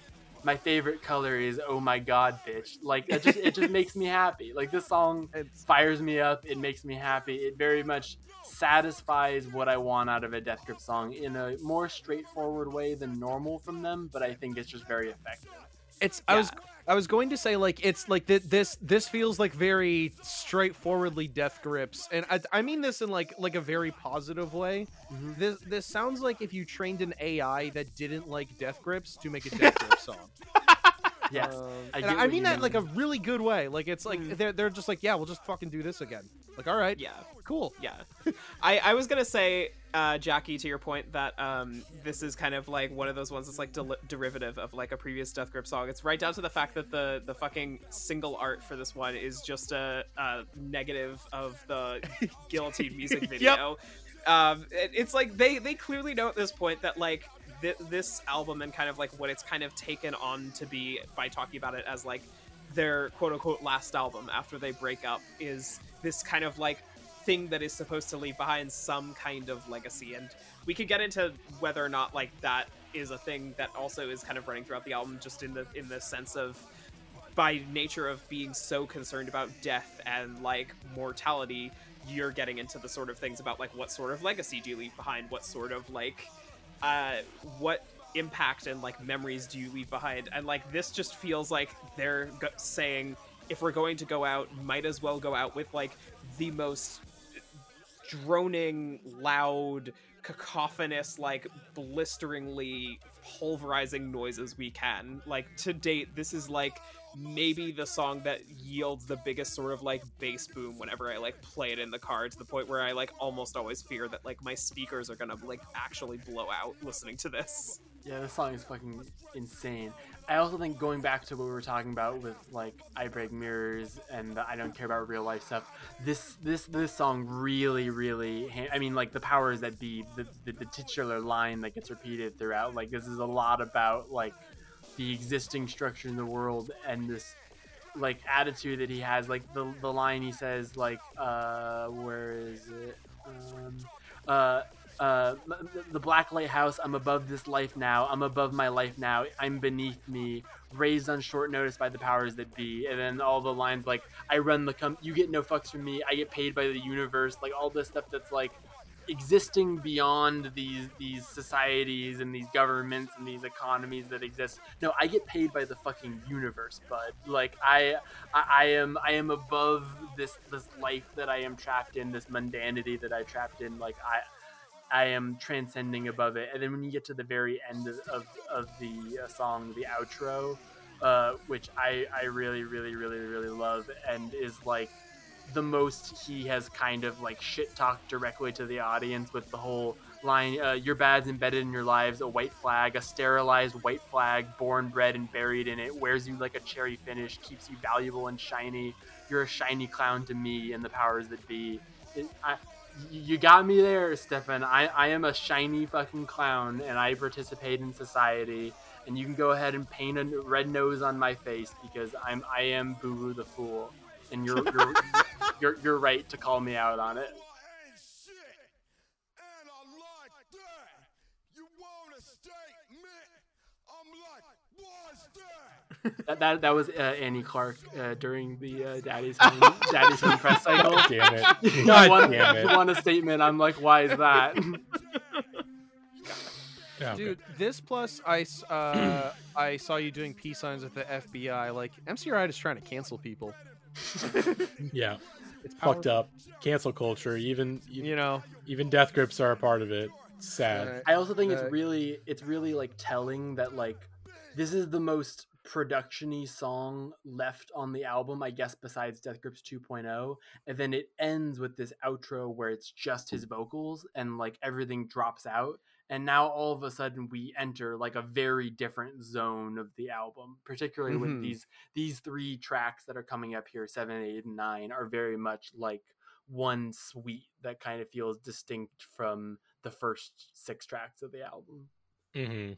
my favorite color is oh my god bitch like it just it just makes me happy like this song fires me up. It makes me happy. It very much satisfies what I want out of a Death Grip song in a more straightforward way than normal from them, but I think it's just very effective. it's I was Yeah. I was going to say like it's like th- this this feels like very straightforwardly death grips and I, I mean this in like like a very positive way. Mhm. This this sounds like if you trained an AI that didn't like death grips to make a death grip song. Yes. Um, I I mean that like a really good way. Like it's like Mm. they're they're just like yeah we'll just fucking do this again. Like all right Yeah. cool. Yeah. I, I was gonna say, uh, Jackie, to your point that um, this is kind of like one of those ones that's like del- derivative of like a previous Death Grip song. It's right down to the fact that the the fucking single art for this one is just a, a negative of the guillotine music video. Um, it- it's like they they clearly know at this point that like thi- this album and kind of like what it's kind of taken on to be by talking about it as like their quote unquote last album after they break up is this kind of like thing that is supposed to leave behind some kind of legacy. And we could get into whether or not like that is a thing that also is kind of running throughout the album just in the in the sense of by nature of being so concerned about death and like mortality you're getting into the sort of things about like what sort of legacy do you leave behind? What sort of like uh what impact and like memories do you leave behind? And like this just feels like they're go- saying if we're going to go out might as well go out with like the most droning loud cacophonous like blisteringly pulverizing noises we can. Like to date this is like maybe the song that yields the biggest sort of like bass boom whenever i like play it in the car to the point where i like almost always fear that like my speakers are gonna like actually blow out listening to this Yeah, this song is fucking insane. I also think going back to what we were talking about with like I break mirrors and I don't care about real life stuff. This this this song really really ha- I mean like the powers that be the, the the titular line that gets repeated throughout. Like this is a lot about like the existing structure in the world and this like attitude that he has like the the line he says like uh where is it? Um uh uh the black lighthouse i'm above this life now. I'm above my life now. I'm beneath me. Raised on short notice by the powers that be. And then all the lines like i run the com you get no fucks from me. I get paid by the universe. Like all this stuff that's like existing beyond these these societies and these governments and these economies that exist. No i get paid by the fucking universe bud. Like i i, I am i am above this this life that i am trapped in this mundanity that i trapped in. Like i I am transcending above it. And then when you get to the very end of, of, of the uh, song, the outro, uh, which I, I really, really, really, really love, and is like the most he has kind of like shit talked directly to the audience with the whole line uh, your bad's embedded in your lives a white flag a sterilized white flag born bred and buried in it wears you like a cherry finish keeps you valuable and shiny you're a shiny clown to me and the powers that be it, I, you got me there, Stefan. I, I am a shiny fucking clown and I participate in society. And you can go ahead and paint a red nose on my face because I'm I am Boo Boo the Fool. And you're you're, you're you're right to call me out on it. Ain't shit. And I like that. You want a statement? I'm like, what's that? That that, that was uh, Annie Clark uh, during the uh, Daddy's Home Daddy's Home press cycle. Damn it. You God want, damn you it. want a statement? I'm like, why is that? Yeah, okay. Dude, this plus I s- uh, I saw you doing peace signs with the FBI. Like MC Ride is trying to cancel people. Yeah. It's Fucked powerful. up. Cancel culture. Even You know, even death grips are a part of it. Sad. uh, I also think it's Uh, really it's really like telling that like this is the most production-y song left on the album, I guess, besides Death Grips 2.0. And then it ends with this outro where it's just his vocals and like everything drops out. And now all of a sudden we enter like a very different zone of the album, particularly Mhm. with these these three tracks that are coming up here, seven, eight, and nine, are very much like one suite that kind of feels distinct from the first six tracks of the album. hmm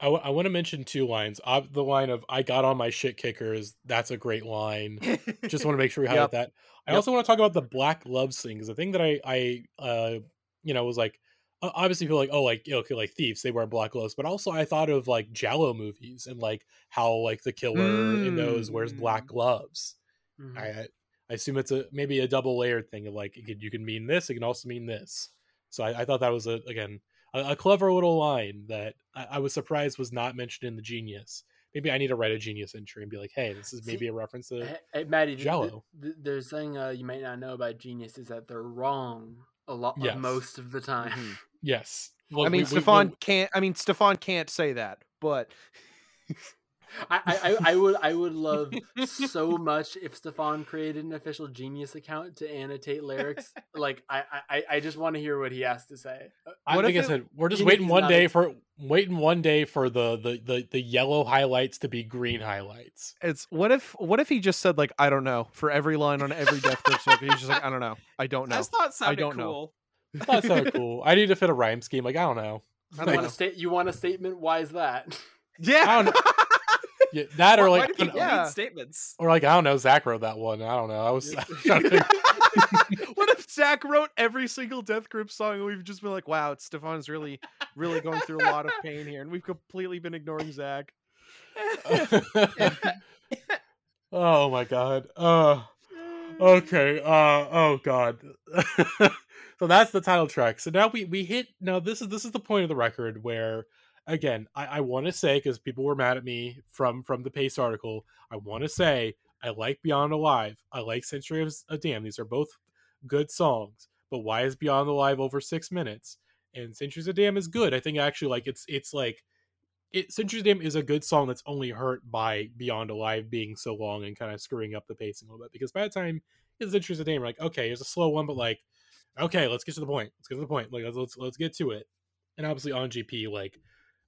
I, w- I want to mention two lines. Uh, the line of "I got on my shit kickers." That's a great line. Just want to make sure we highlight that. I Yep. also want to talk about the black love thing because the thing that I I uh you know was like obviously people are like oh like you know, okay like thieves they wear black gloves but also I thought of like giallo movies and like how like the killer in those wears black Mm. gloves. Mhm. I I assume it's a maybe a double layered thing of like it could, you can mean this it can also mean this. So I, I thought that was a again a, a clever little line that I, I was surprised was not mentioned in the Genius. Maybe I need to write a Genius entry and be like, hey, this is maybe See, a reference to. Hey, hey, Maddie, th- th- Jell-O. th- there's something uh, you might not know about Genius is that they're wrong a lot, Yes. most of the time. Yes. I mean, we- we- Stefan we- can't. I mean, Stefan can't say that, but I, I, I- I would I would love so much if Stefan created an official Genius account to annotate lyrics. Like I I, I just want to hear what he has to say. Uh, I What think I if it- said we're just waiting one day a- for waiting one day for the, the the the yellow highlights to be green highlights. it's what if what if he just said like I don't know for every line on every Death Grip song. He's just like I don't know. I don't know. That's not sounded don't know. Cool. That's so cool. I need to fit a rhyme scheme. Like I don't know. You I don't want know. a state? You want a statement? Why is that? Yeah. I don't Yeah, that or Why- why like do people Yeah. statements? or like I don't know. Zach wrote that one. I don't know. I was trying to think. what if Zach wrote every single Death Grip song and we've just been like, wow, Stefan's really, really going through a lot of pain here, and we've completely been ignoring Zach. oh my god. Uh okay. Uh oh god. So that's the title track. So now we we hit now this is this is the point of the record where again, I, I want to say because people were mad at me from from the Paste article, I want to say I like Beyond Alive. I like Century of a Damn. These are both good songs. But why is Beyond Alive over six minutes? And Centuries of Damn is good. I think actually like it's it's like it Centuries of Damn is a good song that's only hurt by Beyond Alive being so long and kind of screwing up the pacing a little bit. Because by the time it's Centuries of you're like, okay, it's a slow one, but like, okay, let's get to the point. Let's get to the point. Like let's let's, let's get to it. And obviously on GP, like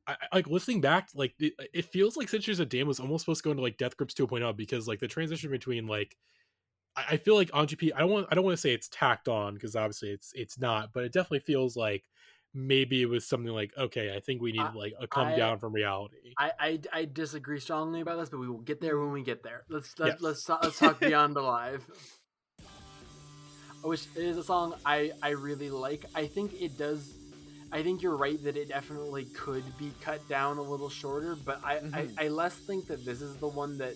I, like listening back, like it, it feels like Centuries of Damn was almost supposed to go into like Death Grips 2.0 because like the transition between like I, I feel like on GP, I don't want I don't want to say it's tacked on because obviously it's it's not, but it definitely feels like maybe it was something like okay, I think we need I- like a come I- down from reality. I, I I disagree strongly about this, but we will get there when we get there. Let's let's Yes. let's, talk, let's talk Beyond Alive. Which is a song I I really like. I think it does. I think you're right that it definitely could be cut down a little shorter, but I, Mhm. I, I less think that this is the one that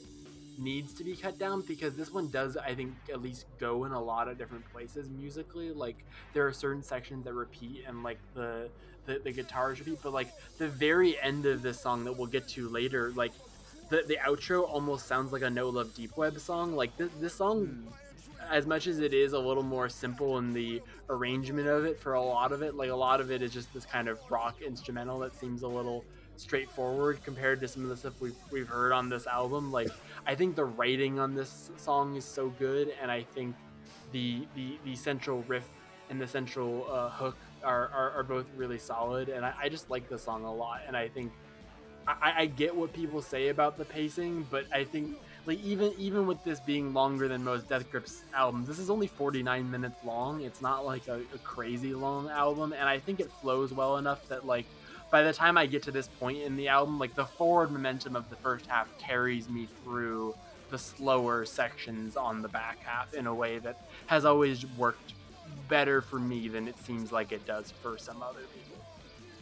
needs to be cut down because this one does I think at least go in a lot of different places musically. Like there are certain sections that repeat and like the the, the guitars repeat, but like the very end of this song that we'll get to later, like the the outro almost sounds like a No Love Deep Web song. Like this this song as much as it is a little more simple in the arrangement of it for a lot of it like a lot of it is just this kind of rock instrumental that seems a little straightforward compared to some of the stuff we've, we've heard on this album. Like i think the writing on this song is so good and i think the the, the central riff and the central uh, hook are, are, are both really solid and I, I just like the song a lot and i think I, I get what people say about the pacing but i think like even even with this being longer than most Death Grips albums, this is only 49 minutes long. It's not like a, a crazy long album, and I think it flows well enough that like by the time I get to this point in the album, like the forward momentum of the first half carries me through the slower sections on the back half in a way that has always worked better for me than it seems like it does for some other people.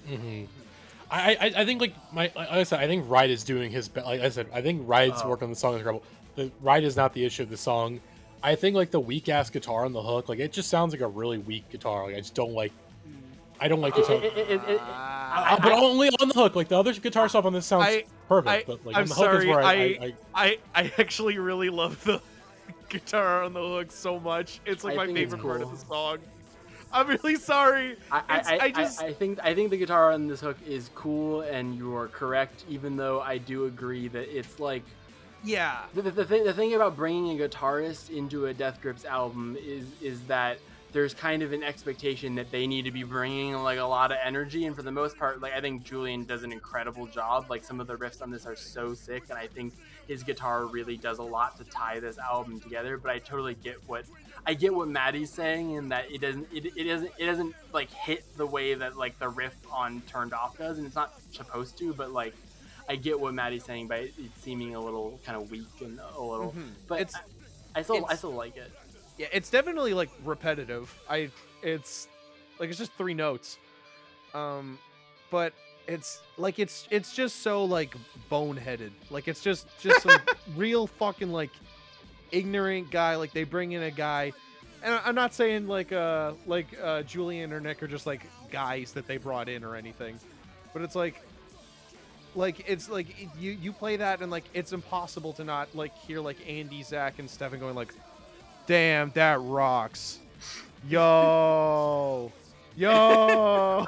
hmm I, I I think like my like I said, I think Ride is doing his best. Like I said, I think Ride's Oh. work on the song is incredible. The Ride is not the issue of the song. I think like the weak ass guitar on the hook, like it just sounds like a really weak guitar. Like I just don't like. I don't like It- guitar, it- it- it- it-. Uh, but only on the hook. Like the other guitar stuff on this sounds I- perfect, I- but like I'm on the hook is sorry, where I, I- I, I, I I actually really love the guitar on the hook so much. It's like I my think it's favorite part of the song. I'm really sorry. I, I, I, I just- I, I think I think the guitar on this hook is cool, and you are correct. Even though I do agree that it's like Yeah. the, the, the thing. The thing about bringing a guitarist into a Death Grips album is is that there's kind of an expectation that they need to be bringing like a lot of energy, and for the most part, like I think Julian does an incredible job. Like some of the riffs on this are so sick, and I think his guitar really does a lot to tie this album together. But I totally get what I get what Maddie's saying in that it doesn't it, it doesn't it doesn't like hit the way that like the riff on Turned Off does, and it's not supposed to. But like I get what Maddie's saying by it seeming a little kind of weak and a little. Mhm. But It's- I, I still I still like it. Yeah, it's definitely like repetitive. I it's like it's just three notes. Um but it's like it's it's just so like boneheaded. Like it's just just some real fucking like ignorant guy like they bring in a guy and I'm not saying like uh like uh Julian or Nick are just like guys that they brought in or anything. But it's like like it's like you you play that and like it's impossible to not like hear like Andy, Zach, and Stefan going like, "Damn, that rocks, yo, yo."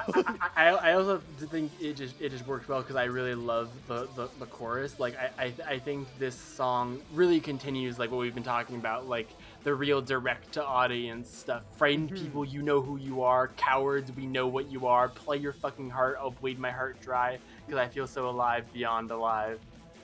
I, I, also think it just it just works well because I really love the, the, the chorus. Like I, I I think this song really continues like what we've been talking about, like the real direct to audience stuff. Frightened Mhm. people, you know who you are. Cowards, we know what you are. Play your fucking heart. I'll bleed my heart dry because I feel so alive beyond alive.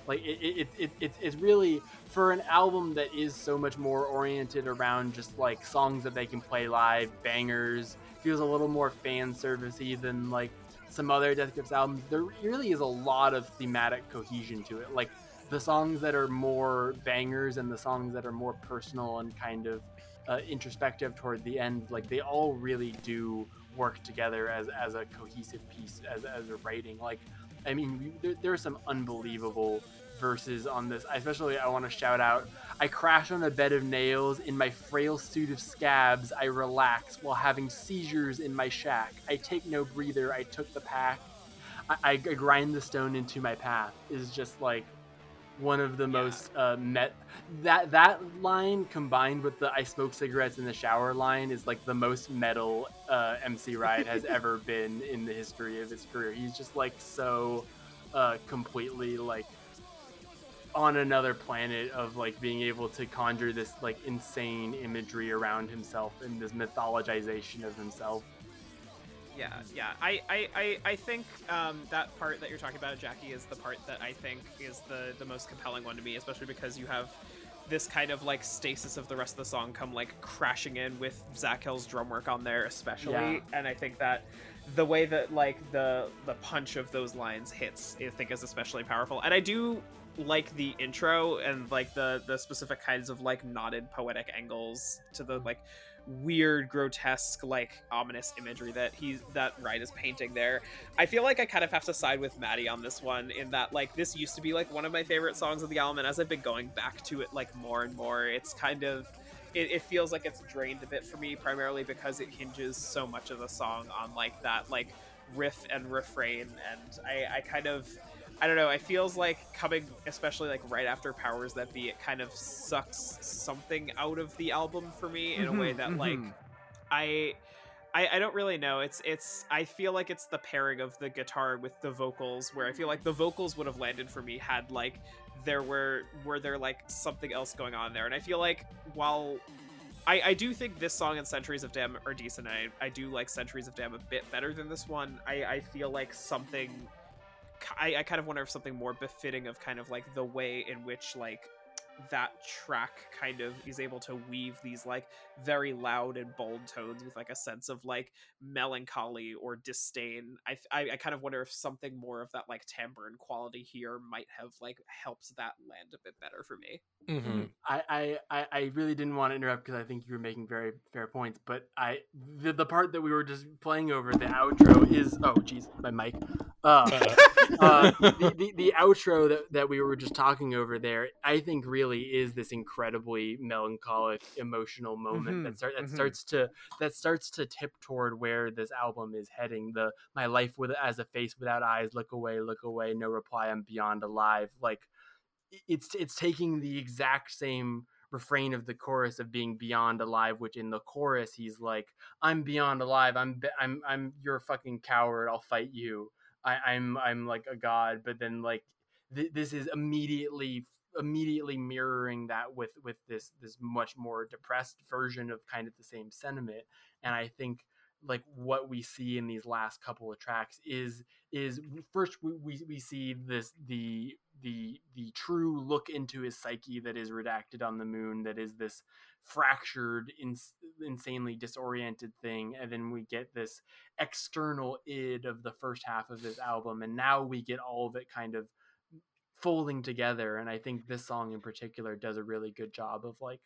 Like it, it, it, it, it's it's really for an album that is so much more oriented around just like songs that they can play live, bangers. Feels a little more fan servicey than like some other Death Grips albums. There really is a lot of thematic cohesion to it. Like the songs that are more bangers and the songs that are more personal and kind of uh, introspective toward the end, like they all really do work together as as a cohesive piece as as a writing. Like I mean, there, there are some unbelievable verses on this. I especially, I want to shout out. I crash on a bed of nails in my frail suit of scabs. I relax while having seizures in my shack. I take no breather. I took the pack. I, I grind the stone into my path. Is just like one of the most uh, met. That that line combined with the I smoke cigarettes in the shower line is like the most metal uh, MC Ride has ever been in the history of his career. He's just like so uh, completely like on another planet of like being able to conjure this like insane imagery around himself and this mythologization of himself. yeah, yeah. I, I, I, I think um, that part that you're talking about, Jackie, is the part that I think is the the most compelling one to me, especially because you have this kind of like stasis of the rest of the song come like crashing in with Zach Hill's drum work on there, especially. Yeah. And I think that the way that like the the punch of those lines hits, I think, is especially powerful. And I do like the intro and like the the specific kinds of like knotted poetic angles to the like weird grotesque like ominous imagery that he's that Ride is painting there. I feel like i kind of have to side with maddie on this one in that like this used to be like one of my favorite songs of the album and as i've been going back to it like more and more it's kind of it, it feels like it's drained a bit for me primarily because it hinges so much of the song on like that like riff and refrain and i i kind of I don't know. It feels like coming, especially like right after Powers That Be, it kind of sucks something out of the album for me in a way Mhm, that like mhm. I, I I don't really know. It's it's I feel like it's the pairing of the guitar with the vocals where I feel like the vocals would have landed for me had like there were were there like something else going on there. And I feel like while I, I do think this song and Centuries of Damn are decent. I, I do like Centuries of Damn a bit better than this one. I, I feel like something I, I kind of wonder if something more befitting of kind of like the way in which like that track kind of is able to weave these like very loud and bold tones with like a sense of like melancholy or disdain I, I i kind of wonder if something more of that like timbre and quality here might have like helped that land a bit better for me Mm-hmm. I, I, I- I really didn't want to interrupt because I think you were making very fair points. But I the, the part that we were just playing over the outro is oh geez my mic. Uh, uh, the, the the outro that, that we were just talking over there, I think really is this incredibly melancholic, emotional moment Mhm, that start that mhm. starts to that starts to tip toward where this album is heading. The my life with as a face without eyes, look away, look away, no reply, I'm beyond alive. Like it's it's taking the exact same refrain of the chorus of being beyond alive which in the chorus he's like i'm beyond alive i'm be- i'm i'm you're a fucking coward i'll fight you I, i'm i'm like a god but then like th- this is immediately immediately mirroring that with with this this much more depressed version of kind of the same sentiment. And i think like what we see in these last couple of tracks is is first we, we, we see this the the the true look into his psyche that is redacted on the moon that is this fractured ins- insanely disoriented thing and then we get this external id of the first half of this album and now we get all of it kind of folding together and i think this song in particular does a really good job of like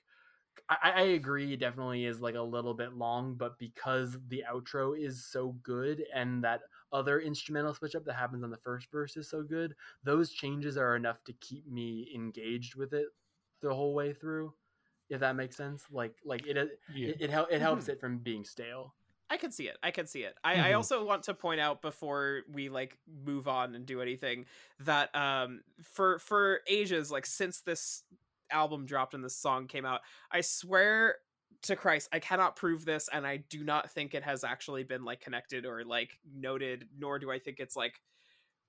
I, I agree definitely is like a little bit long but because the outro is so good and that other instrumental switch up that happens on the first verse is so good those changes are enough to keep me engaged with it the whole way through if that makes sense like like it it, yeah. it, hel- it helps it from being stale I can see it. I can see it. I, I Mhm. also want to point out before we like move on and do anything that um for for ages like since this album dropped and this song came out, I swear to Christ, I cannot prove this and I do not think it has actually been like connected or like noted, nor do I think it's like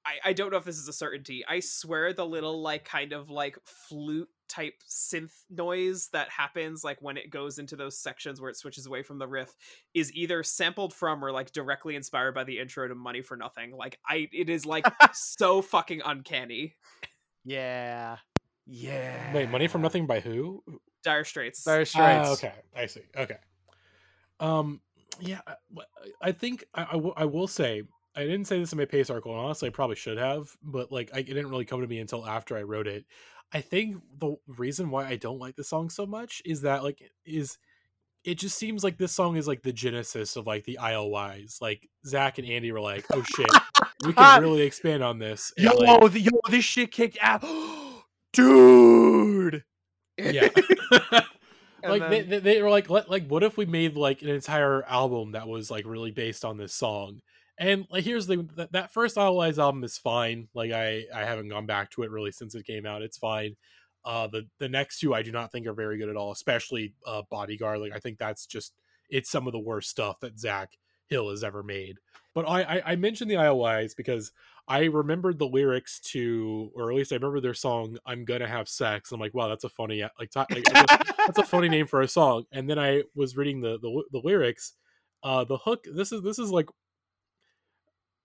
I, I don't know if this is a certainty. I swear the little like kind of like flute type synth noise that happens like when it goes into those sections where it switches away from the riff is either sampled from or like directly inspired by the intro to Money for Nothing. Like I it is like so fucking uncanny. Yeah. Yeah. Wait, money from nothing by who? Dire Straits. Dire Ah, Straits. okay, I see. Okay. Um, yeah, I- I think I, I, will, will say I didn't say this in my Paste article, and honestly, I probably should have, but like, I, it didn't really come to me until after I wrote it. I think the reason why I don't like the song so much is that like is it just seems like this song is like the genesis of like the ILYs. Like Zach and Andy were like, "Oh shit, we can really expand on this." and, Yo, like, the, yo, this shit kicked out. Dude. yeah. Like they, then- they, they were like let, like what if we made like an entire album that was like really based on this song and like here's the that, that first ILYs album is fine like i i haven't gone back to it really since it came out it's fine uh the the next two i do not think are very good at all especially uh bodyguard like i think that's just it's some of the worst stuff that zach hill has ever made but i i, I mentioned the ILYs because I remembered the lyrics to, or at least I remember their song "I'm Gonna Have Sex." I'm like, wow, that's a funny, like, like that's, a, that's a funny name for a song. And then I was reading the the, the lyrics. Uh, the hook. This is this is like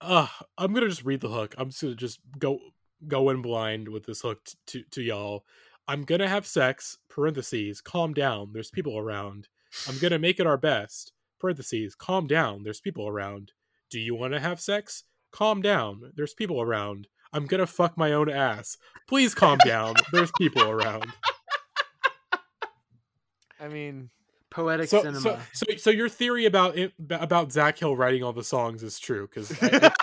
uh, I'm gonna just read the hook. I'm just gonna just go go in blind with this hook to to y'all. I'm gonna have sex. Parentheses. Calm down. There's people around. I'm gonna make it our best. Parentheses. Calm down. There's people around. Do you want to have sex? Calm down. There's people around. I'm gonna fuck my own ass. Please calm down. There's people around. I mean, Poetic So, cinema. so, so, so your theory about it, about Zach Hill writing all the songs is true because I,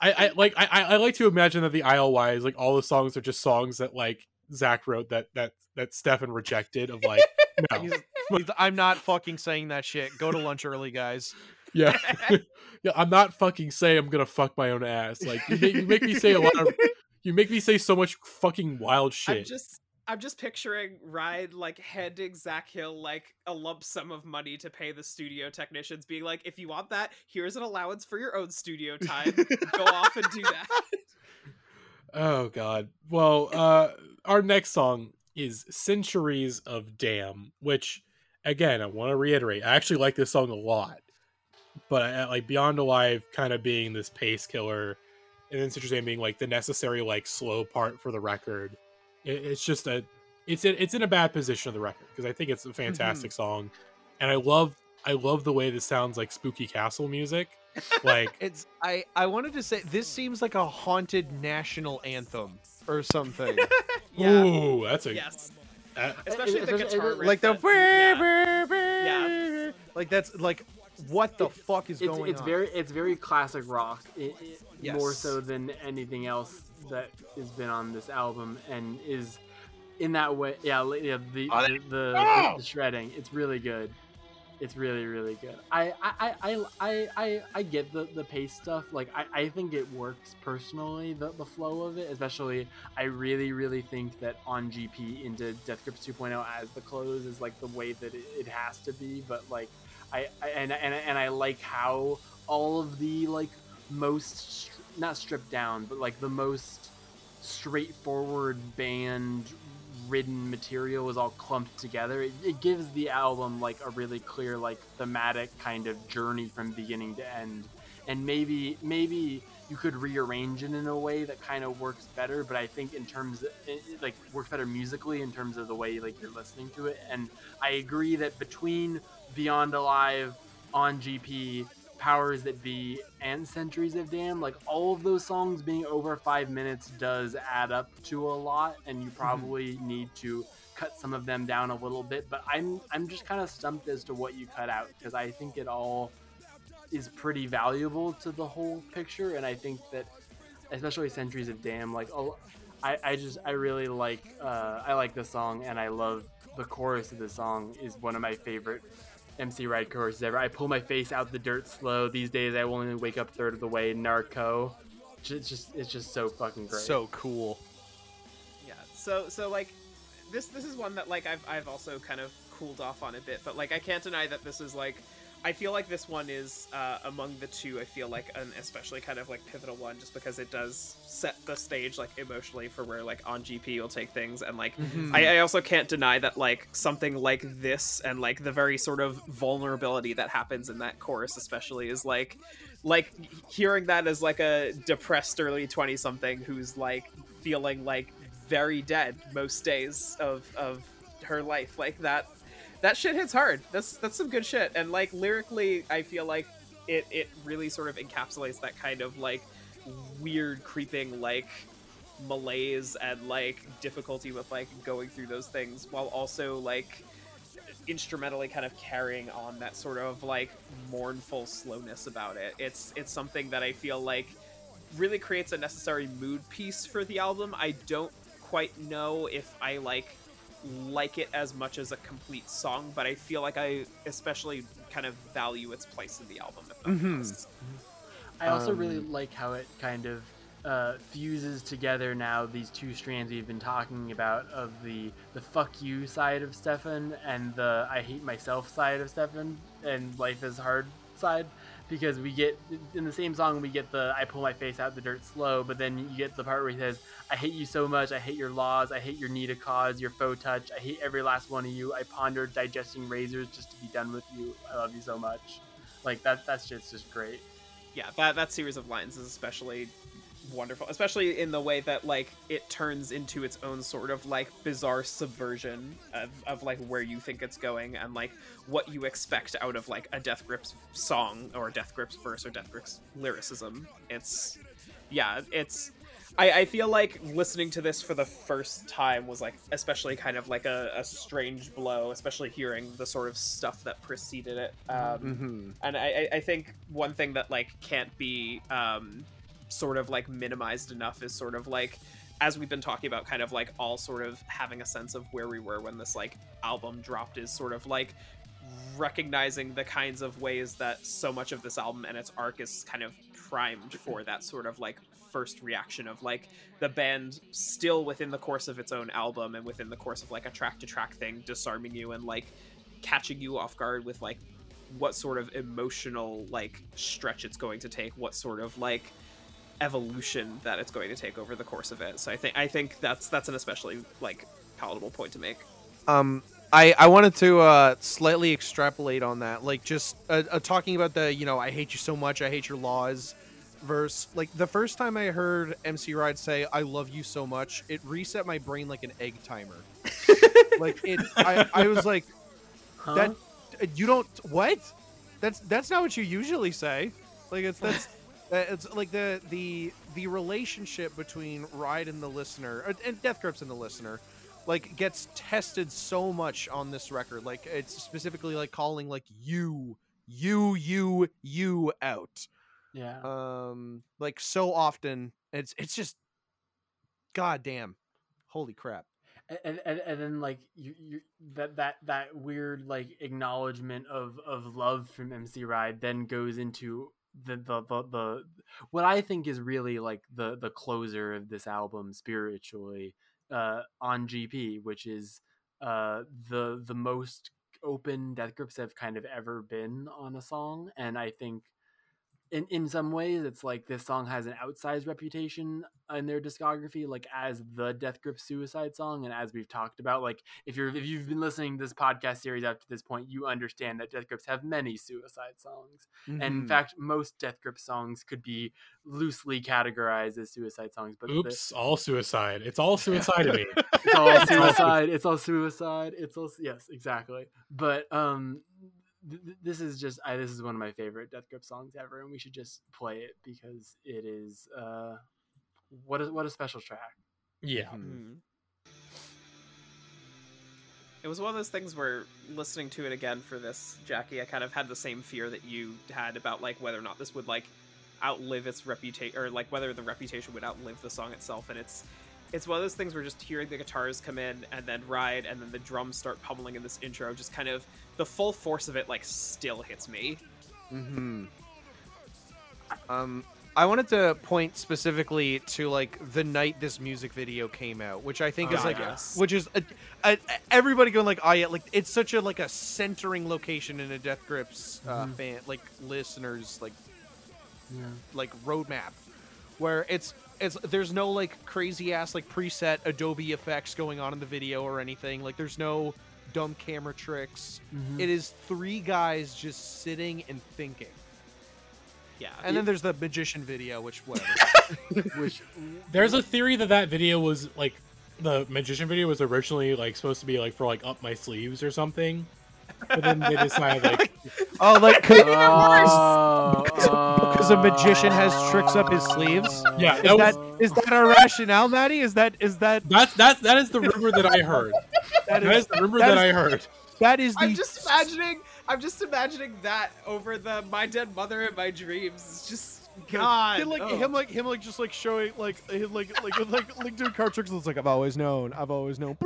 I, I like I, I I like to imagine that the ILY is like all the songs are just songs that like Zach wrote that that that Stefan rejected of like no he's, he's- I'm not fucking saying that shit. Go to lunch early, guys. yeah yeah I'm not fucking saying I'm gonna fuck my own ass like you make, you make me say a lot of you make me say so much fucking wild shit I'm just I'm just picturing Ride like handing Zach Hill like a lump sum of money to pay the studio technicians, being like, if you want that, here's an allowance for your own studio time. Go off and do that. Oh god. Well, uh our next song is Centuries of Damn, which again, I want to reiterate, I actually like this song a lot. But like Beyond Alive kind of being this pace killer and then of Damn being like the necessary like slow part for the record. It, it's just a it's in, it's in a bad position of the record because I think it's a mm-hmm. fantastic song and I love I love the way this sounds like spooky castle music. Like It's I I wanted to say this seems like a haunted national anthem or something. yeah. ooh, that's a Yes. that- Especially the Especially- guitar riff. like the that- Yeah. like that's like what the fuck is it's, going it's on? very it's very classic rock it, it- more so than anything else that has been on this album and is in that way yeah, yeah the Are the, the, Oh! the shredding it's really good. It's really really good. I I, I, I, I, I, I get the, the pace stuff like I, I think it works personally the, the flow of it especially I really really think that on GP into Death Grips 2.0 as the close is like the way that it, it has to be but like I, I and, and and I like how all of the like most not stripped down, but like the most straightforward band ridden material is all clumped together. It, it gives the album like a really clear like thematic kind of journey from beginning to end. And maybe maybe you could rearrange it in a way that kind of works better, but I think in terms of, it, like works better musically in terms of the way like you're listening to it. And I agree that between Beyond Alive, on GP, Powers That Be, and Centuries of Damn, like all of those songs being over five minutes does add up to a lot, and you probably need to cut some of them down a little bit. But I'm I'm just kind of stumped as to what you cut out because I think it all is pretty valuable to the whole picture, and I think that especially Centuries of Damn, like oh, I I just I really like uh, I like the song, and I love the chorus of the song is one of my favorite MC Ride choruses ever. I pull my face out the dirt slow. These days I only wake up third of the way. Narco. It's just it's just so fucking great. so cool. Yeah. So so like this this is one that like I've I've also kind of cooled off on a bit, but like I can't deny that this is like I feel like this one is uh, among the two. I feel like an especially kind of like pivotal one, just because it does set the stage like emotionally for where like on GP will take things, and like I, I also can't deny that like something like this and like the very sort of vulnerability that happens in that chorus, especially, is like like hearing that as like a depressed early twenty something who's like feeling like very dead most days of of her life, like that that shit hits hard. That's that's some good shit. And like lyrically, I feel like it it really sort of encapsulates that kind of like weird creeping like malaise and like difficulty with like going through those things while also like instrumentally kind of carrying on that sort of like mournful slowness about it. It's it's something that I feel like really creates a necessary mood piece for the album. I don't quite know if I like like it as much as a complete song, but I feel like I especially kind of value its place in the album. If that Mhm. I also really Um, like how it kind of uh, fuses together now these two strands we've been talking about of the the fuck you side of Stefan and the I hate myself side of Stefan and life is hard side because we get in the same song we get the I pull my face out the dirt slow but then you get the part where he says I hate you so much I hate your laws I hate your need a cause your faux touch I hate every last one of you I ponder digesting razors just to be done with you I love you so much. Like that that's just just great. Yeah, that that series of lines is especially wonderful, especially in the way that like it turns into its own sort of like bizarre subversion of, of like where you think it's going and like what you expect out of like a Death Grips song or Death Grips verse or Death Grips lyricism. It's yeah, it's I, I feel like listening to this for the first time was like especially kind of like a, a strange blow, especially hearing the sort of stuff that preceded it. Um, Mm-hmm. and I, I- I think one thing that like can't be um, sort of like minimized enough is sort of like as we've been talking about kind of like all sort of having a sense of where we were when this like album dropped is sort of like recognizing the kinds of ways that so much of this album and its arc is kind of primed for that sort of like first reaction of like the band still within the course of its own album and within the course of like a track to track thing disarming you and like catching you off guard with like what sort of emotional like stretch it's going to take what sort of like evolution that it's going to take over the course of it so i think i think that's that's an especially like palatable point to make Um, I I wanted to uh slightly extrapolate on that, like just uh, uh, talking about the you know I hate you so much, I hate your laws verse. Like the first time I heard MC Ride say I love you so much, it reset my brain like an egg timer. like it, I I was like Huh? that. uh, You don't what? That's that's not what you usually say. Like it's that's. Uh, it's like the the the relationship between Ride and the listener, uh, and Death Grips and the listener, like gets tested so much on this record. Like it's specifically like calling like you, you, you, you out. yeah. Um, like so often. It's it's just, god damn, holy crap. and and, and then like you, you that that that weird like acknowledgement of of love from MC Ride then goes into the the the, the what I think is really like the the closer of this album spiritually uh on GP which is uh the the most open Death Grips have kind of ever been on a song. And I think in in some ways it's like this song has an outsized reputation in their discography like as the death grip suicide song and as we've talked about like if you're if you've been listening to this podcast series up to this point you understand that death grips have many suicide songs and in Mhm. fact most death grip songs could be loosely categorized as suicide songs but the- Oops, all suicide. It's all suicide to me. it's all suicide it's all suicide it's all yes exactly but um th- th- this is just I, this is one of my favorite death grip songs ever and we should just play it because it is uh what a what a special track Yeah. Mhm. It was one of those things where listening to it again for this, Jackie, I kind of had the same fear that you had about like whether or not this would like outlive its reputation or like whether the reputation would outlive the song itself. And it's it's one of those things where just hearing the guitars come in and then ride and then the drums start pummeling in this intro, just kind of the full force of it like still hits me. hmm Um, I wanted to point specifically to like the night this music video came out, which I think Oh, is like, yes. which is a, a, everybody going like, oh yeah, like it's such a like a centering location in a Death Grips uh, Mhm. fan, like listeners, like yeah like roadmap, where it's it's there's no like crazy ass like preset Adobe effects going on in the video or anything. Like there's no dumb camera tricks. Mm-hmm. It is three guys just sitting and thinking. Yeah. And then there's the magician video, which whatever. which There's a theory that that video was like the magician video was originally like supposed to be like for like up my sleeves or something, but then they decided like oh, like Oh, because a magician has tricks up his sleeves. yeah, Is that that was is that our rationale, Maddie? Is that is that that's that's that is the rumor that I heard. that That is is the rumor that that is- I heard. that is the I'm just imagining I'm just imagining that over the my dead mother in my dreams. It's just God. him like oh. him like him like just like showing like him like like like like doing card tricks. It's like I've always known. I've always known.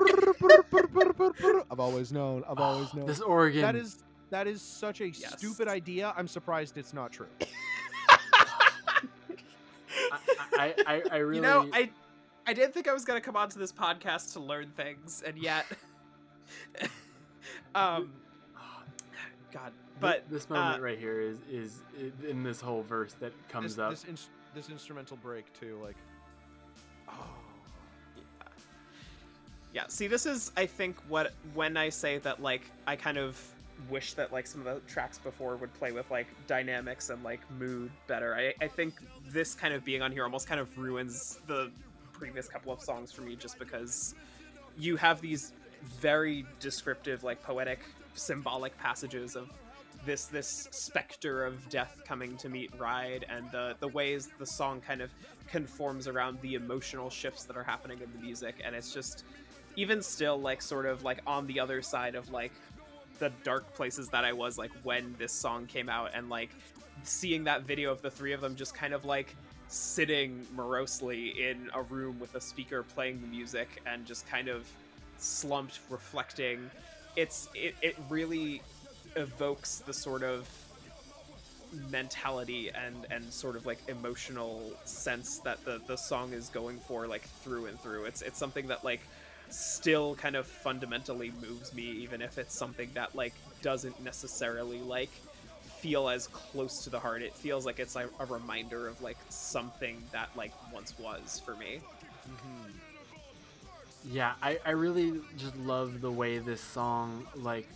I've always known. I've always known. this organ That is that is such a Yes. stupid idea. I'm surprised it's not true. I, I, I, I really You know, I I didn't think I was gonna come onto this podcast to learn things, and yet, um, God. But this moment uh, right here is is in this whole verse that comes this, up. This, ins- this instrumental break too, like. Oh. yeah. yeah, see, this is I think what when I say that like I kind of wish that like some of the tracks before would play with like dynamics and like mood better. I, I think this kind of being on here almost kind of ruins the previous couple of songs for me just because you have these very descriptive, like poetic, symbolic passages of this this specter of death coming to meet Ride and the the ways the song kind of conforms around the emotional shifts that are happening in the music. And it's just even still like sort of like on the other side of like the dark places that I was like when this song came out. And like seeing that video of the three of them just kind of like sitting morosely in a room with a speaker playing the music and just kind of slumped reflecting it's it, it really evokes the sort of mentality and and sort of like emotional sense that the the song is going for like through and through. It's it's something that like still kind of fundamentally moves me even if it's something that like doesn't necessarily like feel as close to the heart. It feels like it's like a reminder of like something that like once was for me mm-hmm. Yeah, I, I really just love the way this song, like,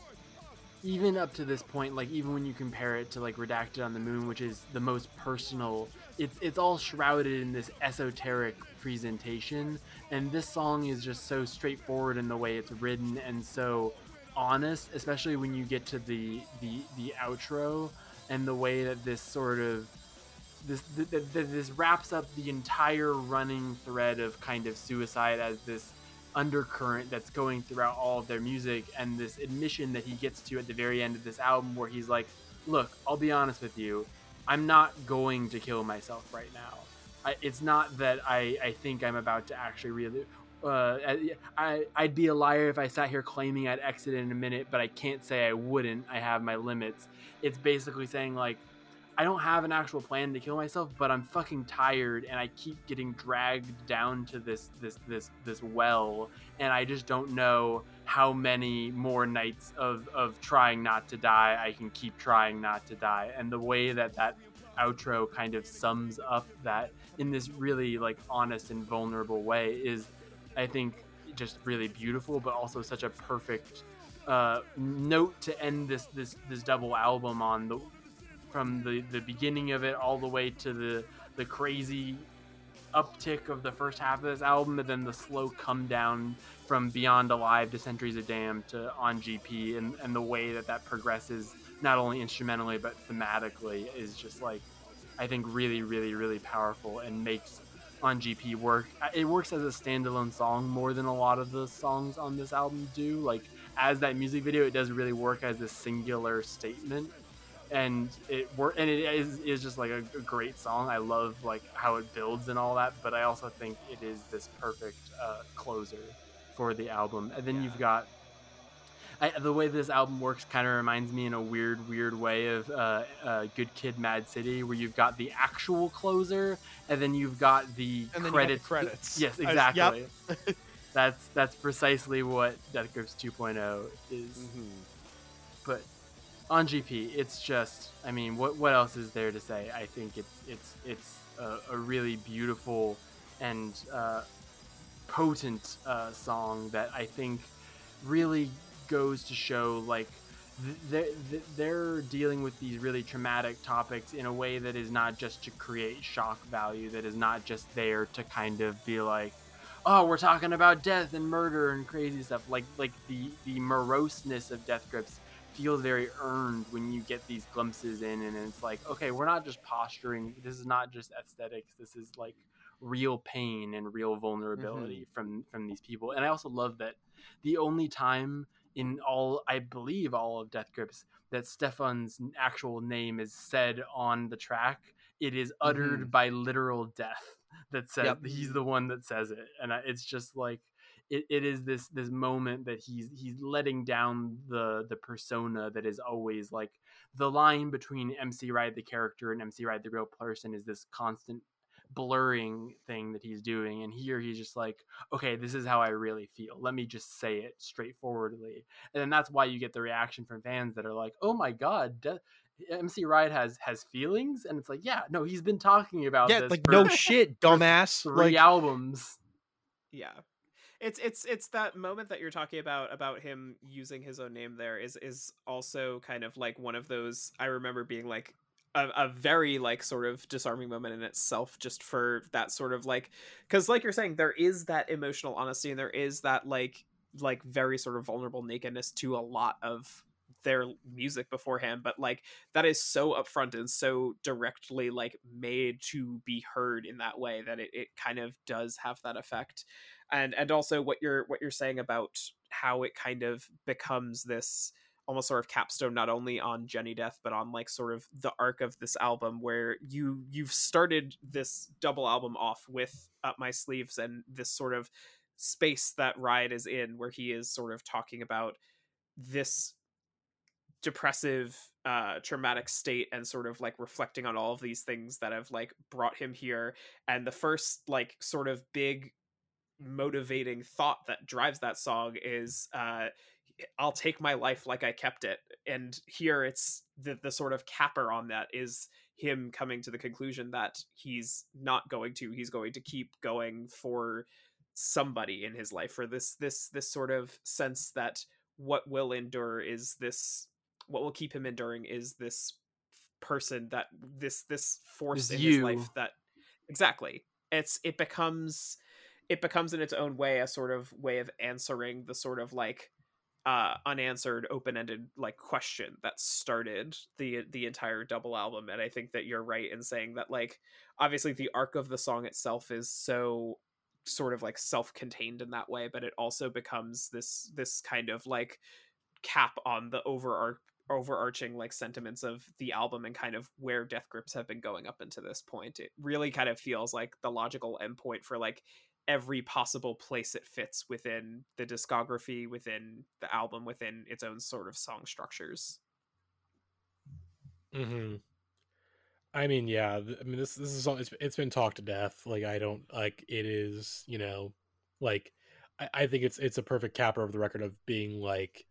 even up to this point, like, even when you compare it to, like, Redacted on the Moon, which is the most personal, it's, it's all shrouded in this esoteric presentation. And this song is just so straightforward in the way it's written and so honest, especially when you get to the, the, the outro and the way that this sort of this th- th- th- this wraps up the entire running thread of kind of suicide as this undercurrent that's going throughout all of their music and this admission that he gets to at the very end of this album where he's like look i'll be honest with you i'm not going to kill myself right now I, it's not that I, I think i'm about to actually really uh, I, I'd be a liar if I sat here claiming I'd exit in a minute, but I can't say I wouldn't. I have my limits. It's basically saying, like, I don't have an actual plan to kill myself, but I'm fucking tired and I keep getting dragged down to this this this this well and I just don't know how many more nights of of trying not to die I can keep trying not to die. And the way that that outro kind of sums up that in this really like honest and vulnerable way is I think just really beautiful but also such a perfect uh, note to end this this this double album on the from the the beginning of it all the way to the the crazy uptick of the first half of this album and then the slow come down from beyond alive to centuries of damn to on gp and and the way that that progresses not only instrumentally but thematically is just like i think really really really powerful and makes on gp work. Uh, it works as a standalone song more than a lot of the songs on this album do. Like as that music video it does really work as a singular statement and it work and it is, is just like a, a great song i love like how it builds and all that but i also think it is this perfect uh, closer for the album and then you've got I, the way this album works kind of reminds me in a weird weird way of uh, uh, good kid mad city where you've got the actual closer and then you've got the And then you got the credits credits. yes just- yep. exactly that's that's precisely what death grips 2.0 is Mm-hmm. On GP, it's just I mean, what what else is there to say? I think it's it's it's a, a really beautiful and uh, potent uh, song that I think really goes to show like th- they're, th- they're dealing with these really traumatic topics in a way that is not just to create shock value that is not just there to kind of be like oh we're talking about death and murder and crazy stuff like like the the moroseness of death grips feels very earned when you get these glimpses in and it's like okay we're not just posturing this is not just aesthetics this is like real pain and real vulnerability mm-hmm. from from these people. And i also love that the only time in all i believe all of death grips that stefan's actual name is said on the track it is uttered mm-hmm. by literal death that says Yep. he's the one that says it. And I, it's just like it, it is this this moment that he's he's letting down the the persona that is always like the line between MC Ride the character and MC Ride the real person is this constant blurring thing that he's doing and here he's just like okay this is how I really feel. Let me just say it straightforwardly. And then that's why you get the reaction from fans that are like oh my god De- MC Ride has has feelings? And it's like yeah no he's been talking about Yeah, this like no shit, dumbass. three Like, albums. Yeah it's it's it's that moment that you're talking about about him using his own name there is is also kind of like one of those i remember being like a, a very like sort of disarming moment in itself just for that sort of like because like you're saying there is that emotional honesty and there is that like like very sort of vulnerable nakedness to a lot of their music beforehand but like that is so upfront and so directly like made to be heard in that way that it, it kind of does have that effect and and also what you're what you're saying about how it kind of becomes this almost sort of capstone not only on Jenny Death but on like sort of the arc of this album where you you've started this double album off with up my sleeves and this sort of space that Ride is in where he is sort of talking about this depressive uh traumatic state and sort of like reflecting on all of these things that have like brought him here. And the first like sort of big motivating thought that drives that song is uh I'll take my life like I kept it. And here it's the the sort of capper on that is him coming to the conclusion that he's not going to. He's going to keep going for somebody in his life for this this this sort of sense that what will endure is this what will keep him enduring is this person that this this force This in his life that exactly it's it becomes it becomes in its own way a sort of way of answering the sort of like uh unanswered open-ended like question that started the the entire double album. And i think that you're right in saying that like obviously the arc of the song itself is so sort of like self-contained in that way but it also becomes this this kind of like cap on the overarch overarching like sentiments of the album and kind of where death grips have been going up into this point. It really kind of feels like the logical endpoint for like every possible place it fits within the discography within the album within its own sort of song structures hmm I mean, yeah. I mean, this this is all. It's, it's been talked to death. Like, I don't like. It is, you know, like I, I think it's it's a perfect capper of the record of being like,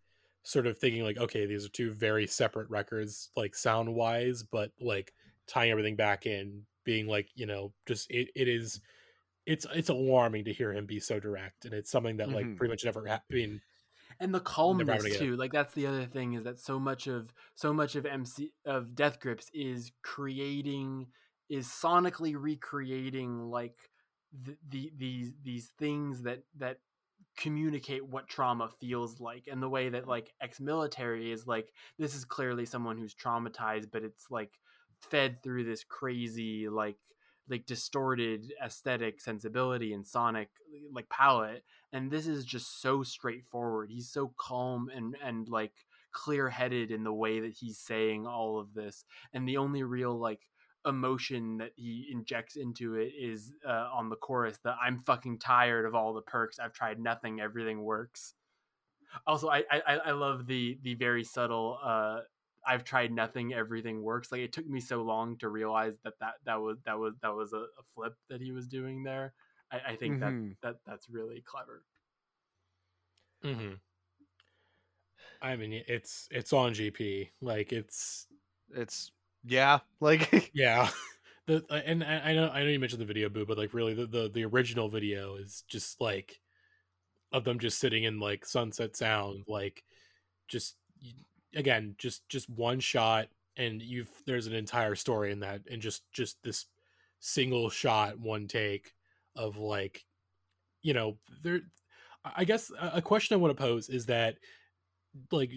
sort of thinking like, okay, these are two very separate records, like sound wise, but like tying everything back in, being like, you know, just it, it is. It's it's alarming to hear him be so direct, and it's something that like Mhm. pretty much never. Ha- I mean, and the calmness again. too like that's the other thing is that so much of so much of mc of death grips is creating is sonically recreating like the, the these these things that that communicate what trauma feels like and the way that like exmilitary is like this is clearly someone who's traumatized but it's like fed through this crazy like like distorted aesthetic sensibility and sonic like palette and this is just so straightforward. He's so calm and and like clear-headed in the way that he's saying all of this and the only real like emotion that he injects into it is uh, on the chorus that i'm fucking tired of all the perks. I've tried nothing. Everything works. Also i i, I love the the very subtle uh I've tried nothing. Everything works. Like it took me so long to realize that that, that was that was that was a, a flip that he was doing there. I, I think Mhm. that that that's really clever. Mm-hmm. I mean, it's it's on GP. Like it's It's yeah, like Yeah. The uh, and I I know I know you mentioned the video boo, but like really the, the the original video is just like of them just sitting in like sunset sound, like just y- again, just just one shot and you've there's an entire story in that and just just this single shot, one take of like you know, there I guess a question I want to pose is that like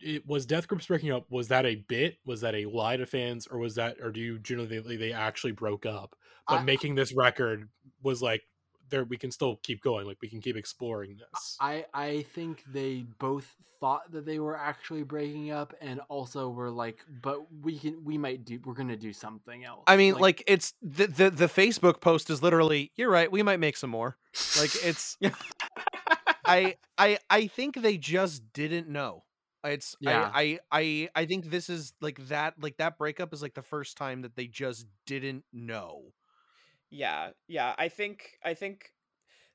it was death grips breaking up was that a bit? Was that a lie to fans or was that or do you generally think they actually broke up? But I- making this record was like there we can still keep going like we can keep exploring this I I think they both thought that they were actually breaking up, and also were like, but we can we might do we're gonna do something else. I mean, like, it's the, the the Facebook post is literally, "You're right, we might make some more." Like it's, I I I think they just didn't know. It's Yeah. I, I I I think this is like that like that breakup is like the first time that they just didn't know. Yeah yeah i think i think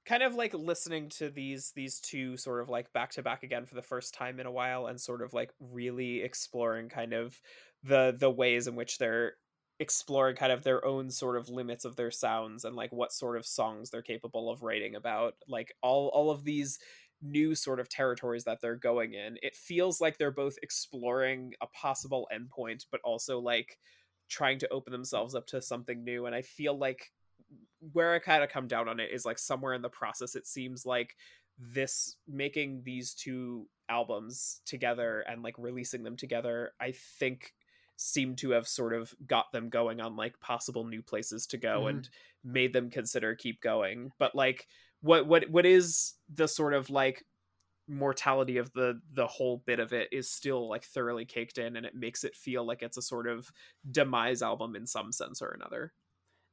kind of like listening to these these two sort of like back to back again for the first time in a while and sort of like really exploring kind of the the ways in which they're exploring kind of their own sort of limits of their sounds and like what sort of songs they're capable of writing about like all all of these new sort of territories that they're going in. It feels like they're both exploring a possible endpoint but also like trying to open themselves up to something new and i feel like where i kind of come down on it is like somewhere in the process it seems like this making these two albums together and like releasing them together i think seem to have sort of got them going on like possible new places to go Mhm. and made them consider keep going but like what what what is the sort of like mortality of the the whole bit of it is still like thoroughly caked in and it makes it feel like it's a sort of demise album in some sense or another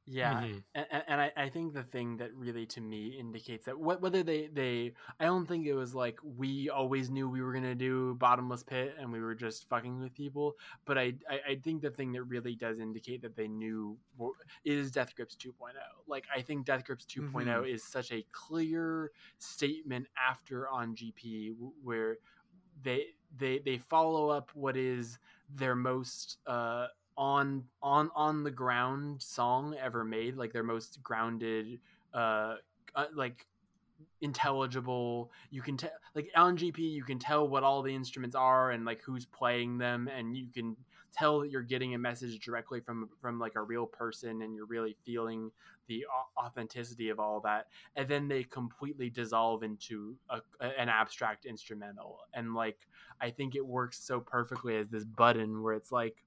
Yeah, Mhm. and, and I, I think the thing that really to me indicates that wh- whether they they I don't think it was like we always knew we were gonna do bottomless pit and we were just fucking with people, but I I, I think the thing that really does indicate that they knew is Death Grips 2.0. Like I think Death Grips 2 is such a clear statement after on GP where they they they follow up what is their most uh on on on the ground song ever made like their most grounded uh, uh like intelligible you can tell like on gp you can tell what all the instruments are and like who's playing them and you can tell that you're getting a message directly from from like a real person and you're really feeling the authenticity of all that and then they completely dissolve into a, an abstract instrumental and like i think it works so perfectly as this button where it's like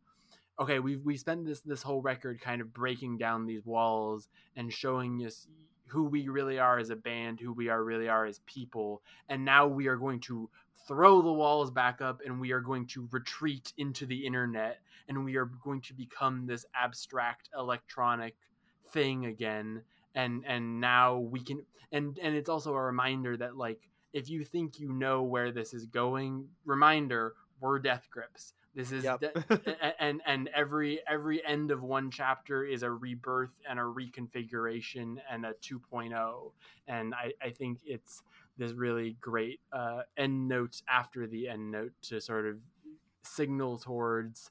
okay we've we spent this this whole record kind of breaking down these walls and showing us who we really are as a band who we are really are as people and now we are going to throw the walls back up and we are going to retreat into the internet and we are going to become this abstract electronic thing again. And and now we can and and it's also a reminder that like if you think you know where this is going reminder we're death grips. This is Yep. de- and and every every end of one chapter is a rebirth and a reconfiguration and a 2.0 and i i think it's this really great uh end note after the end note to sort of signal towards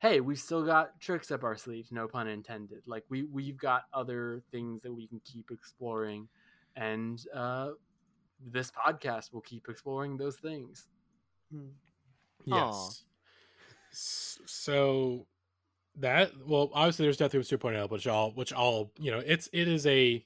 hey we've still got tricks up our sleeves no pun intended. Like we we've got other things that we can keep exploring. And uh this podcast will keep exploring those things Yes. S- So that well, obviously there's Death Grips 2.0, which all which all you know, it's it is a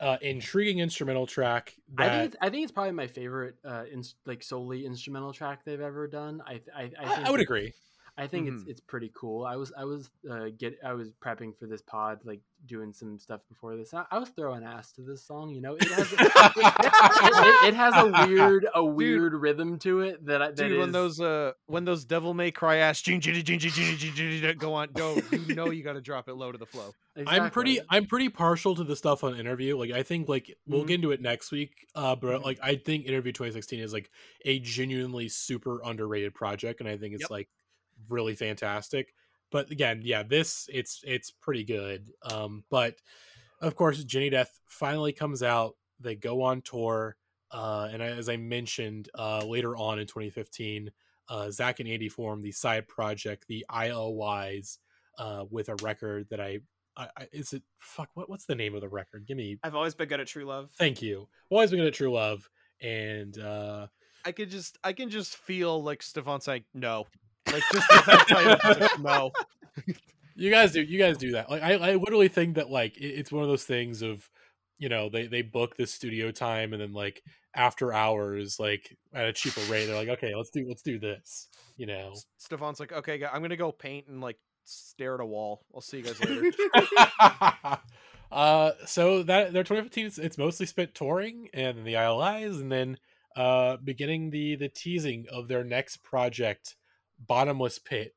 uh, intriguing instrumental track I think it's, I think it's probably my favorite uh in, like solely instrumental track they've ever done. I I, I, I, think I would agree. I think mm-hmm. it's it's pretty cool. I was I was uh, get I was prepping for this pod, like doing some stuff before this. I, I was throwing ass to this song. You know, it has, it, it, has a weird a weird dude, rhythm to it that I that dude, is... when those uh when those Devil May Cry ass go on go you know you got to drop it low to the flow. Exactly. I'm pretty I'm pretty partial to the stuff on interview. Like I think like we'll mm-hmm. get into it next week. Uh, but mm-hmm. like I think Interview 2016 is like a genuinely super underrated project, and I think it's yep. like really fantastic. But again, yeah, this it's it's pretty good. Um but of course Jenny Death finally comes out. They go on tour uh and as I mentioned uh later on in 2015 uh Zach and Andy formed the side project, the ILYs uh with a record that I I, I, is it fuck? What what's the name of the record? Give me. i've always been good at true love Thank you. Always been good at True Love, and uh I could just I can just feel like Stefan saying no. Like just with that title, just no. you guys do you guys do that. Like I, I literally think that like it, it's one of those things of, you know, they they book this studio time and then like after hours, like at a cheaper rate, they're like, okay, let's do let's do this. You know. S- Stefan's like, okay, I'm gonna go paint and like stare at a wall. I'll see you guys later. uh, so that their 2015, it's, it's mostly spent touring and the ILYs, and then uh, beginning the the teasing of their next project, Bottomless Pit,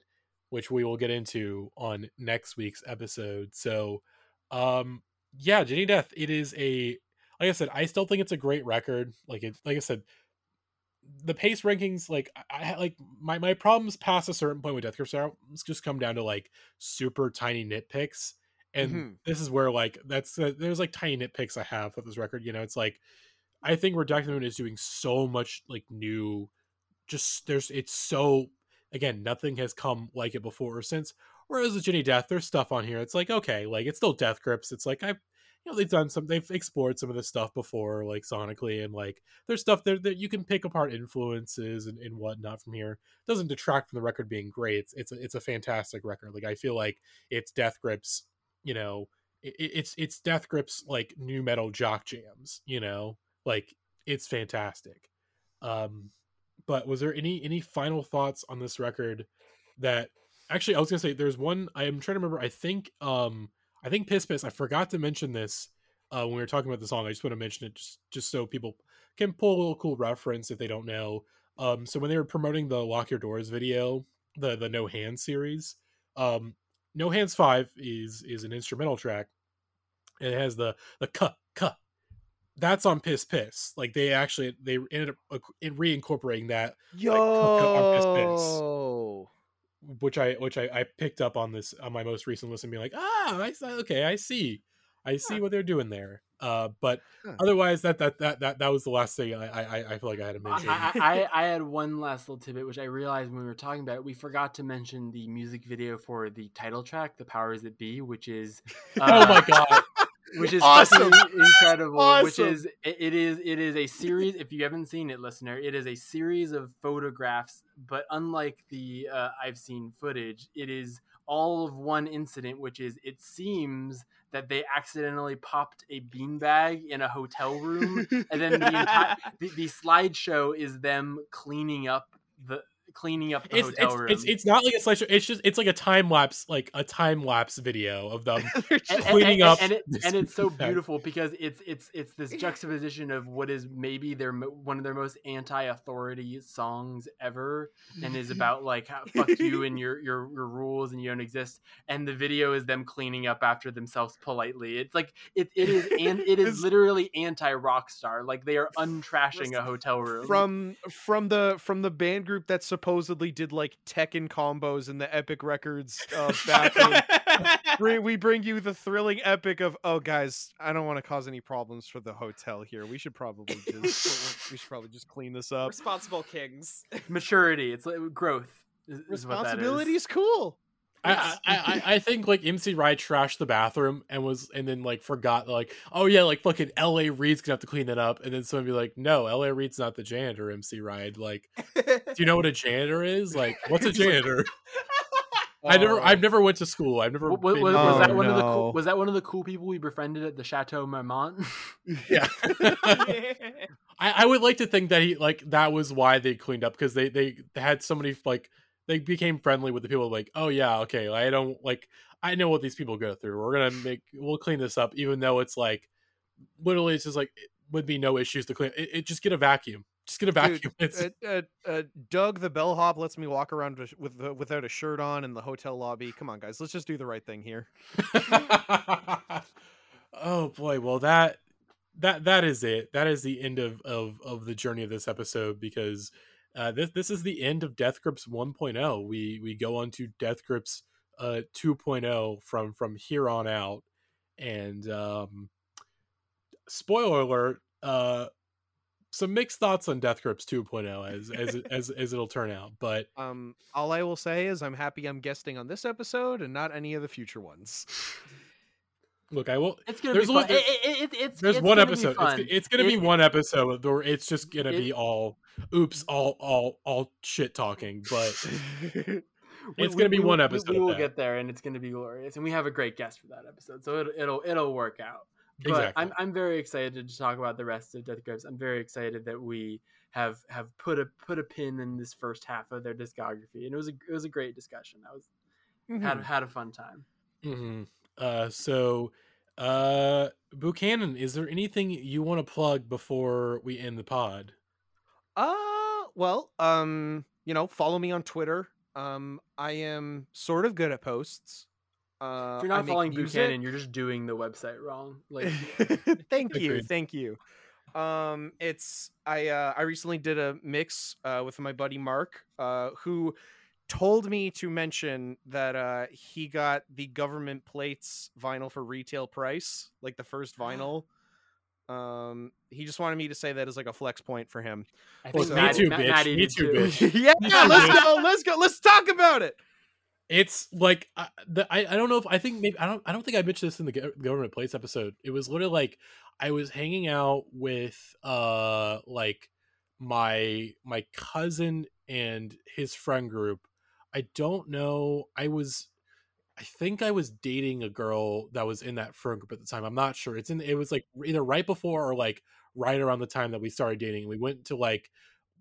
which we will get into on next week's episode. So, um, yeah, Jenny Death. It is a like I said, I still think it's a great record. Like it, like I said, the Paste rankings, like I like my my problems past a certain point with Death Grips just come down to like super tiny nitpicks, and Mhm. this is where like that's uh, there's like tiny nitpicks I have with this record. You know, it's like I think Redacted Moon is doing so much like new, just there's it's so again nothing has come like it before or since. Whereas with Jenny Death, there's stuff on here. It's like okay, like it's still Death Grips. It's like I've you know they've done some they've explored some of this stuff before like sonically and like there's stuff there that you can pick apart influences and, and whatnot from here doesn't detract from the record being great it's it's a, it's a fantastic record like i feel like it's death grips you know it, it's it's death grips like nu metal jock jams you know like it's fantastic um but was there any any final thoughts on this record that actually i was gonna say there's one i am trying to remember i think um I think Piss Piss. I forgot to mention this uh, when we were talking about the song. I just want to mention it just just so people can pull a little cool reference if they don't know. Um, so when they were promoting the Lock Your Doors video, the the No Hands series, um, No Hands Five is is an instrumental track. It has the the cut cut. That's on Piss Piss. Like they actually they ended up uh, in reincorporating that on Piss Piss which I which I, I picked up on this on my most recent listen, being like, ah, I okay, I see, I see what they're doing there. Uh, but Huh. otherwise, that that that that that was the last thing I I, I feel like I had to mention. I, I, I had one last little tidbit, which I realized when we were talking about it. We forgot to mention the music video for the title track, "The Powers That Be," which is oh uh, my god! Which is Awesome. incredible. Which is it, it is it is a series. If you haven't seen it, listener, it is a series of photographs. But unlike the uh, I've seen footage, it is all of one incident. Which is it seems that they accidentally popped a beanbag in a hotel room, and then the entire the, the slideshow is them cleaning up the cleaning up the It's hotel it's, room. it's it's not like a slideshow. It's just it's like a time lapse, like a time lapse video of them. They're and, just- and- cleaning and- up and, it, and it's so beautiful because it's it's it's this juxtaposition of what is maybe their one of their most anti-authority songs ever and is about like how, fuck you and your, your your rules and you don't exist and the video is them cleaning up after themselves politely it's like it, it is and it is literally anti-rock star like they are untrashing a hotel room from from the from the band group that supposedly did like Tekken combos in the Epic Records uh, bathroom. Bring- we bring you the thrilling epic of oh guys, I don't want to cause any problems for the hotel here. We should probably just we should probably just clean this up. Responsible kings. maturity it's like growth is, is Responsibility is. is cool. I, I, I I think like MC Ride trashed the bathroom and was and then like forgot like oh yeah like fucking L.A. Reid's gonna have to clean it up and then someone be like no L.A. Reid's not the janitor MC Ride like do you know what a janitor is like what's a janitor I never Oh. I've never went to school I've never Wa- wa- been was, was Oh, that one of the cool, was that one of the cool people we befriended at the Chateau Marmont? yeah I, I would like to think that he like that was why they cleaned up because they they had so many like they became friendly with the people like oh yeah okay I don't like I know what these people go through we're gonna make we'll clean this up even though it's like literally it's just like it would be no issues to clean it, it just get a vacuum just get a vacuum it's Uh, uh, uh, Doug the bellhop lets me walk around with with uh, without a shirt on in the hotel lobby. Come on, guys, let's just do the right thing here. oh boy well that that that is it that is the end of of of the journey of this episode because uh this this is the end of death grips 1.0 we we go on to death grips uh 2.0 from from here on out. And um spoiler alert uh some mixed thoughts on death grips 2.0 as as as as it'll turn out. But Um, all I will say is I'm happy I'm guesting on this episode and not any of the future ones. look i will It's gonna There's be one- fun. It- it- it- it's, There's it's one episode. It's, it's gonna be one episode where it's just gonna it- be all oops, all all all shit talking. But it's we- gonna be we one episode We of will get there, and it's gonna be glorious. And we have a great guest for that episode, so it'll it'll, it'll work out. But Exactly. I'm I'm very excited to talk about the rest of Death Grips. I'm very excited that we have have put a put a pin in this first half of their discography, and it was a it was a great discussion. I was had Mhm. had a fun time. hmm uh, so uh, Buchanan, is there anything you want to plug before we end the pod? Uh, well, um, you know, follow me on Twitter. Um, I am sort of good at posts. Uh, If you're not make following music. Buchanan, you're just doing the website wrong. Like thank you, Agreed. thank you. Um, it's I uh, I recently did a mix uh, with my buddy Mark, uh, who told me to mention that uh, he got the government plates vinyl for retail price, like the first vinyl. Um, he just wanted me to say that as like a flex point for him. I Well, think me Matt- too, Matt- bitch. Maddie Me too, too. bitch. yeah, Yeah, let's go, let's go, let's talk about it. It's like I, the, I I don't know if I think maybe I don't I don't think I mentioned this in the government place episode. It was literally like I was hanging out with uh like my my cousin and his friend group. I don't know. I was I think I was dating a girl that was in that friend group at the time. I'm not sure. It's in it was like either right before or like right around the time that we started dating. We went to like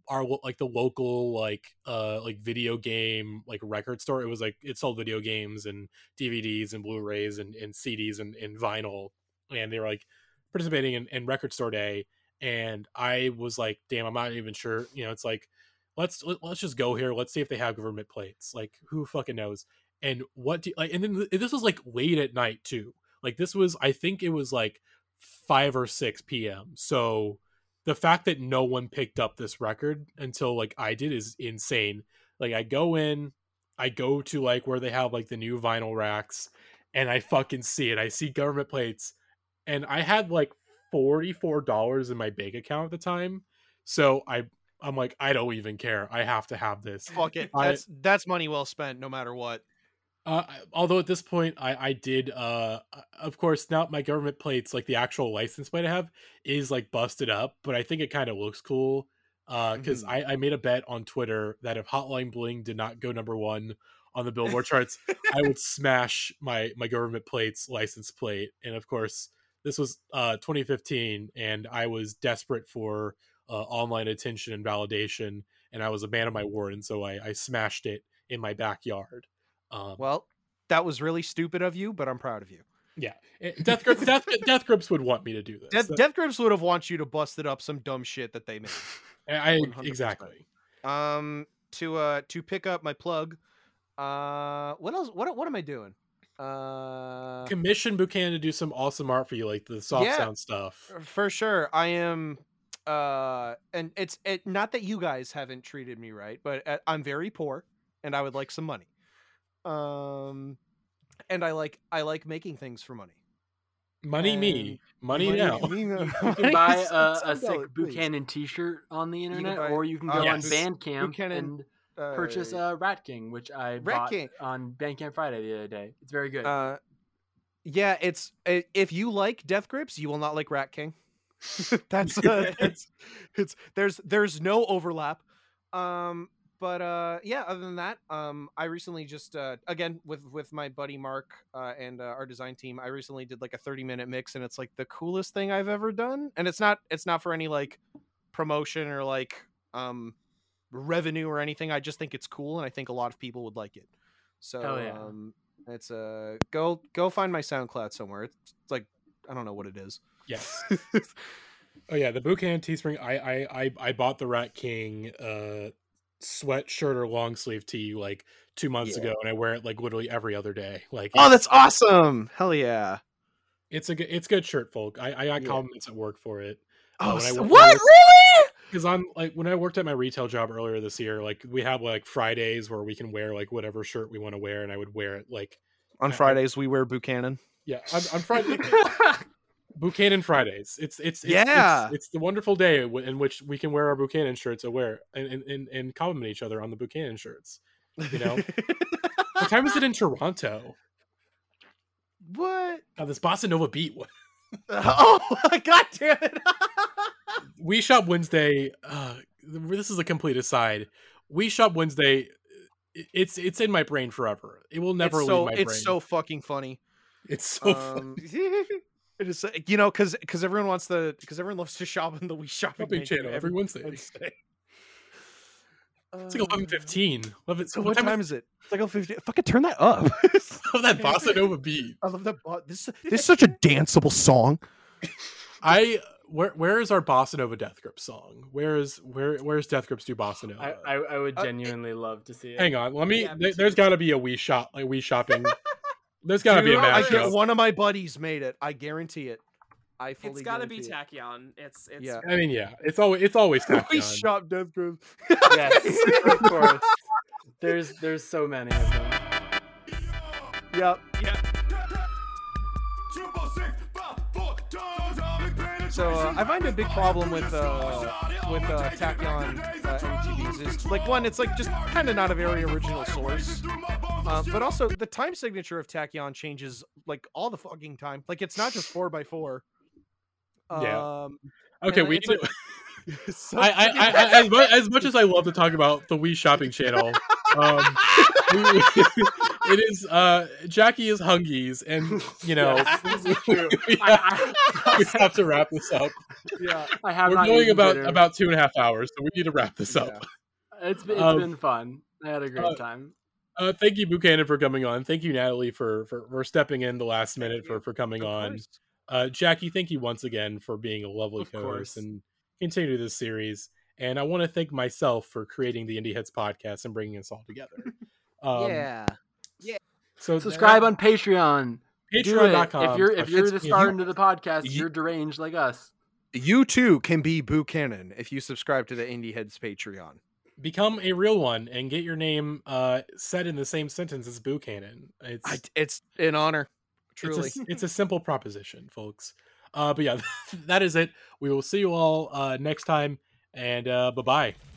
our like the local like uh like video game like record store it was like it sold video games and dvds and blu-rays and, and cds and, and vinyl and they were like participating in, in record store day and i was like damn i'm not even sure you know it's like let's let, let's just go here let's see if they have government plates like who fucking knows and what do like and then this was like late at night too like this was i think it was like 5 or 6 p.m so the fact that no one picked up this record until like I did is insane. Like I go in, I go to like where they have like the new vinyl racks and I fucking see it. I see government plates and I had like $44 in my bank account at the time. So I I'm like I don't even care. I have to have this. Fuck it. I- That's that's money well spent, no matter what. Uh, although at this point, I I did. Uh, of course, now my government plates, like the actual license plate I have, is like busted up, but I think it kind of looks cool. Uh, because Mhm. I I made a bet on Twitter that if Hotline Bling did not go number one on the Billboard charts, I would smash my my government plates license plate. And of course, this was uh 2015, and I was desperate for uh, online attention and validation, and I was a man of my word, and so I I smashed it in my backyard. Um, Well, that was really stupid of you, but I'm proud of you. Yeah, it- Death Grips, Death, Death Grips would want me to do this. Death, That- Death Grips would have want you to bust it up some dumb shit that they made. I 100%. exactly. Um, to uh to pick up my plug. Uh, what else? What what am I doing? Uh, Commission Buchanan to do some awesome art for you, like the soft Yeah. sound stuff. for sure. I am. Uh, and it's it not that you guys haven't treated me right, but uh, I'm very poor, and I would like some money. Um, and I like I like making things for money. Money me, And money, now. me now. You can buy a, a sick dollar, please. Buchanan T-shirt on the can internet, buy- or you can uh, go on yes. Bandcamp Buchanan, and Uh, purchase a Rat King, which I Rat bought King. on Bandcamp Friday the other day. It's very good. Uh, yeah, it's if you like Death Grips, you will not like Rat King. that's uh, that's it's there's there's no overlap. Um, but uh, yeah, other than that, um, I recently just uh, again with with my buddy Mark uh, and uh, our design team, I recently did like a 30 minute mix, and it's like the coolest thing I've ever done. And it's not it's not for any like promotion or like um revenue or anything. I just think it's cool, and I think a lot of people would like it. So yeah. um, it's uh go go find my SoundCloud somewhere. It's, it's like I don't know what it is. Yes. oh yeah, the Buchanan Teespring. I I I, I bought the Rat King uh sweatshirt or long sleeve tee like two months Yeah. ago, and I wear it like literally every other day. Like, Oh, that's awesome! Hell yeah! it's a good it's good shirt, folk. I I got Yeah. compliments at work for it. Oh, when I s- wo- when what worked- really? because on like when I worked at my retail job earlier this year, like we have like Fridays where we can wear like whatever shirt we want to wear, and I would wear it like On I- Fridays we wear Buchanan. yeah on, on Friday Buchanan Fridays. It's it's, it's Yeah. It's, it's the wonderful day in which we can wear our Buchanan shirts wear and and, and, and compliment each other on the Buchanan shirts. You know? what time is it in Toronto? what? Now this Bossa Nova beat. what- Oh, god damn it! We shop Wednesday. Uh, this is a complete aside. We shop Wednesday. It's it's in my brain forever. It will never it's leave so my it's brain. so fucking funny. it's so. Um, it is uh, you know because because everyone wants the because everyone loves to shop in the Wii shopping, shopping channel every Wednesday. Wednesday. It's like eleven fifteen. Love it. So what what time time is it? It's like oh fifty. Fucking turn that up. Love that bossa nova beat. I love that. bo- This this is such a danceable song. I where where is our bossa nova death grip song? Where is where where's death grips do bossa nova? I, I, I would Uh, genuinely love to see it. Hang on, let me. Yeah, there, too. there's got to be a Wii shop, like Wii shopping. There's got to be a Dude, I get one of my buddies made it. I guarantee it. I fully It's got to be guarantee it. Takyon. It's it's Yeah. I mean, yeah, it's always it's always Takyon. We Takyon. shop death grips. yes, of course. There's there's so many of them. Yep. Triple six, five, four, times, I'll be paying So uh. I find a big problem with uh, with uh, Takyon uh, MTVs is like one, it's like just kind of not a very original source. Um, but also the time signature of Takyon changes like all the fucking time. Like it's not just four by four. Yeah. Um, Okay, we need like- so I, I, I, I as, much, as much as I love to talk about the Wii Shopping Channel, um, we, it is uh, Jackie is hungies, and you know we, I, we have to wrap this up. yeah. I have We're going about dinner. about two and a half hours, so we need to wrap this up. Yeah. It's been, it's um, been fun. I had a great uh, time. Uh, thank you, Buchanan, for coming on. Thank you, Natalie, for for, for stepping in the last minute for for coming on. Uh, Jackie, thank you once again for being a lovely Of co-host course. and continue this series. And I want to thank myself for creating the Indie Heads podcast and bringing us all together. Um, yeah. So Subscribe on Patreon. Do patreon.com. If you're if you're the It's- star into the podcast, you- you're deranged like us. You too can be Buchanan if you subscribe to the Indie Heads Patreon. become a real one and get your name uh, said in the same sentence as Buchanan. It's I, it's an honor, it's truly. a, it's a simple proposition, folks. Uh, but yeah, that is it. We will see you all uh, next time, and uh, bye bye.